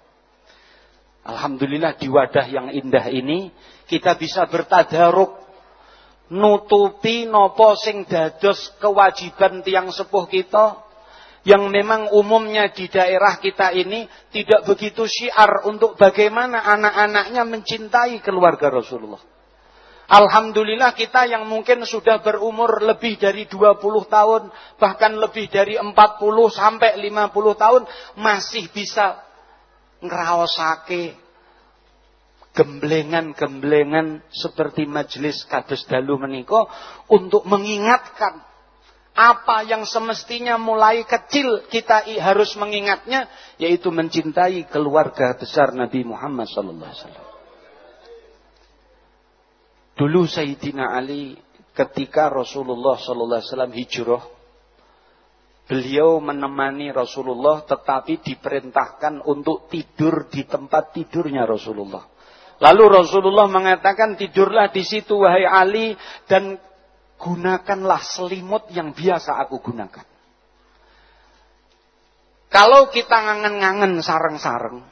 Alhamdulillah di wadah yang indah ini kita bisa bertadaruk nutupi nopo sing dados kewajiban tiang sepuh kita yang memang umumnya di daerah kita ini tidak begitu syiar untuk bagaimana anak-anaknya mencintai keluarga Rasulullah. Alhamdulillah kita yang mungkin sudah berumur lebih dari 20 tahun, bahkan lebih dari 40 sampai 50 tahun masih bisa ngraosake gemblengan-gemblengan seperti majelis kados dalu meniko untuk mengingatkan apa yang semestinya mulai kecil kita harus mengingatnya yaitu mencintai keluarga besar Nabi Muhammad sallallahu alaihi wasallam. Dulu Sayyidina Ali ketika Rasulullah wasallam hijrah Beliau menemani Rasulullah tetapi diperintahkan untuk tidur di tempat tidurnya Rasulullah. Lalu Rasulullah mengatakan tidurlah di situ wahai Ali dan gunakanlah selimut yang biasa aku gunakan. Kalau kita ngangen-ngangen sarang-sarang,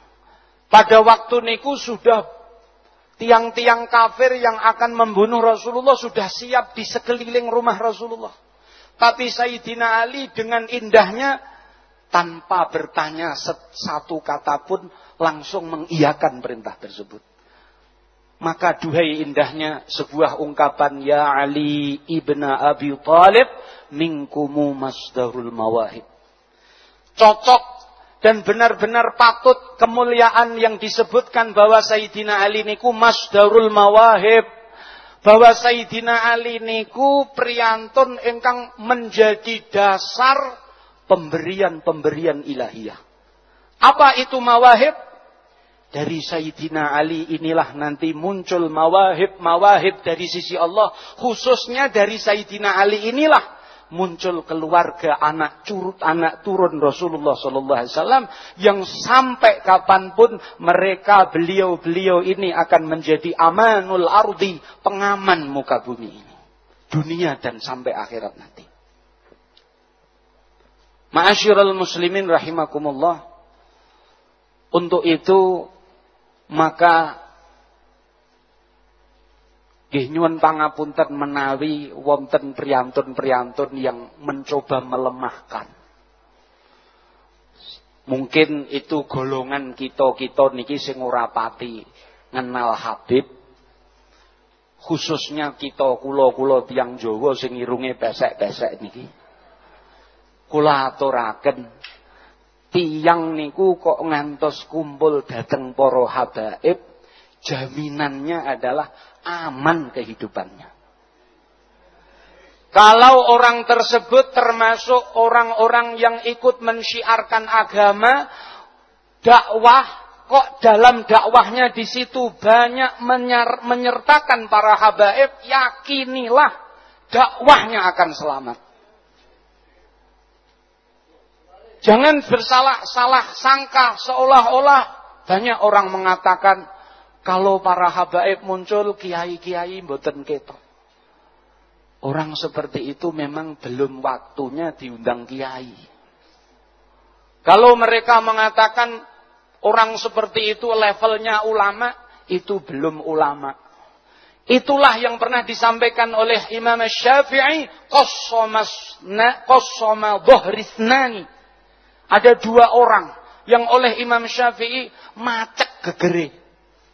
pada waktu niku sudah tiang-tiang kafir yang akan membunuh Rasulullah sudah siap di sekeliling rumah Rasulullah. Tapi Sayyidina Ali dengan indahnya tanpa bertanya satu kata pun langsung mengiyakan perintah tersebut. Maka duhai indahnya sebuah ungkapan Ya Ali ibna Abi Talib Mingkumu masdarul mawahib Cocok dan benar-benar patut kemuliaan yang disebutkan bahwa Sayyidina Ali niku masdarul mawahib bahwa Sayyidina Ali niku priyantun ingkang menjadi dasar pemberian-pemberian ilahiyah. Apa itu mawahib? Dari Sayyidina Ali inilah nanti muncul mawahib-mawahib dari sisi Allah. Khususnya dari Sayyidina Ali inilah muncul keluarga anak curut anak turun Rasulullah Sallallahu Alaihi Wasallam yang sampai kapan pun mereka beliau-beliau ini akan menjadi amanul ardi pengaman muka bumi ini dunia dan sampai akhirat nanti. Ma'asyiral muslimin rahimakumullah. Untuk itu maka nggih nyuwun pangapunten menawi wonten priyantun-priyantun yang mencoba melemahkan. Mungkin itu golongan kita-kita niki sing ora pati ngenal Habib. Khususnya kita kula-kula tiyang Jawa sing irunge pesek-pesek niki. Kula aturaken tiang niku kok ngantos kumpul dateng para habaib, jaminannya adalah aman kehidupannya. Kalau orang tersebut termasuk orang-orang yang ikut mensyiarkan agama, dakwah kok dalam dakwahnya di situ banyak menyertakan para habaib, yakinilah dakwahnya akan selamat. Jangan bersalah-salah sangka seolah-olah banyak orang mengatakan kalau para habaib muncul kiai-kiai mboten ketok. Orang seperti itu memang belum waktunya diundang kiai. Kalau mereka mengatakan orang seperti itu levelnya ulama, itu belum ulama. Itulah yang pernah disampaikan oleh Imam Syafi'i qassama dhahrisnani. Ada dua orang yang oleh Imam Syafi'i macek gegere.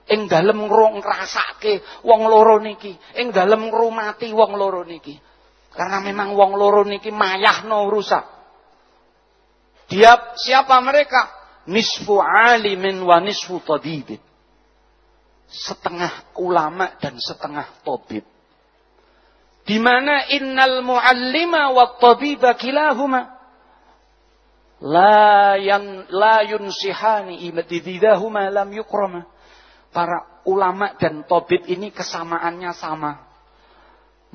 Ing dalem ngrasake wong loro niki, ing dalem ngrumati wong loro niki. Karena memang wong loro niki mayahno rusak. Dia siapa mereka? Nisfu alimin wa nisfu tabibin setengah ulama dan setengah tabib. Di mana innal muallima wa tabiba kilahuma la yan la yunsihani imadidahuma lam yukrama. Para ulama dan tabib ini kesamaannya sama.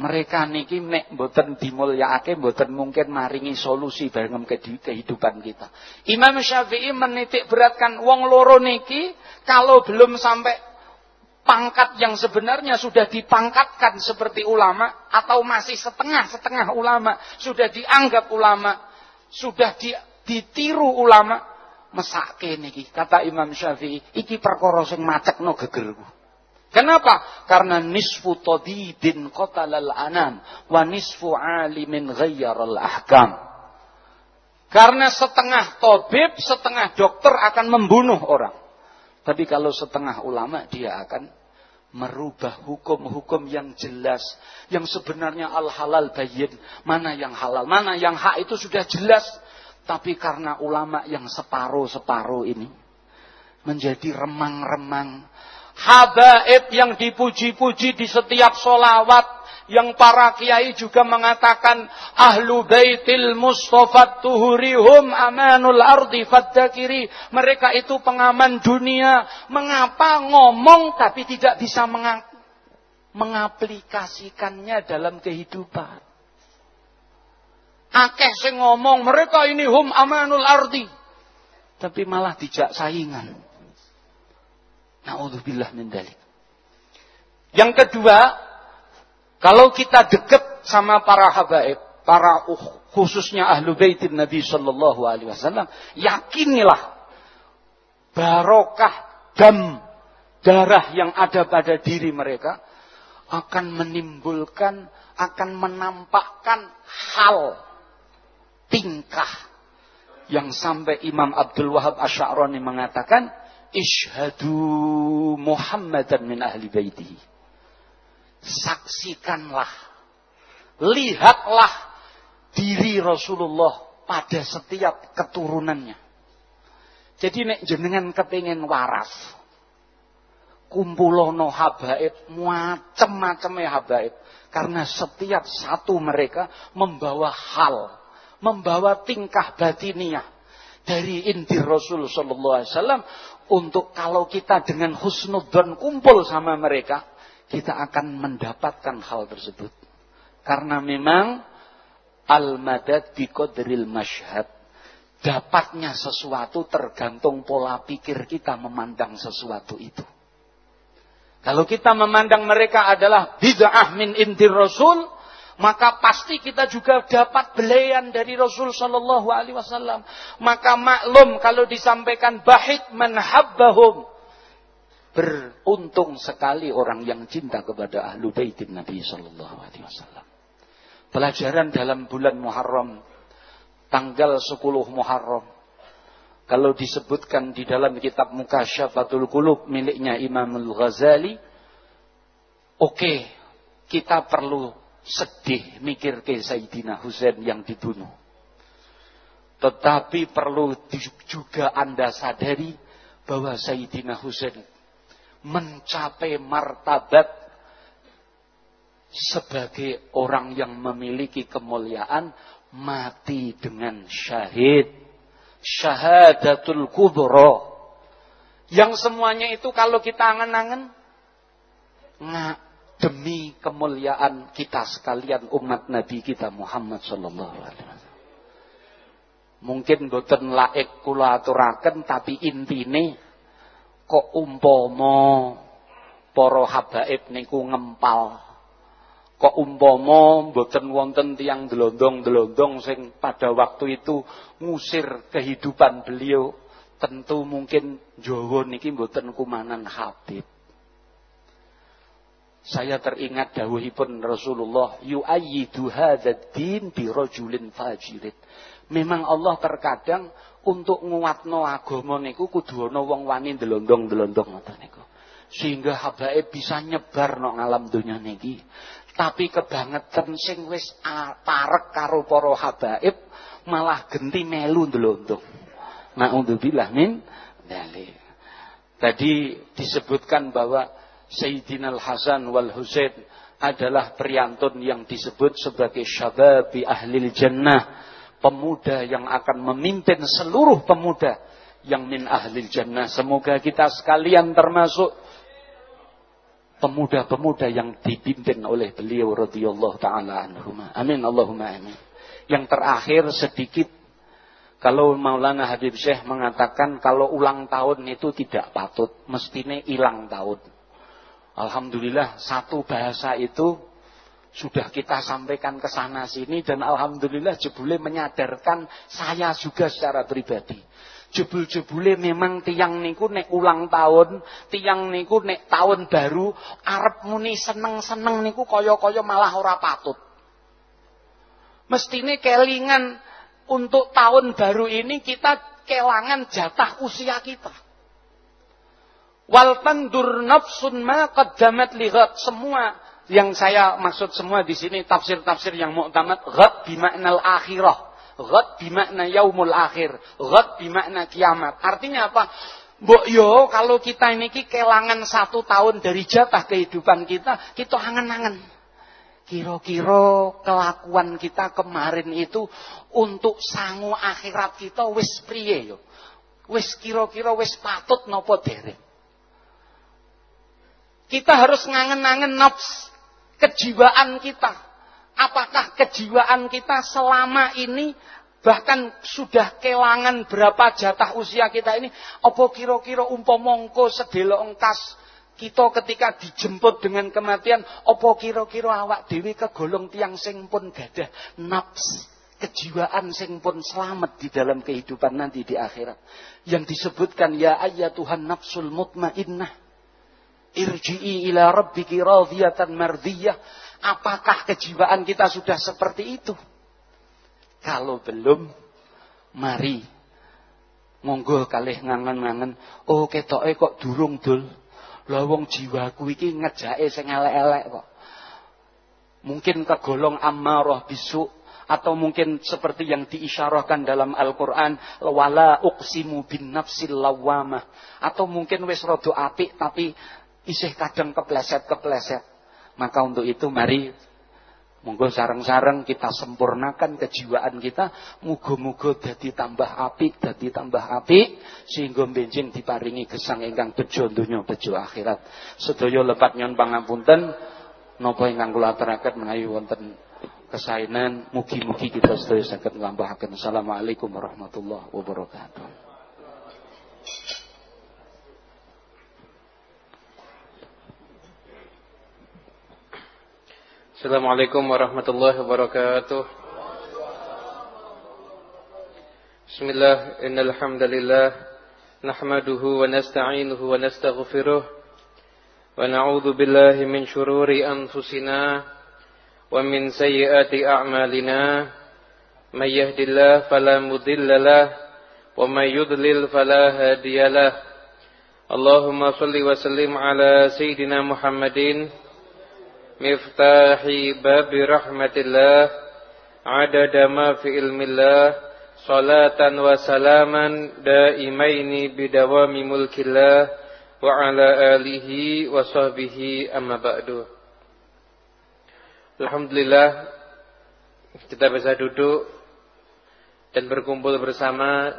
Mereka niki nek mboten dimulyakake mboten mungkin maringi solusi bareng kehidupan kita. Imam Syafi'i menitik beratkan wong loro niki kalau belum sampai pangkat yang sebenarnya sudah dipangkatkan seperti ulama atau masih setengah-setengah ulama sudah dianggap ulama sudah di, ditiru ulama mesake niki kata Imam Syafi'i iki perkara sing macekno gegerku Kenapa? Karena nisfu tadidin qatalal anam wa nisfu alimin ghayyaral ahkam. Karena setengah tabib, setengah dokter akan membunuh orang. Tapi kalau setengah ulama dia akan merubah hukum-hukum yang jelas, yang sebenarnya al-halal bayin, mana yang halal, mana yang hak itu sudah jelas. Tapi karena ulama yang separuh-separuh ini menjadi remang-remang, habaib yang dipuji-puji di setiap solawat, yang para kiai juga mengatakan ahlu baitil mustafa tuhurihum amanul ardi faddakiri. Mereka itu pengaman dunia. Mengapa ngomong tapi tidak bisa mengaplikasikannya dalam kehidupan? Akeh sing ngomong mereka ini hum amanul ardi. Tapi malah dijak saingan. Naudzubillah min dalik. Yang kedua, kalau kita dekat sama para habaib, para khususnya ahlu baitin Nabi Shallallahu Alaihi Wasallam, yakinilah barokah dam darah yang ada pada diri mereka akan menimbulkan, akan menampakkan hal tingkah yang sampai Imam Abdul Wahab Asy'arani mengatakan ishadu Muhammadan min ahli baitihi saksikanlah, lihatlah diri Rasulullah pada setiap keturunannya. Jadi nek jenengan kepingin waras, kumpulono habaib, macam-macam ya habaib. Karena setiap satu mereka membawa hal, membawa tingkah batiniah dari inti Rasul Sallallahu Alaihi Wasallam untuk kalau kita dengan husnudzon kumpul sama mereka, kita akan mendapatkan hal tersebut. Karena memang al-madad biqadril masyhad. Dapatnya sesuatu tergantung pola pikir kita memandang sesuatu itu. Kalau kita memandang mereka adalah bid'ah min indir Rasul, maka pasti kita juga dapat belayan dari Rasul Shallallahu Alaihi Wasallam. Maka maklum kalau disampaikan bahit manhabbahum Beruntung sekali orang yang cinta kepada ahlu baitin Nabi Sallallahu Alaihi Wasallam. Pelajaran dalam bulan Muharram, tanggal 10 Muharram. Kalau disebutkan di dalam kitab Mukasyafatul Qulub miliknya Imam Al-Ghazali, oke, okay, kita perlu sedih mikir ke Sayyidina Husain yang dibunuh. Tetapi perlu juga Anda sadari bahwa Sayyidina Husain mencapai martabat sebagai orang yang memiliki kemuliaan mati dengan syahid. Syahadatul kubro. Yang semuanya itu kalau kita angen-angen demi kemuliaan kita sekalian umat Nabi kita Muhammad sallallahu alaihi wasallam. Mungkin boten laik kula aturaken tapi intine kok umpama para habaib niku ngempal kok umpama mboten wonten tiang delondong-delondong sing pada waktu itu ngusir kehidupan beliau tentu mungkin Jawa niki mboten kumanan Habib Saya teringat dawuhipun Rasulullah, yu'ayyidu hadzal din bi rajulin fajirin. Memang Allah terkadang untuk nguatno agama niku kudu ana wong wani ndelondong-ndelondong ngoten niku. Sehingga habaib bisa nyebar no ngalam dunia niki. Tapi kebangetan sing wis parek karo para habaib malah genti melu ndelondong. Nauzubillah min dzalik. Tadi disebutkan bahwa Sayyidina Al-Hasan wal Husain adalah priantun yang disebut sebagai syababi ahlil jannah. Pemuda yang akan memimpin seluruh pemuda yang min ahlil jannah. Semoga kita sekalian termasuk pemuda-pemuda yang dipimpin oleh beliau radhiyallahu taala anhuma. Amin Allahumma amin. Yang terakhir sedikit kalau Maulana Habib Syekh mengatakan kalau ulang tahun itu tidak patut, mestinya hilang tahun. Alhamdulillah satu bahasa itu sudah kita sampaikan ke sana sini dan alhamdulillah jebule menyadarkan saya juga secara pribadi. Jebul-jebule memang tiang niku nek ulang tahun, tiang niku nek tahun baru arep muni seneng-seneng niku kaya-kaya malah ora patut. Mestine kelingan untuk tahun baru ini kita kelangan jatah usia kita. Wal tandur nafsun ma qaddamat lighat. Semua yang saya maksud semua di sini tafsir-tafsir yang muktamad ghat bimaknal akhirah. Ghat bimakna yaumul akhir. Ghat bimakna kiamat. Artinya apa? Mbok yo kalau kita ini kelangan satu tahun dari jatah kehidupan kita, kita angen-angen. Kira-kira kelakuan kita kemarin itu untuk sangu akhirat kita wis priye yo. Wis kira-kira wis patut nopo dereng. Kita harus ngangen-ngangen nafs kejiwaan kita. Apakah kejiwaan kita selama ini bahkan sudah kelangan berapa jatah usia kita ini apa kira-kira umpamangka sedelo engkas kita ketika dijemput dengan kematian, apa kira-kira awak dewi kegolong tiang sing pun gadah nafs kejiwaan sing pun selamat di dalam kehidupan nanti di akhirat. Yang disebutkan ya ayat Tuhan nafsul mutmainnah. Irji'i ila rabbiki radiyatan mardiyah. Apakah kejiwaan kita sudah seperti itu? Kalau belum, mari monggo kalih ngangen-ngangen. Oh ketoke kok durung dul. Lah wong jiwaku iki ngejake sing elek-elek kok. Mungkin kegolong ammarah bisu atau mungkin seperti yang diisyarahkan dalam Al-Qur'an wala uqsimu bin nafsil lawamah atau mungkin wis rada apik tapi isih kadang kepleset-kepleset. Maka untuk itu mari Monggo sareng-sareng kita sempurnakan kejiwaan kita, muga-muga dadi tambah apik, dadi tambah apik sehingga benjing diparingi gesang ingkang bejo donya bejo akhirat. Sedaya lepat nyon pangapunten napa ingkang kula aturaken menawi wonten kesainan mugi-mugi kita sedaya saged nglampahaken. Assalamualaikum warahmatullahi wabarakatuh. Assalamualaikum warahmatullahi wabarakatuh. Bismillah Innal hamdalillah nahmaduhu wa nasta'inuhu wa nastaghfiruh wa na'udzu billahi min shururi anfusina wa min sayyiati a'malina. May yahdihillahu fala mudilla lahu wa may yudlil fala hadiyalah Allahumma salli wa sallim ala sayyidina Muhammadin مفتاح باب رحمة الله عدد ما في علم الله صلاة وسلاما دائمين بدوام ملك الله وعلى آله وصحبه أما بعد Alhamdulillah kita bisa duduk dan berkumpul bersama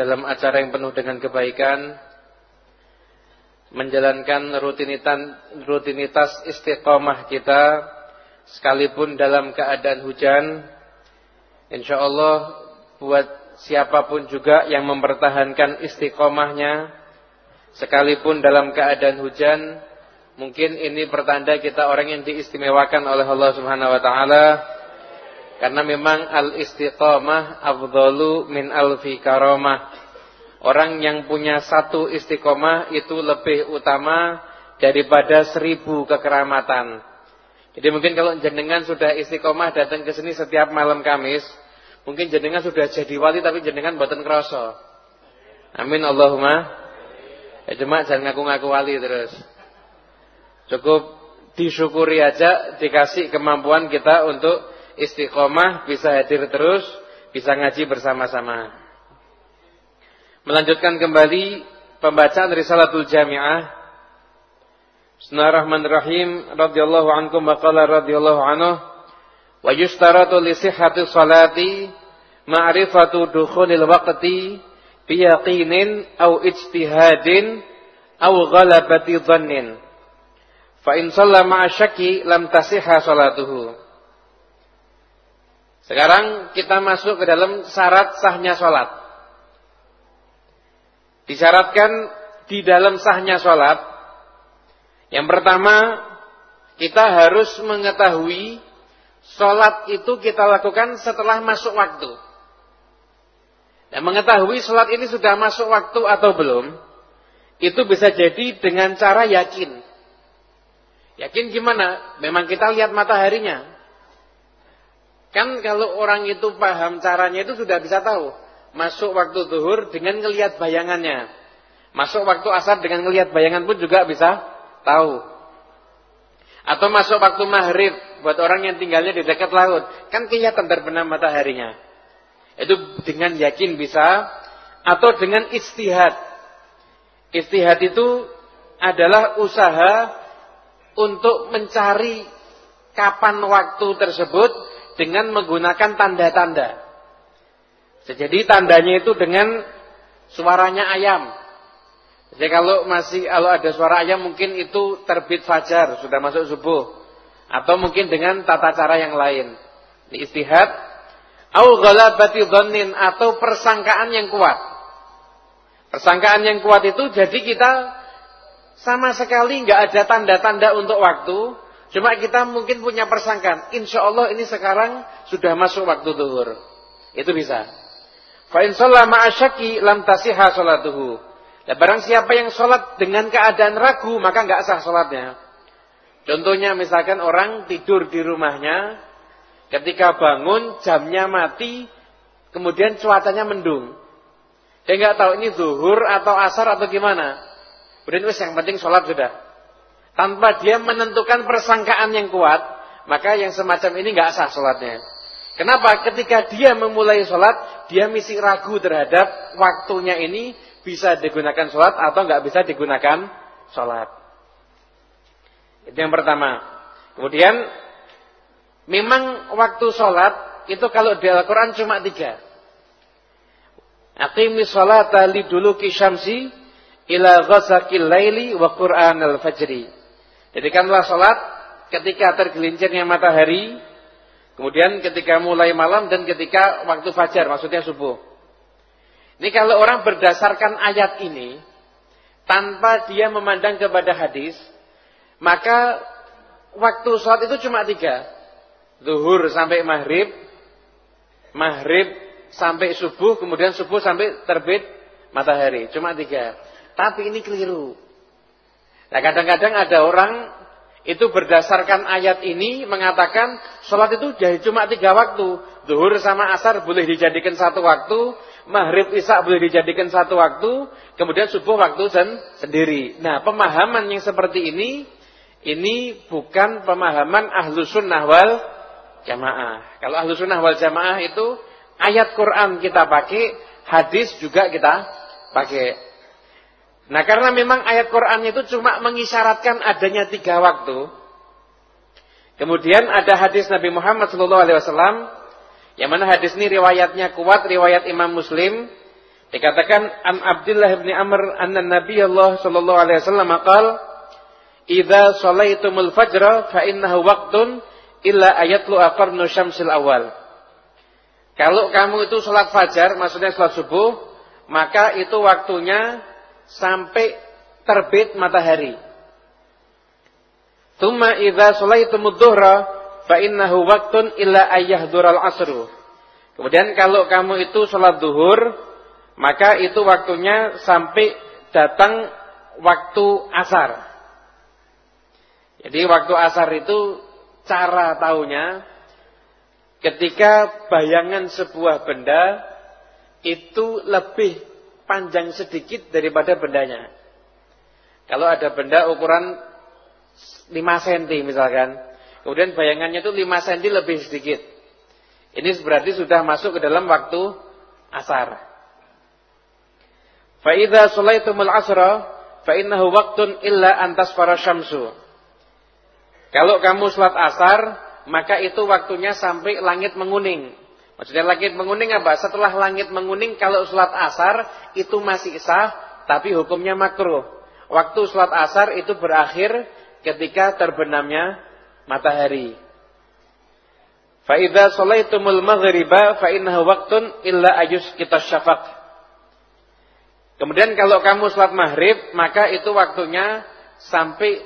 dalam acara yang penuh dengan kebaikan menjalankan rutinitas rutinitas istiqomah kita sekalipun dalam keadaan hujan. Insyaallah buat siapa pun juga yang mempertahankan istiqomahnya sekalipun dalam keadaan hujan mungkin ini pertanda kita orang yang diistimewakan oleh Allah Subhanahu wa taala. Karena memang al istiqomah afdalu min alfi karamah Orang yang punya satu istiqomah itu lebih utama daripada seribu kekeramatan. Jadi mungkin kalau jenengan sudah istiqomah datang ke sini setiap malam Kamis, mungkin jenengan sudah jadi wali tapi jenengan buatan kroso. Amin Allahumma. Ya cuma jangan ngaku-ngaku wali terus. Cukup disyukuri aja dikasih kemampuan kita untuk istiqomah, bisa hadir terus, bisa ngaji bersama-sama. Melanjutkan kembali pembacaan Risalatul Jami'ah. Bismillahirrahmanirrahim. Radhiyallahu ankum wa qala radhiyallahu anhu wa yushtaratu li sihhati salati ma'rifatu dukhulil waqti bi yaqinin aw ijtihadin aw ghalabati dhannin. Fa in shalla ma'a syakki lam tasihha salatuhu. Sekarang kita masuk ke dalam syarat sahnya salat. Disyaratkan di dalam sahnya salat yang pertama kita harus mengetahui salat itu kita lakukan setelah masuk waktu. Dan mengetahui salat ini sudah masuk waktu atau belum, itu bisa jadi dengan cara yakin. Yakin gimana? Memang kita lihat mataharinya. Kan kalau orang itu paham caranya itu sudah bisa tahu. Masuk waktu zuhur dengan ngelihat bayangannya. Masuk waktu asar dengan ngelihat bayangan pun juga bisa tahu. Atau masuk waktu maghrib buat orang yang tinggalnya di dekat laut. Kan kelihatan terbenam mataharinya. Itu dengan yakin bisa. Atau dengan istihad. Istihad itu adalah usaha untuk mencari kapan waktu tersebut dengan menggunakan tanda-tanda. Jadi tandanya itu dengan suaranya ayam. Jadi kalau masih kalau ada suara ayam mungkin itu terbit fajar, sudah masuk subuh. Atau mungkin dengan tata cara yang lain. Di istihad au ghalabati dhannin atau persangkaan yang kuat. Persangkaan yang kuat itu jadi kita sama sekali nggak ada tanda-tanda untuk waktu. Cuma kita mungkin punya persangkaan. Insya Allah ini sekarang sudah masuk waktu duhur. Itu bisa. Fa in ma'asyaki lam tasihha salatuhu. Dan barang siapa yang sholat dengan keadaan ragu, maka nggak sah sholatnya. Contohnya misalkan orang tidur di rumahnya, ketika bangun jamnya mati, kemudian cuacanya mendung. Dia nggak tahu ini zuhur atau asar atau gimana. Kemudian wis yang penting sholat sudah. Tanpa dia menentukan persangkaan yang kuat, maka yang semacam ini nggak sah sholatnya. Kenapa? Ketika dia memulai sholat, dia mesti ragu terhadap waktunya ini bisa digunakan sholat atau nggak bisa digunakan sholat. Itu yang pertama. Kemudian, memang waktu sholat itu kalau di Al-Quran cuma tiga. Aqimi sholata liduluki syamsi ila ghasaqil laili wa Qur'an al-fajri. Jadikanlah salat ketika tergelincirnya matahari, kemudian ketika mulai malam dan ketika waktu fajar, maksudnya subuh. Ini kalau orang berdasarkan ayat ini tanpa dia memandang kepada hadis, maka waktu sholat itu cuma tiga. Zuhur sampai maghrib, maghrib sampai subuh, kemudian subuh sampai terbit matahari. Cuma tiga. Tapi ini keliru. Nah kadang-kadang ada orang itu berdasarkan ayat ini mengatakan sholat itu jadi cuma tiga waktu. Zuhur sama asar boleh dijadikan satu waktu. Maghrib isya boleh dijadikan satu waktu. Kemudian subuh waktu sen sendiri. Nah pemahaman yang seperti ini. Ini bukan pemahaman ahlu sunnah wal jamaah. Kalau ahlu sunnah wal jamaah itu ayat Quran kita pakai. Hadis juga kita pakai. Nah karena memang ayat Quran itu cuma mengisyaratkan adanya tiga waktu. Kemudian ada hadis Nabi Muhammad SAW, yang mana hadis ini riwayatnya kuat, riwayat Imam Muslim. Dikatakan an Abdullah bin Amr anna Nabi Allah sallallahu alaihi wasallam qaal "Idza shalaitumul fajra fa innahu waqtun illa ayatlu aqarnu syamsil awal." Kalau kamu itu salat fajar, maksudnya salat subuh, maka itu waktunya sampai terbit matahari. Tuma idza salaitumud dhuhra fa innahu waqtun illa ayyahdural asru. Kemudian kalau kamu itu sholat duhur, maka itu waktunya sampai datang waktu asar. Jadi waktu asar itu cara taunya ketika bayangan sebuah benda itu lebih panjang sedikit daripada bendanya. Kalau ada benda ukuran 5 cm misalkan, kemudian bayangannya itu 5 cm lebih sedikit. Ini berarti sudah masuk ke dalam waktu asar. Fa idza sulaitumul asra fa innahu waqtun illa antas para syamsu. Kalau kamu salat asar, maka itu waktunya sampai langit menguning. Maksudnya langit menguning apa? Setelah langit menguning kalau sholat asar itu masih sah, tapi hukumnya makruh. Waktu sholat asar itu berakhir ketika terbenamnya matahari. Fa'idha solaitumul maghriba fa'innahu waktun illa ayus kita syafaq. Kemudian kalau kamu sholat maghrib, maka itu waktunya sampai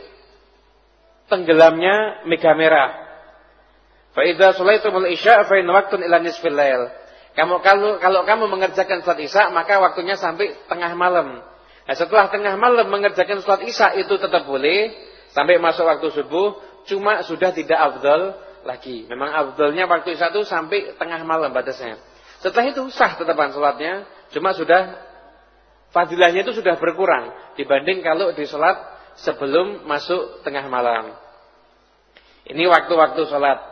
tenggelamnya mega merah. Fa idza sulaitumul isya fa inna waqtun ila nisfil lail. Kamu kalau kalau kamu mengerjakan salat isya maka waktunya sampai tengah malam. Nah, setelah tengah malam mengerjakan salat isya itu tetap boleh sampai masuk waktu subuh, cuma sudah tidak afdal lagi. Memang afdalnya waktu isya itu sampai tengah malam batasnya. Setelah itu sah tetapan salatnya, cuma sudah fadilahnya itu sudah berkurang dibanding kalau di salat sebelum masuk tengah malam. Ini waktu-waktu salat.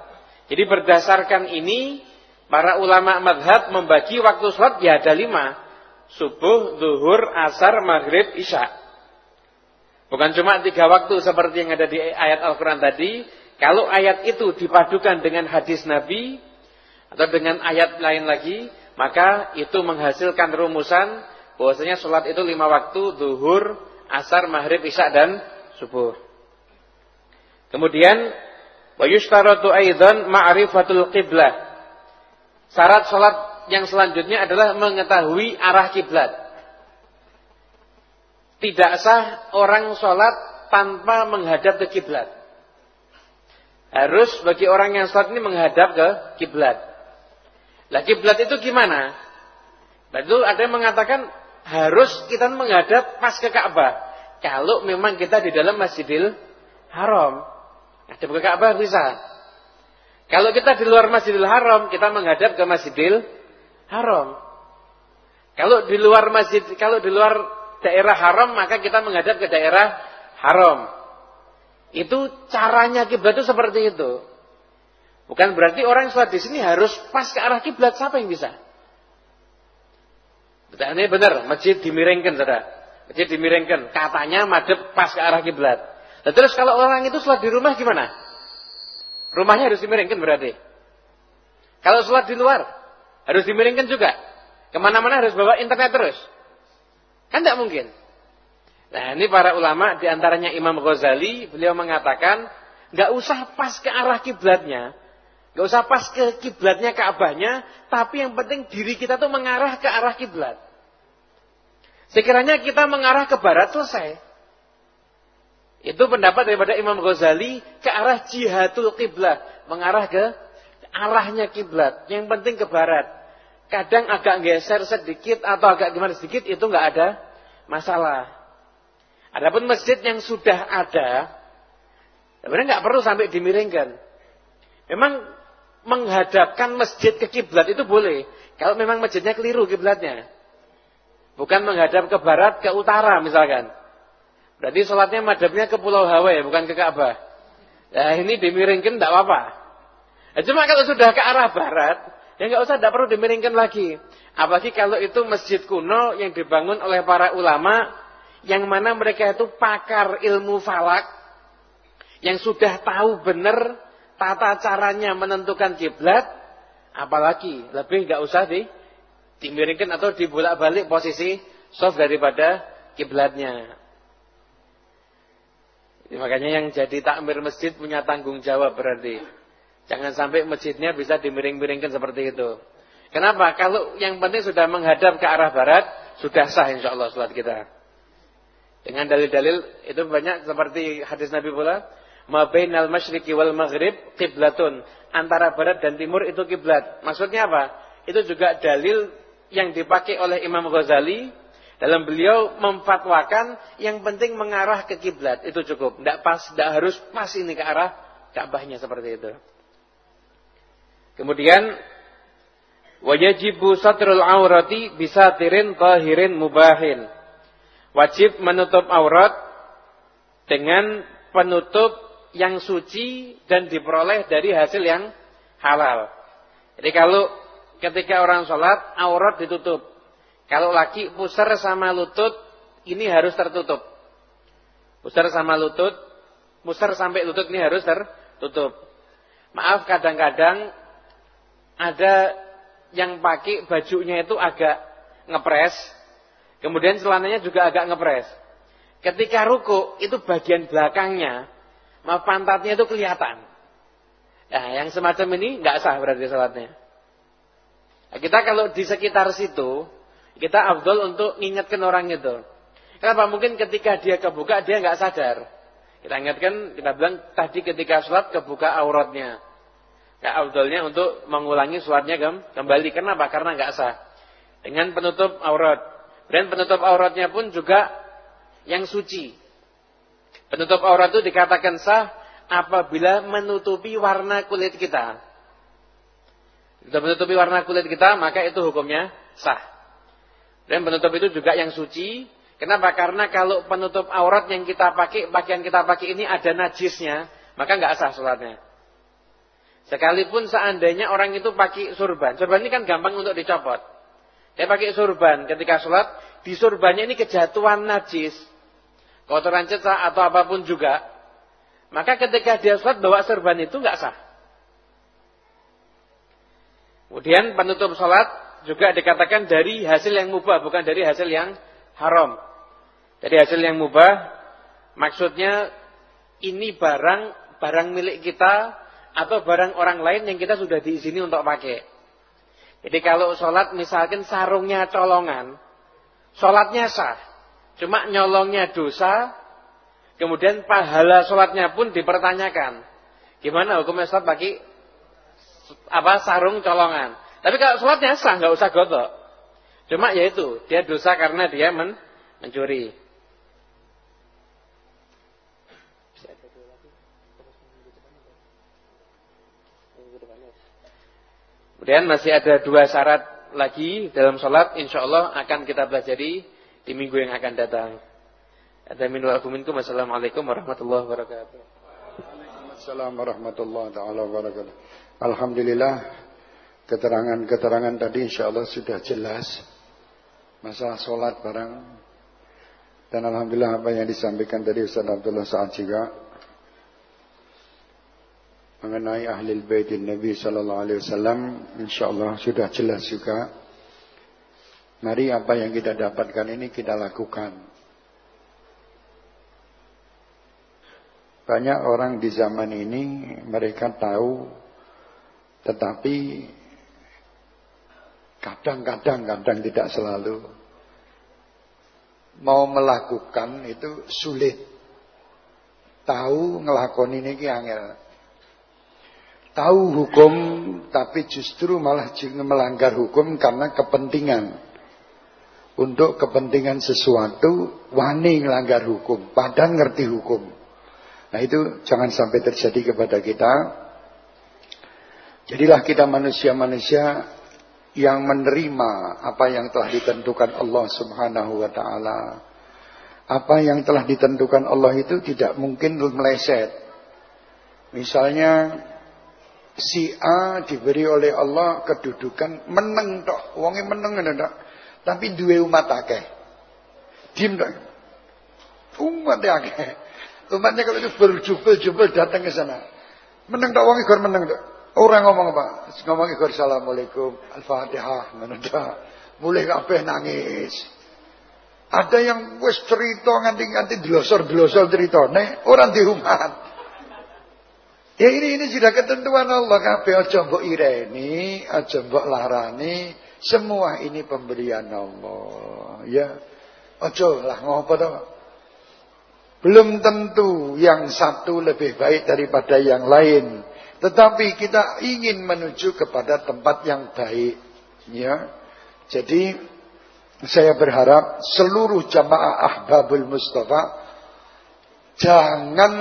Jadi berdasarkan ini, para ulama madhab membagi waktu sholat ya ada lima. Subuh, zuhur, asar, maghrib, isya. Bukan cuma tiga waktu seperti yang ada di ayat Al-Quran tadi. Kalau ayat itu dipadukan dengan hadis Nabi, atau dengan ayat lain lagi, maka itu menghasilkan rumusan bahwasanya sholat itu lima waktu, zuhur, asar, maghrib, isya, dan subuh. Kemudian Wa yushtaratu aidan ma'rifatul qiblah. Syarat salat yang selanjutnya adalah mengetahui arah kiblat. Tidak sah orang salat tanpa menghadap ke kiblat. Harus bagi orang yang salat ini menghadap ke kiblat. Lah kiblat itu gimana? Betul ada yang mengatakan harus kita menghadap pas ke Ka'bah. Kalau memang kita di dalam Masjidil Haram. Hadap ke Ka'bah bisa. Kalau kita di luar Masjidil Haram, kita menghadap ke Masjidil Haram. Kalau di luar masjid, kalau di luar daerah haram, maka kita menghadap ke daerah haram. Itu caranya kiblat itu seperti itu. Bukan berarti orang yang sholat di sini harus pas ke arah kiblat. Siapa yang bisa? Ini benar, masjid dimiringkan, saudara. Masjid dimiringkan. Katanya madep pas ke arah kiblat. Nah, terus kalau orang itu sholat di rumah gimana? Rumahnya harus dimiringkan berarti. Kalau sholat di luar, harus dimiringkan juga. Ke mana-mana harus bawa internet terus. Kan tidak mungkin. Nah ini para ulama, di antaranya Imam Ghazali, beliau mengatakan, nggak usah pas ke arah kiblatnya, nggak usah pas ke kiblatnya Ka'bahnya, tapi yang penting diri kita tuh mengarah ke arah kiblat. Sekiranya kita mengarah ke barat selesai. Itu pendapat daripada Imam Ghazali ke arah jihadul kiblat, mengarah ke arahnya kiblat. Yang penting ke barat. Kadang agak geser sedikit atau agak gimana sedikit itu nggak ada masalah. Adapun masjid yang sudah ada, sebenarnya nggak perlu sampai dimiringkan. Memang menghadapkan masjid ke kiblat itu boleh. Kalau memang masjidnya keliru kiblatnya. Bukan menghadap ke barat, ke utara misalkan. Berarti sholatnya madhabnya ke Pulau Hawaii, bukan ke Ka'bah. Ya ini dimiringkan tidak apa-apa. Ya, cuma kalau sudah ke arah barat, ya nggak usah, tidak perlu dimiringkan lagi. Apalagi kalau itu masjid kuno yang dibangun oleh para ulama, yang mana mereka itu pakar ilmu falak, yang sudah tahu benar tata caranya menentukan kiblat, apalagi lebih nggak usah di dimiringkan atau dibolak-balik posisi soft daripada kiblatnya. Ya, makanya yang jadi takmir masjid punya tanggung jawab berarti. Jangan sampai masjidnya bisa dimiring-miringkan seperti itu. Kenapa? Kalau yang penting sudah menghadap ke arah barat, sudah sah insya Allah sholat kita. Dengan dalil-dalil itu banyak seperti hadis Nabi pula. Ma bainal masyriqi wal maghrib kiblatun. Antara barat dan timur itu kiblat. Maksudnya apa? Itu juga dalil yang dipakai oleh Imam Ghazali Dalam beliau memfatwakan yang penting mengarah ke kiblat itu cukup. Tidak pas, tidak harus pas ini ke arah Ka'bahnya seperti itu. Kemudian wajibu satrul aurati bisa tirin tahirin mubahin. Wajib menutup aurat dengan penutup yang suci dan diperoleh dari hasil yang halal. Jadi kalau ketika orang sholat aurat ditutup, kalau laki pusar sama lutut, ini harus tertutup. Pusar sama lutut, pusar sampai lutut ini harus tertutup. Maaf kadang-kadang ada yang pakai bajunya itu agak ngepres, kemudian celananya juga agak ngepres. Ketika ruku itu bagian belakangnya, maaf pantatnya itu kelihatan. Nah, yang semacam ini nggak sah berarti sholatnya. Nah, kita kalau di sekitar situ, kita afdol untuk ngingetkan orang itu. Kenapa? Mungkin ketika dia kebuka dia nggak sadar. Kita ingatkan, kita bilang tadi ketika sholat kebuka auratnya. Ya afdolnya untuk mengulangi sholatnya kembali. Kenapa? Karena nggak sah. Dengan penutup aurat. Dan penutup auratnya pun juga yang suci. Penutup aurat itu dikatakan sah apabila menutupi warna kulit kita. Kita menutupi warna kulit kita, maka itu hukumnya sah. Dan penutup itu juga yang suci. Kenapa? Karena kalau penutup aurat yang kita pakai, pakaian kita pakai ini ada najisnya, maka nggak sah sholatnya. Sekalipun seandainya orang itu pakai surban. Surban ini kan gampang untuk dicopot. Dia pakai surban ketika sholat, di surbannya ini kejatuhan najis. Kotoran cecak atau apa pun juga. Maka ketika dia sholat bawa surban itu nggak sah. Kemudian penutup sholat juga dikatakan dari hasil yang mubah, bukan dari hasil yang haram. Dari hasil yang mubah, maksudnya ini barang barang milik kita atau barang orang lain yang kita sudah diizini untuk pakai. Jadi kalau sholat misalkan sarungnya colongan, sholatnya sah. Cuma nyolongnya dosa, kemudian pahala sholatnya pun dipertanyakan. Gimana hukumnya sholat pakai apa sarung colongan? Tapi kalau sholatnya sah, nggak usah godok. Cuma ya itu, dia dosa karena dia men mencuri. Kemudian masih ada dua syarat lagi dalam sholat, insya Allah akan kita pelajari di minggu yang akan datang. Ada min wa Assalamualaikum warahmatullahi wabarakatuh. Assalamualaikum warahmatullahi wabarakatuh. Alhamdulillah keterangan-keterangan tadi insya Allah sudah jelas. Masalah sholat barang. Dan Alhamdulillah apa yang disampaikan tadi Ustaz Abdullah Sa'ad juga. Mengenai ahli baitin Nabi Sallallahu Alaihi Wasallam. Insya Allah sudah jelas juga. Mari apa yang kita dapatkan ini kita lakukan. Banyak orang di zaman ini mereka tahu tetapi Kadang-kadang, kadang tidak selalu. Mau melakukan itu sulit. Tahu ngelakon ini angel. Tahu hukum tapi justru malah melanggar hukum karena kepentingan. Untuk kepentingan sesuatu wani melanggar hukum, padahal ngerti hukum. Nah itu jangan sampai terjadi kepada kita. Jadilah kita manusia-manusia yang menerima apa yang telah ditentukan Allah Subhanahu wa taala. Apa yang telah ditentukan Allah itu tidak mungkin meleset. Misalnya si A diberi oleh Allah kedudukan meneng tok, wonge meneng tok. Tapi dua umat akeh. Dim tok. Umat akeh. Umatnya kalau itu berjubel-jubel datang ke sana. Meneng tok wonge gor meneng tok. Orang ngomong apa? Ngomong ikut assalamualaikum, al-fatihah, menunda. Mulai kabeh nangis. Ada yang wis cerita nganti-nganti delosor-delosor cerita. Nek orang di rumah. Ya ini ini sudah ketentuan Allah kabeh aja mbok ireni, aja mbok larani. Semua ini pemberian Allah. Ya. Aja lah ngopo to. Belum tentu yang satu lebih baik daripada yang lain. Tetapi kita ingin menuju kepada tempat yang baik. Ya. Jadi saya berharap seluruh jamaah Ahbabul Mustafa jangan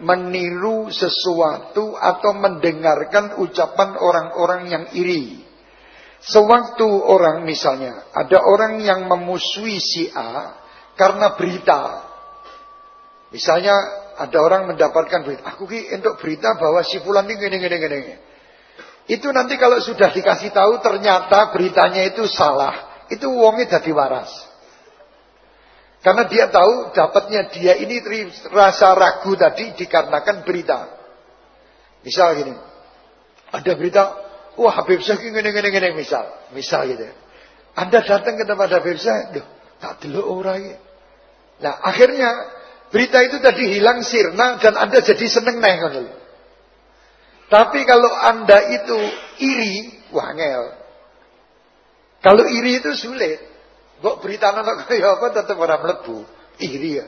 meniru sesuatu atau mendengarkan ucapan orang-orang yang iri. Sewaktu orang misalnya, ada orang yang memusuhi si A karena berita. Misalnya ada orang mendapatkan berita, aku ki untuk berita bahwa si fulan ini gini gini gini. Itu nanti kalau sudah dikasih tahu ternyata beritanya itu salah itu wongnya jadi waras. Karena dia tahu dapatnya dia ini rasa ragu tadi dikarenakan berita. Misal gini, ada berita, wah Habib Syekh gini gini gini misal, misal gitu. Anda datang ke tempat Habib Syekh, duh, tak dulu orang Nah akhirnya berita itu tadi hilang sirna dan Anda jadi seneng neng Tapi kalau Anda itu iri, wah ngel. Kalau iri itu sulit. Kok berita anak kaya apa tetap orang melebu. Iri ya.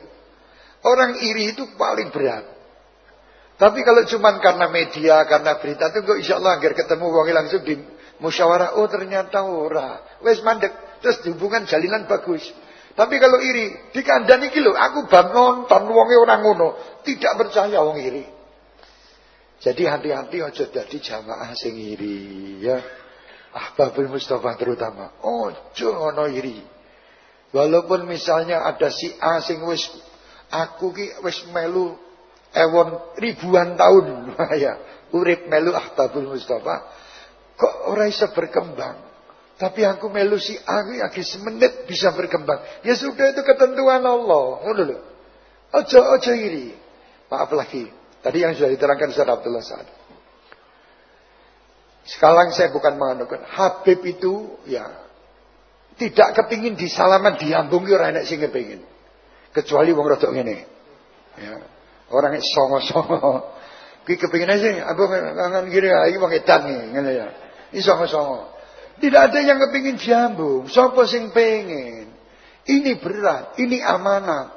Orang iri itu paling berat. Tapi kalau cuma karena media, karena berita itu kok insya Allah agar ketemu wong langsung di musyawarah. Oh ternyata ora. Wes mandek. Terus hubungan jalinan bagus. Tapi kalau iri, di kandang ini lho, aku bangun nonton wonge orang ngono, tidak percaya wong iri. Jadi hati-hati aja jadi jamaah sing iri ya. Ahbabul Mustafa terutama. Ojo ono iri. Walaupun misalnya ada si A sing wis aku ki wis melu ewon ribuan tahun ya urip melu Ahbabul Mustafa kok ora iso berkembang. Tapi aku melu si A ki lagi semenit bisa berkembang. Ya sudah itu ketentuan Allah. Ngono lho. Ojo ojo iri. Maaf lagi. Tadi yang sudah diterangkan Ustaz Abdullah Sa'ad. Sekarang saya bukan menganukan. Habib itu ya tidak kepingin di salaman diambung orang enak sih kepingin. Kecuali wong rodok ngene. Ya. Orang songo-songo. Ki kepingin aja abang kangen kiri ayo edan nih ngene ya. Ini songo-songo. Tidak ada yang kepingin diambung. Sopo sing pengen. Ini berat, ini amanah.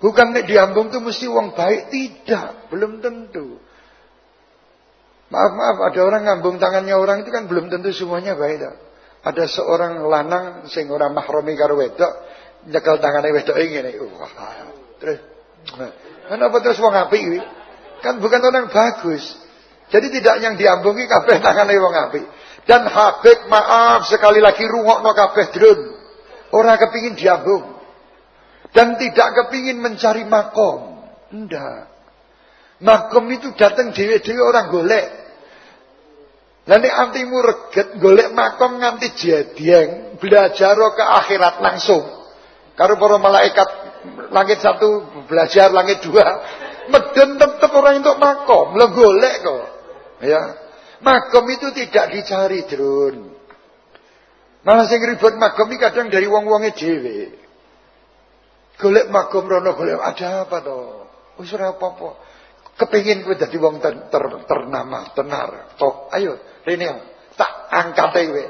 Bukan nek diambung tuh mesti wong baik, tidak, belum tentu. Maaf maaf ada orang ngambung tangannya orang itu kan belum tentu semuanya baik tak. Ada seorang lanang sing ora mahromi karo wedok nyekel tangane wedok ngene. Wah. Terus kenapa terus apik iki? Kan bukan orang bagus. Jadi tidak yang diambungi kabeh tangane wong apik. Dan Habib maaf sekali lagi rungokno kabeh drun. Orang kepingin diambung. Dan tidak kepingin mencari makom. Enggak. Makom itu datang dewe-dewe orang golek. Nanti antimu reget golek makom nganti jadieng belajar ke akhirat langsung. Karo para malaikat langit satu belajar langit dua meden tetap orang untuk makom lo golek kok. Ya. Makom itu tidak dicari drun. Malah sing ribut makom ini kadang dari wong-wonge dhewe. Golek makom rono golek ada apa toh? Wis ora apa-apa. Kepengin kowe dadi wong ter, ter, ternama, tenar. Tok, ayo ini tak angkat kowe.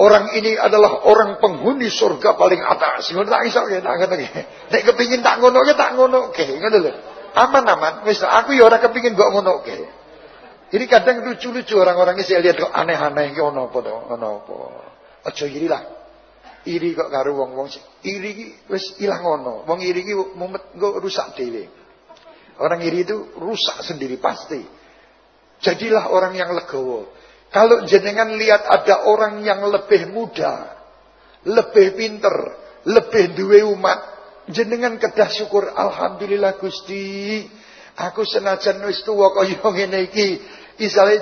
Orang ini adalah orang penghuni surga paling atas. Ngono tak iso tak angkat iki. Nek kepingin tak ngono ke tak ngono ke, ngono lho. Aman-aman, wis aku ya ora kepingin kok ngono ke. Jadi kadang lucu-lucu orang-orang ini saya lihat kok aneh-aneh iki ono apa to, ono apa. Aja iri lah. Iri kok karo wong-wong iri iki wis ilang ngono. Wong iri iki mumet engko rusak dhewe. Orang iri itu rusak sendiri pasti. Jadilah orang yang legowo. Kalau jenengan lihat ada orang yang lebih muda, lebih pinter, lebih duwe umat, jenengan kedah syukur alhamdulillah Gusti. Aku senajan wis tuwa kaya ngene iki. Isale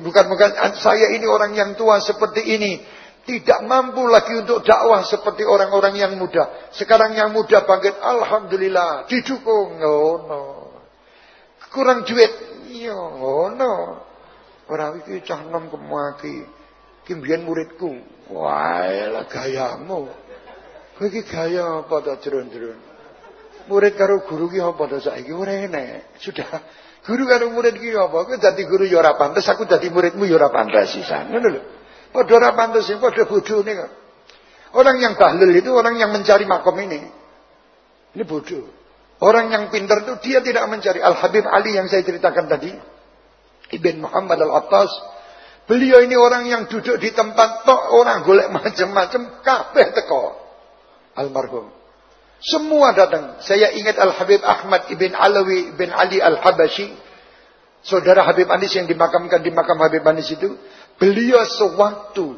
bukan bukan saya ini orang yang tua seperti ini tidak mampu lagi untuk dakwah seperti orang-orang yang muda. Sekarang yang muda bangkit, alhamdulillah, didukung. Oh no. Kurang duit, Iya ngono. Ora iki cah nom kemaki. Ki mbiyen muridku. Wah, lah gayamu. Kowe gaya apa to jron-jron? Murid karo guru ki apa to saiki ora. Sudah guru karo murid ki apa? Kowe dadi guru ya ora pantes, aku dadi muridmu ya ora pantes sisan. Ngono lho. Padha ora pantes, padha bodhone kok. Orang yang bahlul itu orang yang mencari makom ini. Ini bodoh. Orang yang pintar itu dia tidak mencari Al-Habib Ali yang saya ceritakan tadi. Ibn Muhammad Al-Attas. Beliau ini orang yang duduk di tempat tok, orang golek macam-macam, kabeh teko. Almarhum. Semua datang. Saya ingat Al-Habib Ahmad ibn Alawi ibn Ali Al-Habashi. Saudara Habib Anis yang dimakamkan di makam Habib Anis itu. Beliau sewaktu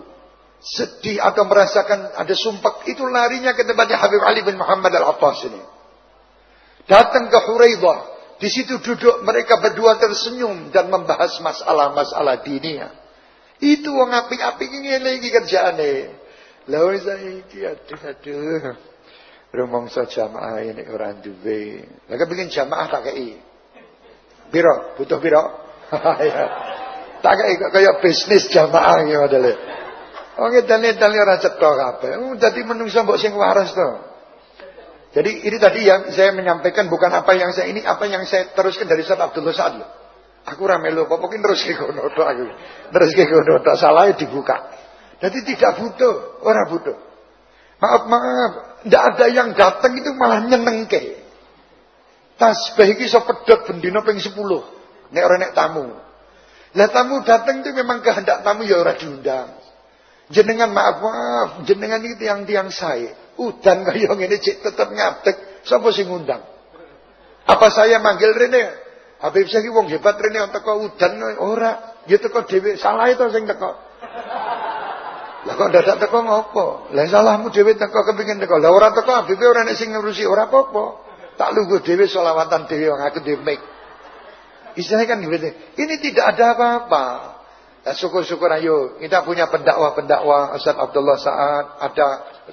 sedih atau merasakan ada sumpah. Itu larinya ke tempatnya Habib Ali bin Muhammad Al-Abbas ini. Datang ke Huraidah. Di situ duduk mereka berdua tersenyum dan membahas masalah-masalah dunia. Itu wong apik-apik ngene iki kerjaane. Lah wis saiki aduh aduh. Rumangsa jamaah ini ora duwe. Lah kepengin jamaah tak kei. Piro? Butuh piro? ya. Tak kei kaya bisnis jamaah iki modele. Oh ngedane-dane ora cetha kabeh. Dadi menungso mbok sing waras to. Jadi ini tadi yang saya menyampaikan bukan apa yang saya ini, apa yang saya teruskan dari Ustaz Abdullah Sa'ad. Aku ramelo apa mungkin terus ke kono aku. Terus ke kono salah dibuka. Jadi tidak butuh, orang butuh. Maaf maaf, tidak ada yang datang itu malah nyenengke. Tasbih iki iso pedhot bendina ping 10. Nek ora nek tamu. Lah tamu datang itu memang kehendak tamu ya ora diundang. Jenengan maaf maaf, jenengan itu tiang-tiang saya. Udan kaya ngene cek tetep ngadeg, sapa sing ngundang? Apa saya manggil rene? Habib saiki wong hebat rene teko udan ora, ya teko dhewe. Salah itu sing teko. Lah kok dadak teko ngopo? Lah salahmu dhewe teko kepengin teko. Lah ora teko Habib ora nek sing ngurusi ora apa-apa. Tak lungguh dhewe selawatan dhewe wong aku dhewe mic. Istilahnya kan gitu. Ini tidak ada apa-apa. Nah, syukur-syukur ayo kita punya pendakwah-pendakwah Ustaz Abdullah Sa'ad, ada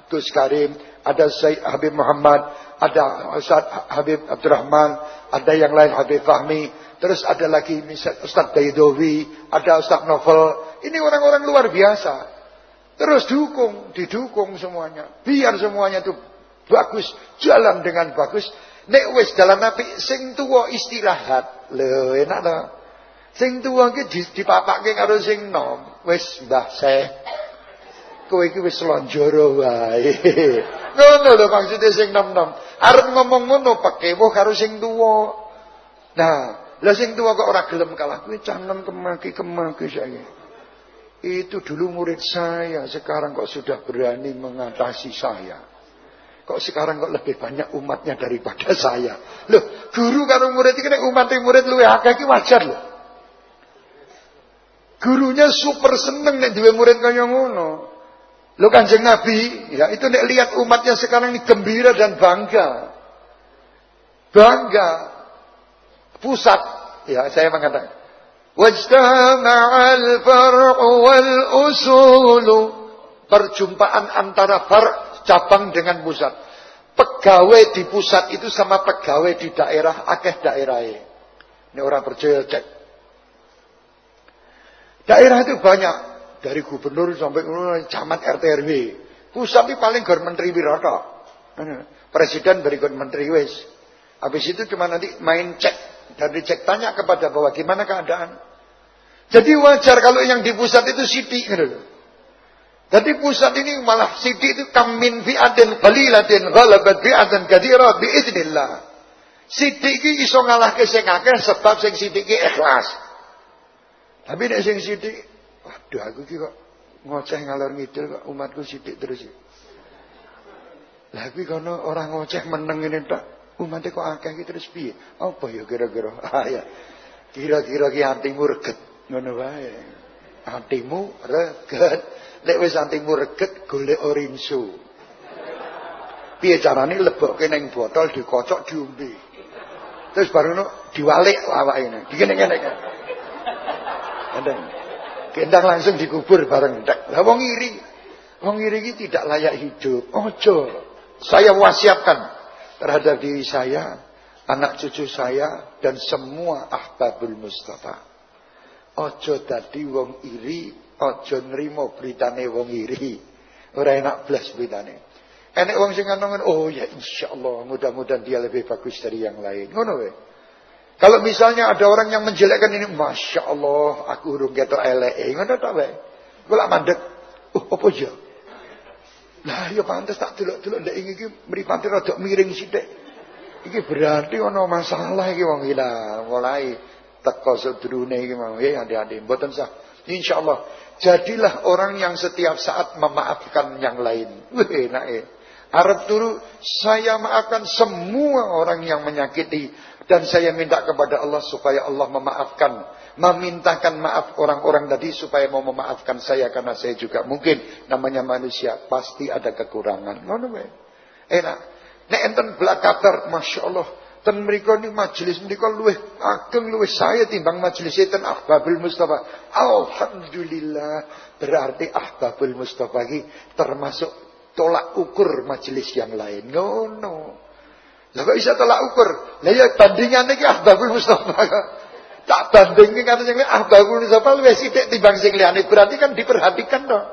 Gus Karim, ada Syekh Habib Muhammad, ada Ustaz Habib Abdurrahman, ada yang lain Habib Fahmi, terus ada lagi Ustaz Baidowi, ada Ustaz Novel. Ini orang-orang luar biasa. Terus dukung, didukung semuanya. Biar semuanya itu bagus, jalan dengan bagus. Nek wis dalam api sing tuwa istirahat. Lho, enak ta? Sing tuwa iki dipapake karo sing nom. Wis Mbah Syekh. Kowe iki wis lonjoro wae. Ngono lho maksude sing nom-nom. Arep ngomong ngono pekewo karo sing tuwa. Nah, lah sing tuwa kok ora gelem kalah kuwi cangen kemaki-kemaki saya. Itu dulu murid saya, sekarang kok sudah berani mengatasi saya. Kok sekarang kok lebih banyak umatnya daripada saya. Loh, guru karo murid nek umat murid luwih akeh iki wajar loh. Gurunya super seneng nek duwe murid kaya ngono. Lo kanjeng Nabi, ya itu nek lihat umatnya sekarang ini gembira dan bangga. Bangga. Pusat, ya saya mengatakan. Far'u wal usulu. Perjumpaan antara far' cabang dengan pusat. Pegawai di pusat itu sama pegawai di daerah, akeh daerahnya. Ini orang percaya cek. Daerah itu banyak dari gubernur sampai camat RT RW. Pusat itu paling gor menteri wirata. Presiden berikut menteri wis. Habis itu cuma nanti main cek dan dicek tanya kepada bahwa gimana keadaan. Jadi wajar kalau yang di pusat itu sidik gitu. Jadi pusat ini malah sidik itu kamin fi'atin qalilatin ghalabat fi'atin katsira biiznillah. Sidik iki iso ngalahke sing akeh sebab sing sidik ikhlas. Tapi nek sing sidik Waduh aku ki kok ngoceh ngalor ngidul kok umatku sithik terus. Lah kuwi kono orang ngoceh meneng ngene tok. Umatnya kok akeh iki terus piye? Apa ya kira-kira? Ah ya. Kira-kira ki hatimu reget ngono wae. Hatimu reget. Lek wis hatimu reget golek orinsu. Piye carane lebokke ning botol dikocok diombe. Terus baru no, diwalik awake. Dikene-kene. Ada. Gendang langsung dikubur bareng ndak. Lah wong iri. Wong iri iki tidak layak hidup. Ojo. Saya wasiatkan terhadap diri saya, anak cucu saya dan semua ahbabul Mustafa. Ojo tadi wong iri, ojo nrimo beritane wong iri. Ora enak blas beritane. Enek wong sing ngono, oh ya insyaallah mudah-mudahan dia lebih bagus dari yang lain. Ngono wae. Kalau misalnya ada orang yang menjelekkan ini, Masya Allah, aku urung ketok elek. Ngono tak wae. Kula mandek. Oh, apa aja? Lah, ya pantes tak delok-delok ndek iki mripate rada miring sithik. Iki berarti ana masalah iki wong gila. Mulai teko sedurune iki mau. Eh, adik-adik, mboten sah. Insya Allah. Jadilah orang yang setiap saat memaafkan yang lain. Wih, enak ya. Arab turu, saya maafkan semua orang yang menyakiti. Dan saya minta kepada Allah supaya Allah memaafkan. Memintakan maaf orang-orang tadi supaya mau memaafkan saya. Karena saya juga mungkin namanya manusia. Pasti ada kekurangan. Mana Enak. Nek enten belakabar, Masya Allah. Dan mereka ini majelis mereka luwih ageng luwih saya timbang majelis ten Ahbabul Mustafa. Alhamdulillah berarti Ahbabul Mustafa ini termasuk tolak ukur majelis yang lain. No no. Lah kok bisa tolak ukur? Lah ya bandingannya ki Ahbabul Mustafa. Tak bandingin kata yang Ahbabul Mustafa luwih sithik timbang sing liyane. Berarti kan diperhatikan dong.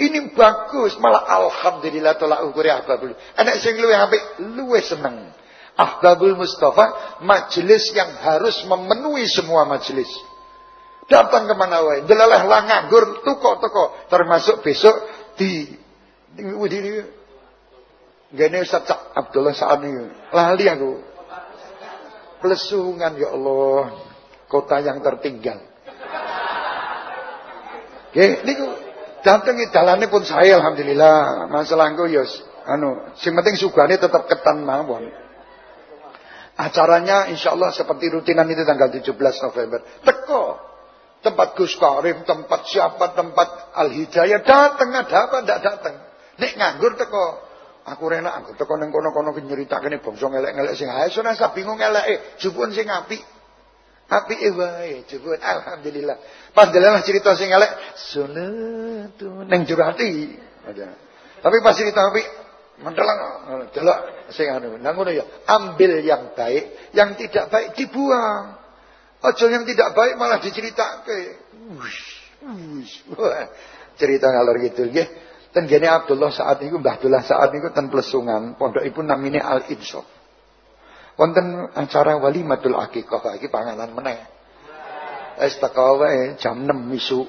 Ini bagus, malah alhamdulillah tolak ukur Ahbabul. Anak sing luwih apik luwih seneng. Ahbabul Mustafa, majelis yang harus memenuhi semua majelis. Datang ke mana wae, delalah lah nganggur, tuko-tuko. Termasuk besok di di, di, di Gini Ustaz Abdullah saat ini. Lali aku. Pelesungan ya Allah. Kota yang tertinggal. Oke, ini datangi jalannya pun saya alhamdulillah. Masalah aku ya anu, sing penting sugane tetap ketan mawon. Acaranya insya Allah seperti rutinan itu tanggal 17 November. Teko. Tempat Gus Karim, tempat siapa, tempat Al-Hidayah. Datang, ada apa, tidak datang. Nek nganggur teko. Aku rena aku teko neng kono-kono nyeritakane bangsa ngelek-ngelek sing ae sono sak bingung ngeleke, jupun sing api. Api wae, jupun alhamdulillah. Pas delalah cerita sing elek, neng jurati. Tapi pas cerita api, mendelang. Delok. Sing anu. Ngono ya. Ambil yang baik yang tidak baik dibuang. Aja yang tidak baik malah diceritake cerita ngalor gitu nggih. Ten Abdullah saat niku Mbah Abdullah saat niku ten plesungan. Pondokipun namine Al Insaf wonten acara walimatul akikah iki panganan meneh wis teko wae jam 6 isuk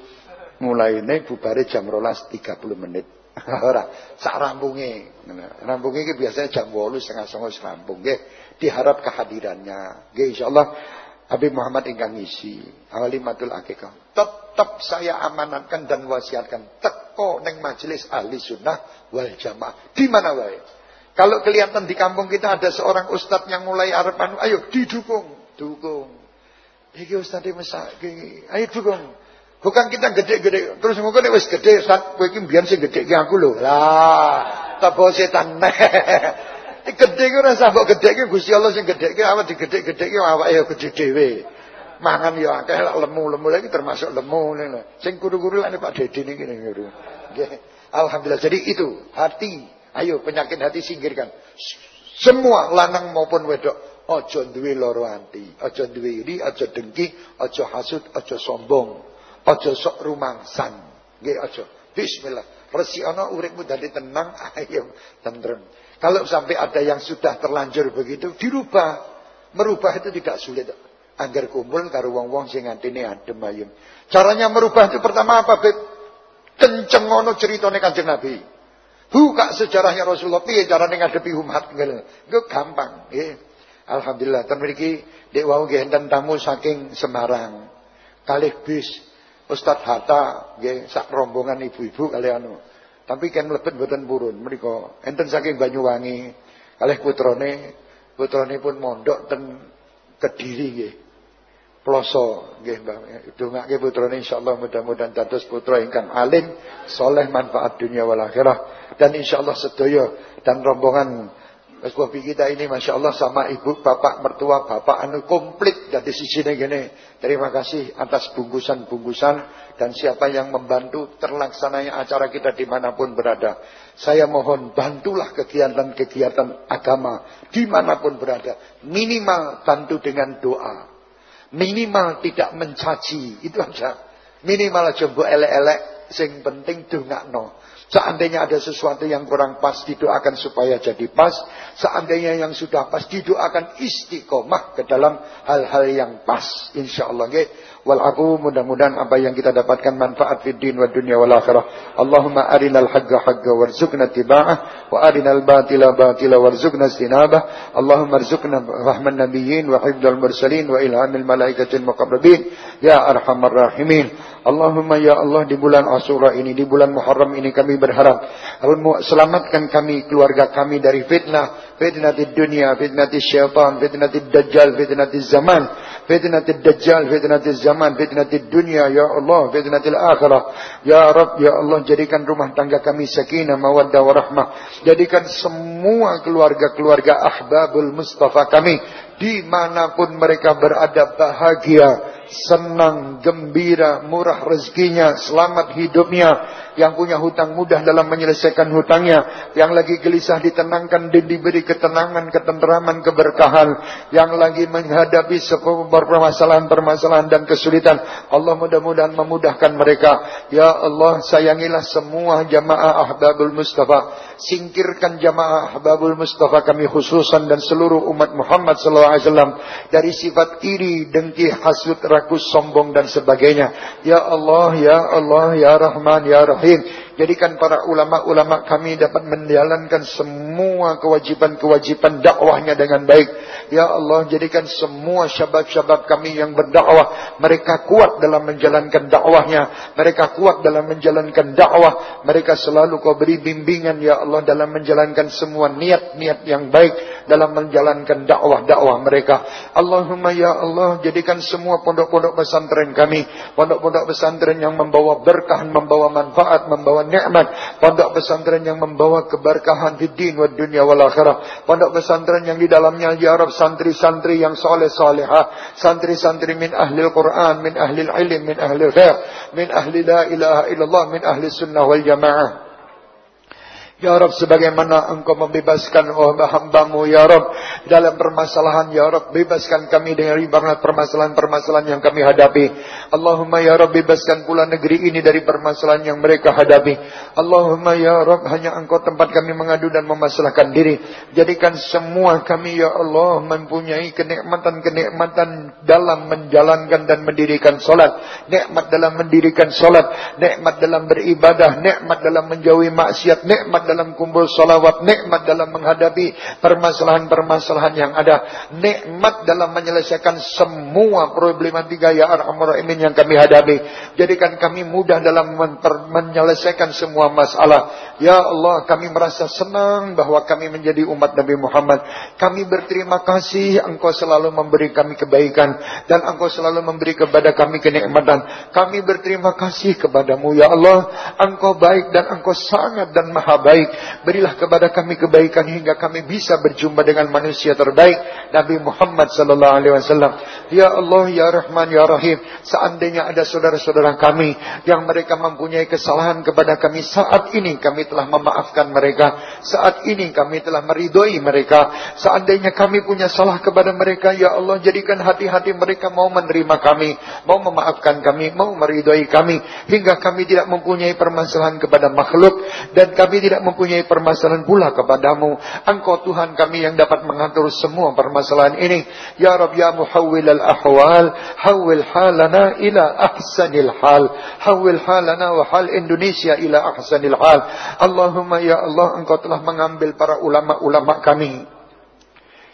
mulaine bubare jam 12.30 menit Ora, sak rampunge. Rampunge iki biasanya jam 8 setengah 9 rampung nggih. Diharap kehadirannya. Nggih insyaallah Habib Muhammad ingkang ngisi Awalimatul Akikah. Tetap saya amanatkan dan wasiatkan teko neng majelis ahli sunnah wal jamaah. Di mana wae. Kalau kelihatan di kampung kita ada seorang ustadz yang mulai arep anu, ayo didukung, dukung. Iki ustadz masak, ayo dukung. Bukan kita gede-gede. Terus mungkin wis gede, saat kowe iki mbiyen sing gede aku lho. Lah, tabo setan. gede ki ora mbok gede ki Gusti Allah sing gede ki awak digede-gede ki awake ya gede dhewe. Mangan ya akeh lak lemu-lemu lagi termasuk lemu ngono. Sing kuru-kuru lek Pak Dedi niku. Nggih. Alhamdulillah. Jadi itu hati. Ayo penyakit hati singkirkan. Semua lanang maupun wedok aja duwe loro ati, aja duwe iri, aja dengki, aja hasud, aja sombong. Ojo sok rumangsan. Nggih aja. Bismillah. Resi ana uripmu dadi tenang, ayo tentrem. Kalau sampai ada yang sudah terlanjur begitu, dirubah. Merubah itu tidak sulit. Angger kumpul karo wong-wong sing atine adem ayem. Caranya merubah itu pertama apa, Beb? Kenceng ngono ceritane Kanjeng Nabi. Buka sejarahnya Rasulullah piye carane ngadepi umat ngene. Gampang, nggih. Alhamdulillah, ten mriki dek wau nggih tamu saking Semarang. Kalih bis Ustaz Hatta nggih sak rombongan ibu-ibu kali anu. Tapi kan mlebet mboten purun mriku. Enten saking Banyuwangi kalih putrane, putrane pun mondok ten Kediri nggih. Ploso nggih Mbah. Dongake putrane insyaallah mudah-mudahan dados putra ingkang alim, soleh manfaat dunia wal akhirah dan insyaallah sedaya dan rombongan Mas Bobi kita ini Masya Allah sama ibu, bapak, mertua, bapak anu komplit dari sisi gini. Terima kasih atas bungkusan-bungkusan dan siapa yang membantu terlaksananya acara kita di mana pun berada. Saya mohon bantulah kegiatan-kegiatan agama di mana pun berada. Minimal bantu dengan doa. Minimal tidak mencaci. Itu aja. Minimal jumbo elek-elek. Sing penting no. Seandainya ada sesuatu yang kurang pas, didoakan supaya jadi pas. Seandainya yang sudah pas, didoakan istiqomah ke dalam hal-hal yang pas. Insya Allah. Wal afu mudah-mudahan apa yang kita dapatkan manfaat fid din wa dunya wal akhirah. Allahumma arinal haqqa haqqa warzuqna tiba'ah wa arinal batila batila warzuqna istinabah Allahumma arzuqna rahman nabiyyin wa hifdzal mursalin wa ilhamil malaikatil muqarrabin. Ya arhamar rahimin. Allahumma ya Allah di bulan Ashura ini, di bulan Muharram ini kami berharap selamatkan kami, keluarga kami dari fitnah, fitnah di dunia, fitnah di syaitan, fitnah di dajjal, fitnah di zaman, fitnah di dajjal, fitnah di zaman, fitnah di dunia, ya Allah, fitnah di akhirah. Ya Rabb, ya Allah, jadikan rumah tangga kami sakinah, mawaddah, warahmah. Jadikan semua keluarga-keluarga ahbabul Mustafa kami, di mana pun mereka berada bahagia, senang, gembira, murah rezekinya, selamat hidupnya, yang punya hutang mudah dalam menyelesaikan hutangnya, yang lagi gelisah ditenangkan dan diberi ketenangan, ketenteraman, keberkahan, yang lagi menghadapi sebuah permasalahan-permasalahan dan kesulitan. Allah mudah-mudahan memudahkan mereka. Ya Allah, sayangilah semua jamaah Ahbabul Mustafa. Singkirkan jamaah Ahbabul Mustafa kami khususan dan seluruh umat Muhammad SAW dari sifat iri, dengki, hasut, rakus, sombong dan sebagainya. Ya Allah, Ya Allah, Ya Rahman, Ya Rahim. Jadikan para ulama-ulama kami dapat menjalankan semua kewajiban-kewajiban dakwahnya dengan baik. Ya Allah, jadikan semua syabab-syabab kami yang berdakwah. Mereka kuat dalam menjalankan dakwahnya. Mereka kuat dalam menjalankan dakwah. Mereka selalu kau beri bimbingan, Ya Allah, dalam menjalankan semua niat-niat yang baik. Dalam menjalankan dakwah-dakwah mereka. Allahumma Ya Allah, jadikan semua pondok-pondok pesantren kami. Pondok-pondok pesantren yang membawa berkah, membawa manfaat, membawa nikmat. Pondok pesantren yang membawa keberkahan di din wa dunia wal akhirah. Pondok pesantren yang di dalamnya ya santri-santri yang soleh soleha. Santri-santri min ahli Quran, min ahli ilm, min ahli khair, min ahli la ilaha illallah, min ahli sunnah wal jamaah. Ya Rab sebagaimana engkau membebaskan oh hambamu Ya Rab dalam permasalahan Ya Rab bebaskan kami dari permasalahan-permasalahan yang kami hadapi. Allahumma Ya Rab bebaskan pula negeri ini dari permasalahan yang mereka hadapi. Allahumma Ya Rab hanya engkau tempat kami mengadu dan memasalahkan diri. Jadikan semua kami Ya Allah mempunyai kenikmatan-kenikmatan dalam menjalankan dan mendirikan solat. Nikmat dalam mendirikan solat nikmat dalam beribadah nikmat dalam menjauhi maksiat nikmat dalam kumpul salawat, nikmat dalam menghadapi permasalahan-permasalahan yang ada, nikmat dalam menyelesaikan semua problematika ya arhamar rahimin yang kami hadapi. Jadikan kami mudah dalam menyelesaikan semua masalah. Ya Allah, kami merasa senang bahwa kami menjadi umat Nabi Muhammad. Kami berterima kasih Engkau selalu memberi kami kebaikan dan Engkau selalu memberi kepada kami kenikmatan. Kami berterima kasih kepadamu ya Allah. Engkau baik dan Engkau sangat dan maha baik baik. Berilah kepada kami kebaikan hingga kami bisa berjumpa dengan manusia terbaik Nabi Muhammad sallallahu alaihi wasallam. Ya Allah, ya Rahman, ya Rahim. Seandainya ada saudara-saudara kami yang mereka mempunyai kesalahan kepada kami saat ini kami telah memaafkan mereka. Saat ini kami telah meridhoi mereka. Seandainya kami punya salah kepada mereka, ya Allah jadikan hati-hati mereka mau menerima kami, mau memaafkan kami, mau meridhoi kami hingga kami tidak mempunyai permasalahan kepada makhluk dan kami tidak mempunyai permasalahan pula kepadamu. Engkau Tuhan kami yang dapat mengatur semua permasalahan ini. Ya Rab ya muhawwil al-ahwal, hawil halana ila ahsanil hal. Hawil halana wa hal Indonesia ila ahsanil hal. Allahumma ya Allah engkau telah mengambil para ulama-ulama kami.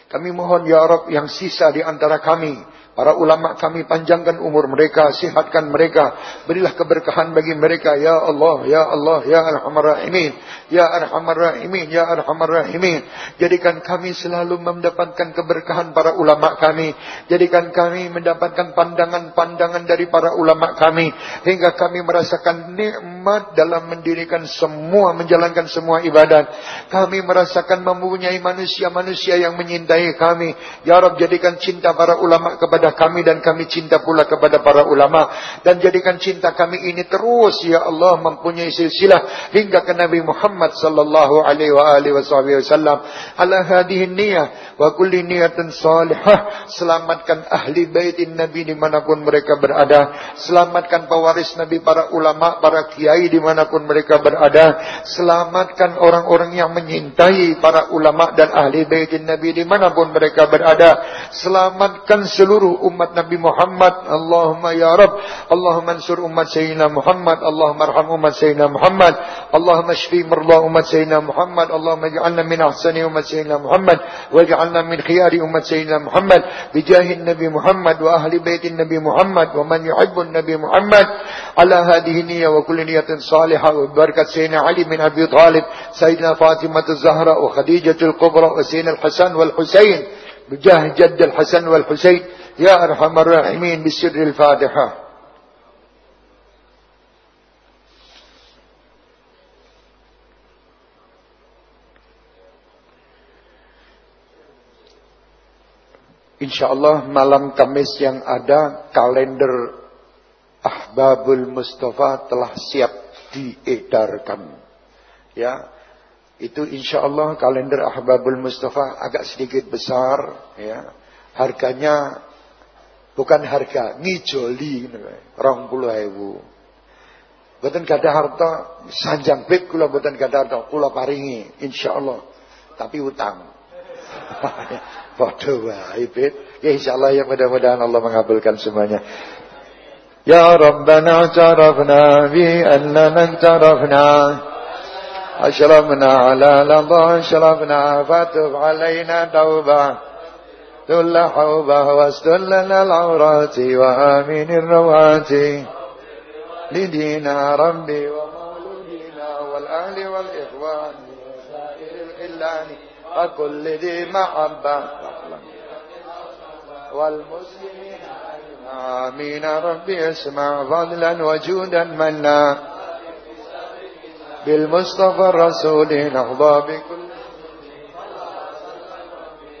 Kami mohon ya Rab yang sisa di antara kami Para ulama kami panjangkan umur mereka, sihatkan mereka, berilah keberkahan bagi mereka ya Allah, ya Allah, ya Arhamar Rahimin, ya Arhamar Rahimin, ya Arhamar Rahimin. Jadikan kami selalu mendapatkan keberkahan para ulama kami, jadikan kami mendapatkan pandangan-pandangan dari para ulama kami hingga kami merasakan nikmat dalam mendirikan semua menjalankan semua ibadat. Kami merasakan mempunyai manusia-manusia yang menyintai kami. Ya Rabb jadikan cinta para ulama kepada kepada kami dan kami cinta pula kepada para ulama. Dan jadikan cinta kami ini terus ya Allah mempunyai silsilah hingga ke Nabi Muhammad sallallahu alaihi wa alihi wasallam ala hadhihi niyyah wa kulli niyatin salihah. Selamatkan ahli baitin Nabi di mana pun mereka berada. Selamatkan pewaris Nabi para ulama para kiai di mana pun mereka berada. Selamatkan orang-orang yang menyintai para ulama dan ahli baitin Nabi di mana pun mereka berada. Selamatkan seluruh seluruh umat Nabi Muhammad. Allahumma ya Rabb. Allahumma ansur umat Sayyidina Muhammad. Allahumma arham umat Sayyidina Muhammad. Allahumma shfi marla umat Sayyidina Muhammad. Allahumma ij'alna min ahsani umat Sayyidina Muhammad. Waj'alna min khiyari umat Sayyidina Muhammad. Bijahin Nabi Muhammad wa ahli baitin Nabi Muhammad. Wa man yuhibbun Nabi Muhammad. Ala hadihi niyya wa kulli niyatin salihah. Wa barakat Sayyidina Ali min Abi Talib. Sayyidina Fatimah wa Sayyidina Al-Hasan wal-Husain. بجاه جد الحسن والحسين يا أرحم الراحمين بسر الفاتحة Insya Allah malam Kamis yang ada kalender Ahbabul Mustafa telah siap diedarkan. Ya, itu insya Allah kalender Ahbabul Mustafa agak sedikit besar. ya Harganya bukan harga, ngijoli. Rong puluh ewu. Buatan gada harta, sanjang bib kula buatan gada harta, kula paringi. Insya Allah. Tapi utang. Bodoh wae bib. Ya insya Allah ya mudah-mudahan Allah mengabulkan semuanya. Ya Rabbana tarafna bi annana tarafna. أشرفنا على لظى أشرفنا فتب علينا توبة ذل حوبة واستل العورات وآمن الروات لدينا ربي ومولودينا والأهل والإخوان وسائر الإلان وكل ذي محبة والمسلمين آمين. ربي اسمع فضلا وجودا منا بالمصطفى الرسول نهضى بكل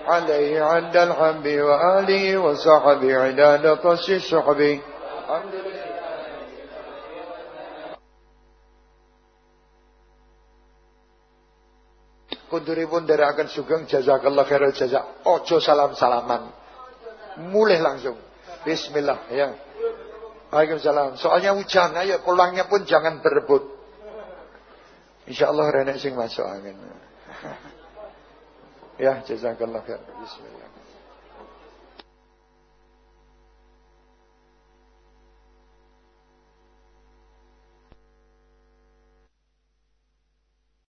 عليه عند الحب وآله وصحبه عداد طش السحب الحمد لله Kuduripun dari akan sugeng jazakallah khairul jazak. Ojo salam-salaman. Mulai langsung. Bismillah ya. Waalaikumsalam. Soalnya hujan, ayo pulangnya pun jangan berebut. Insyaallah renek sing masuk angin. ya, jazakallah khair. Bismillah.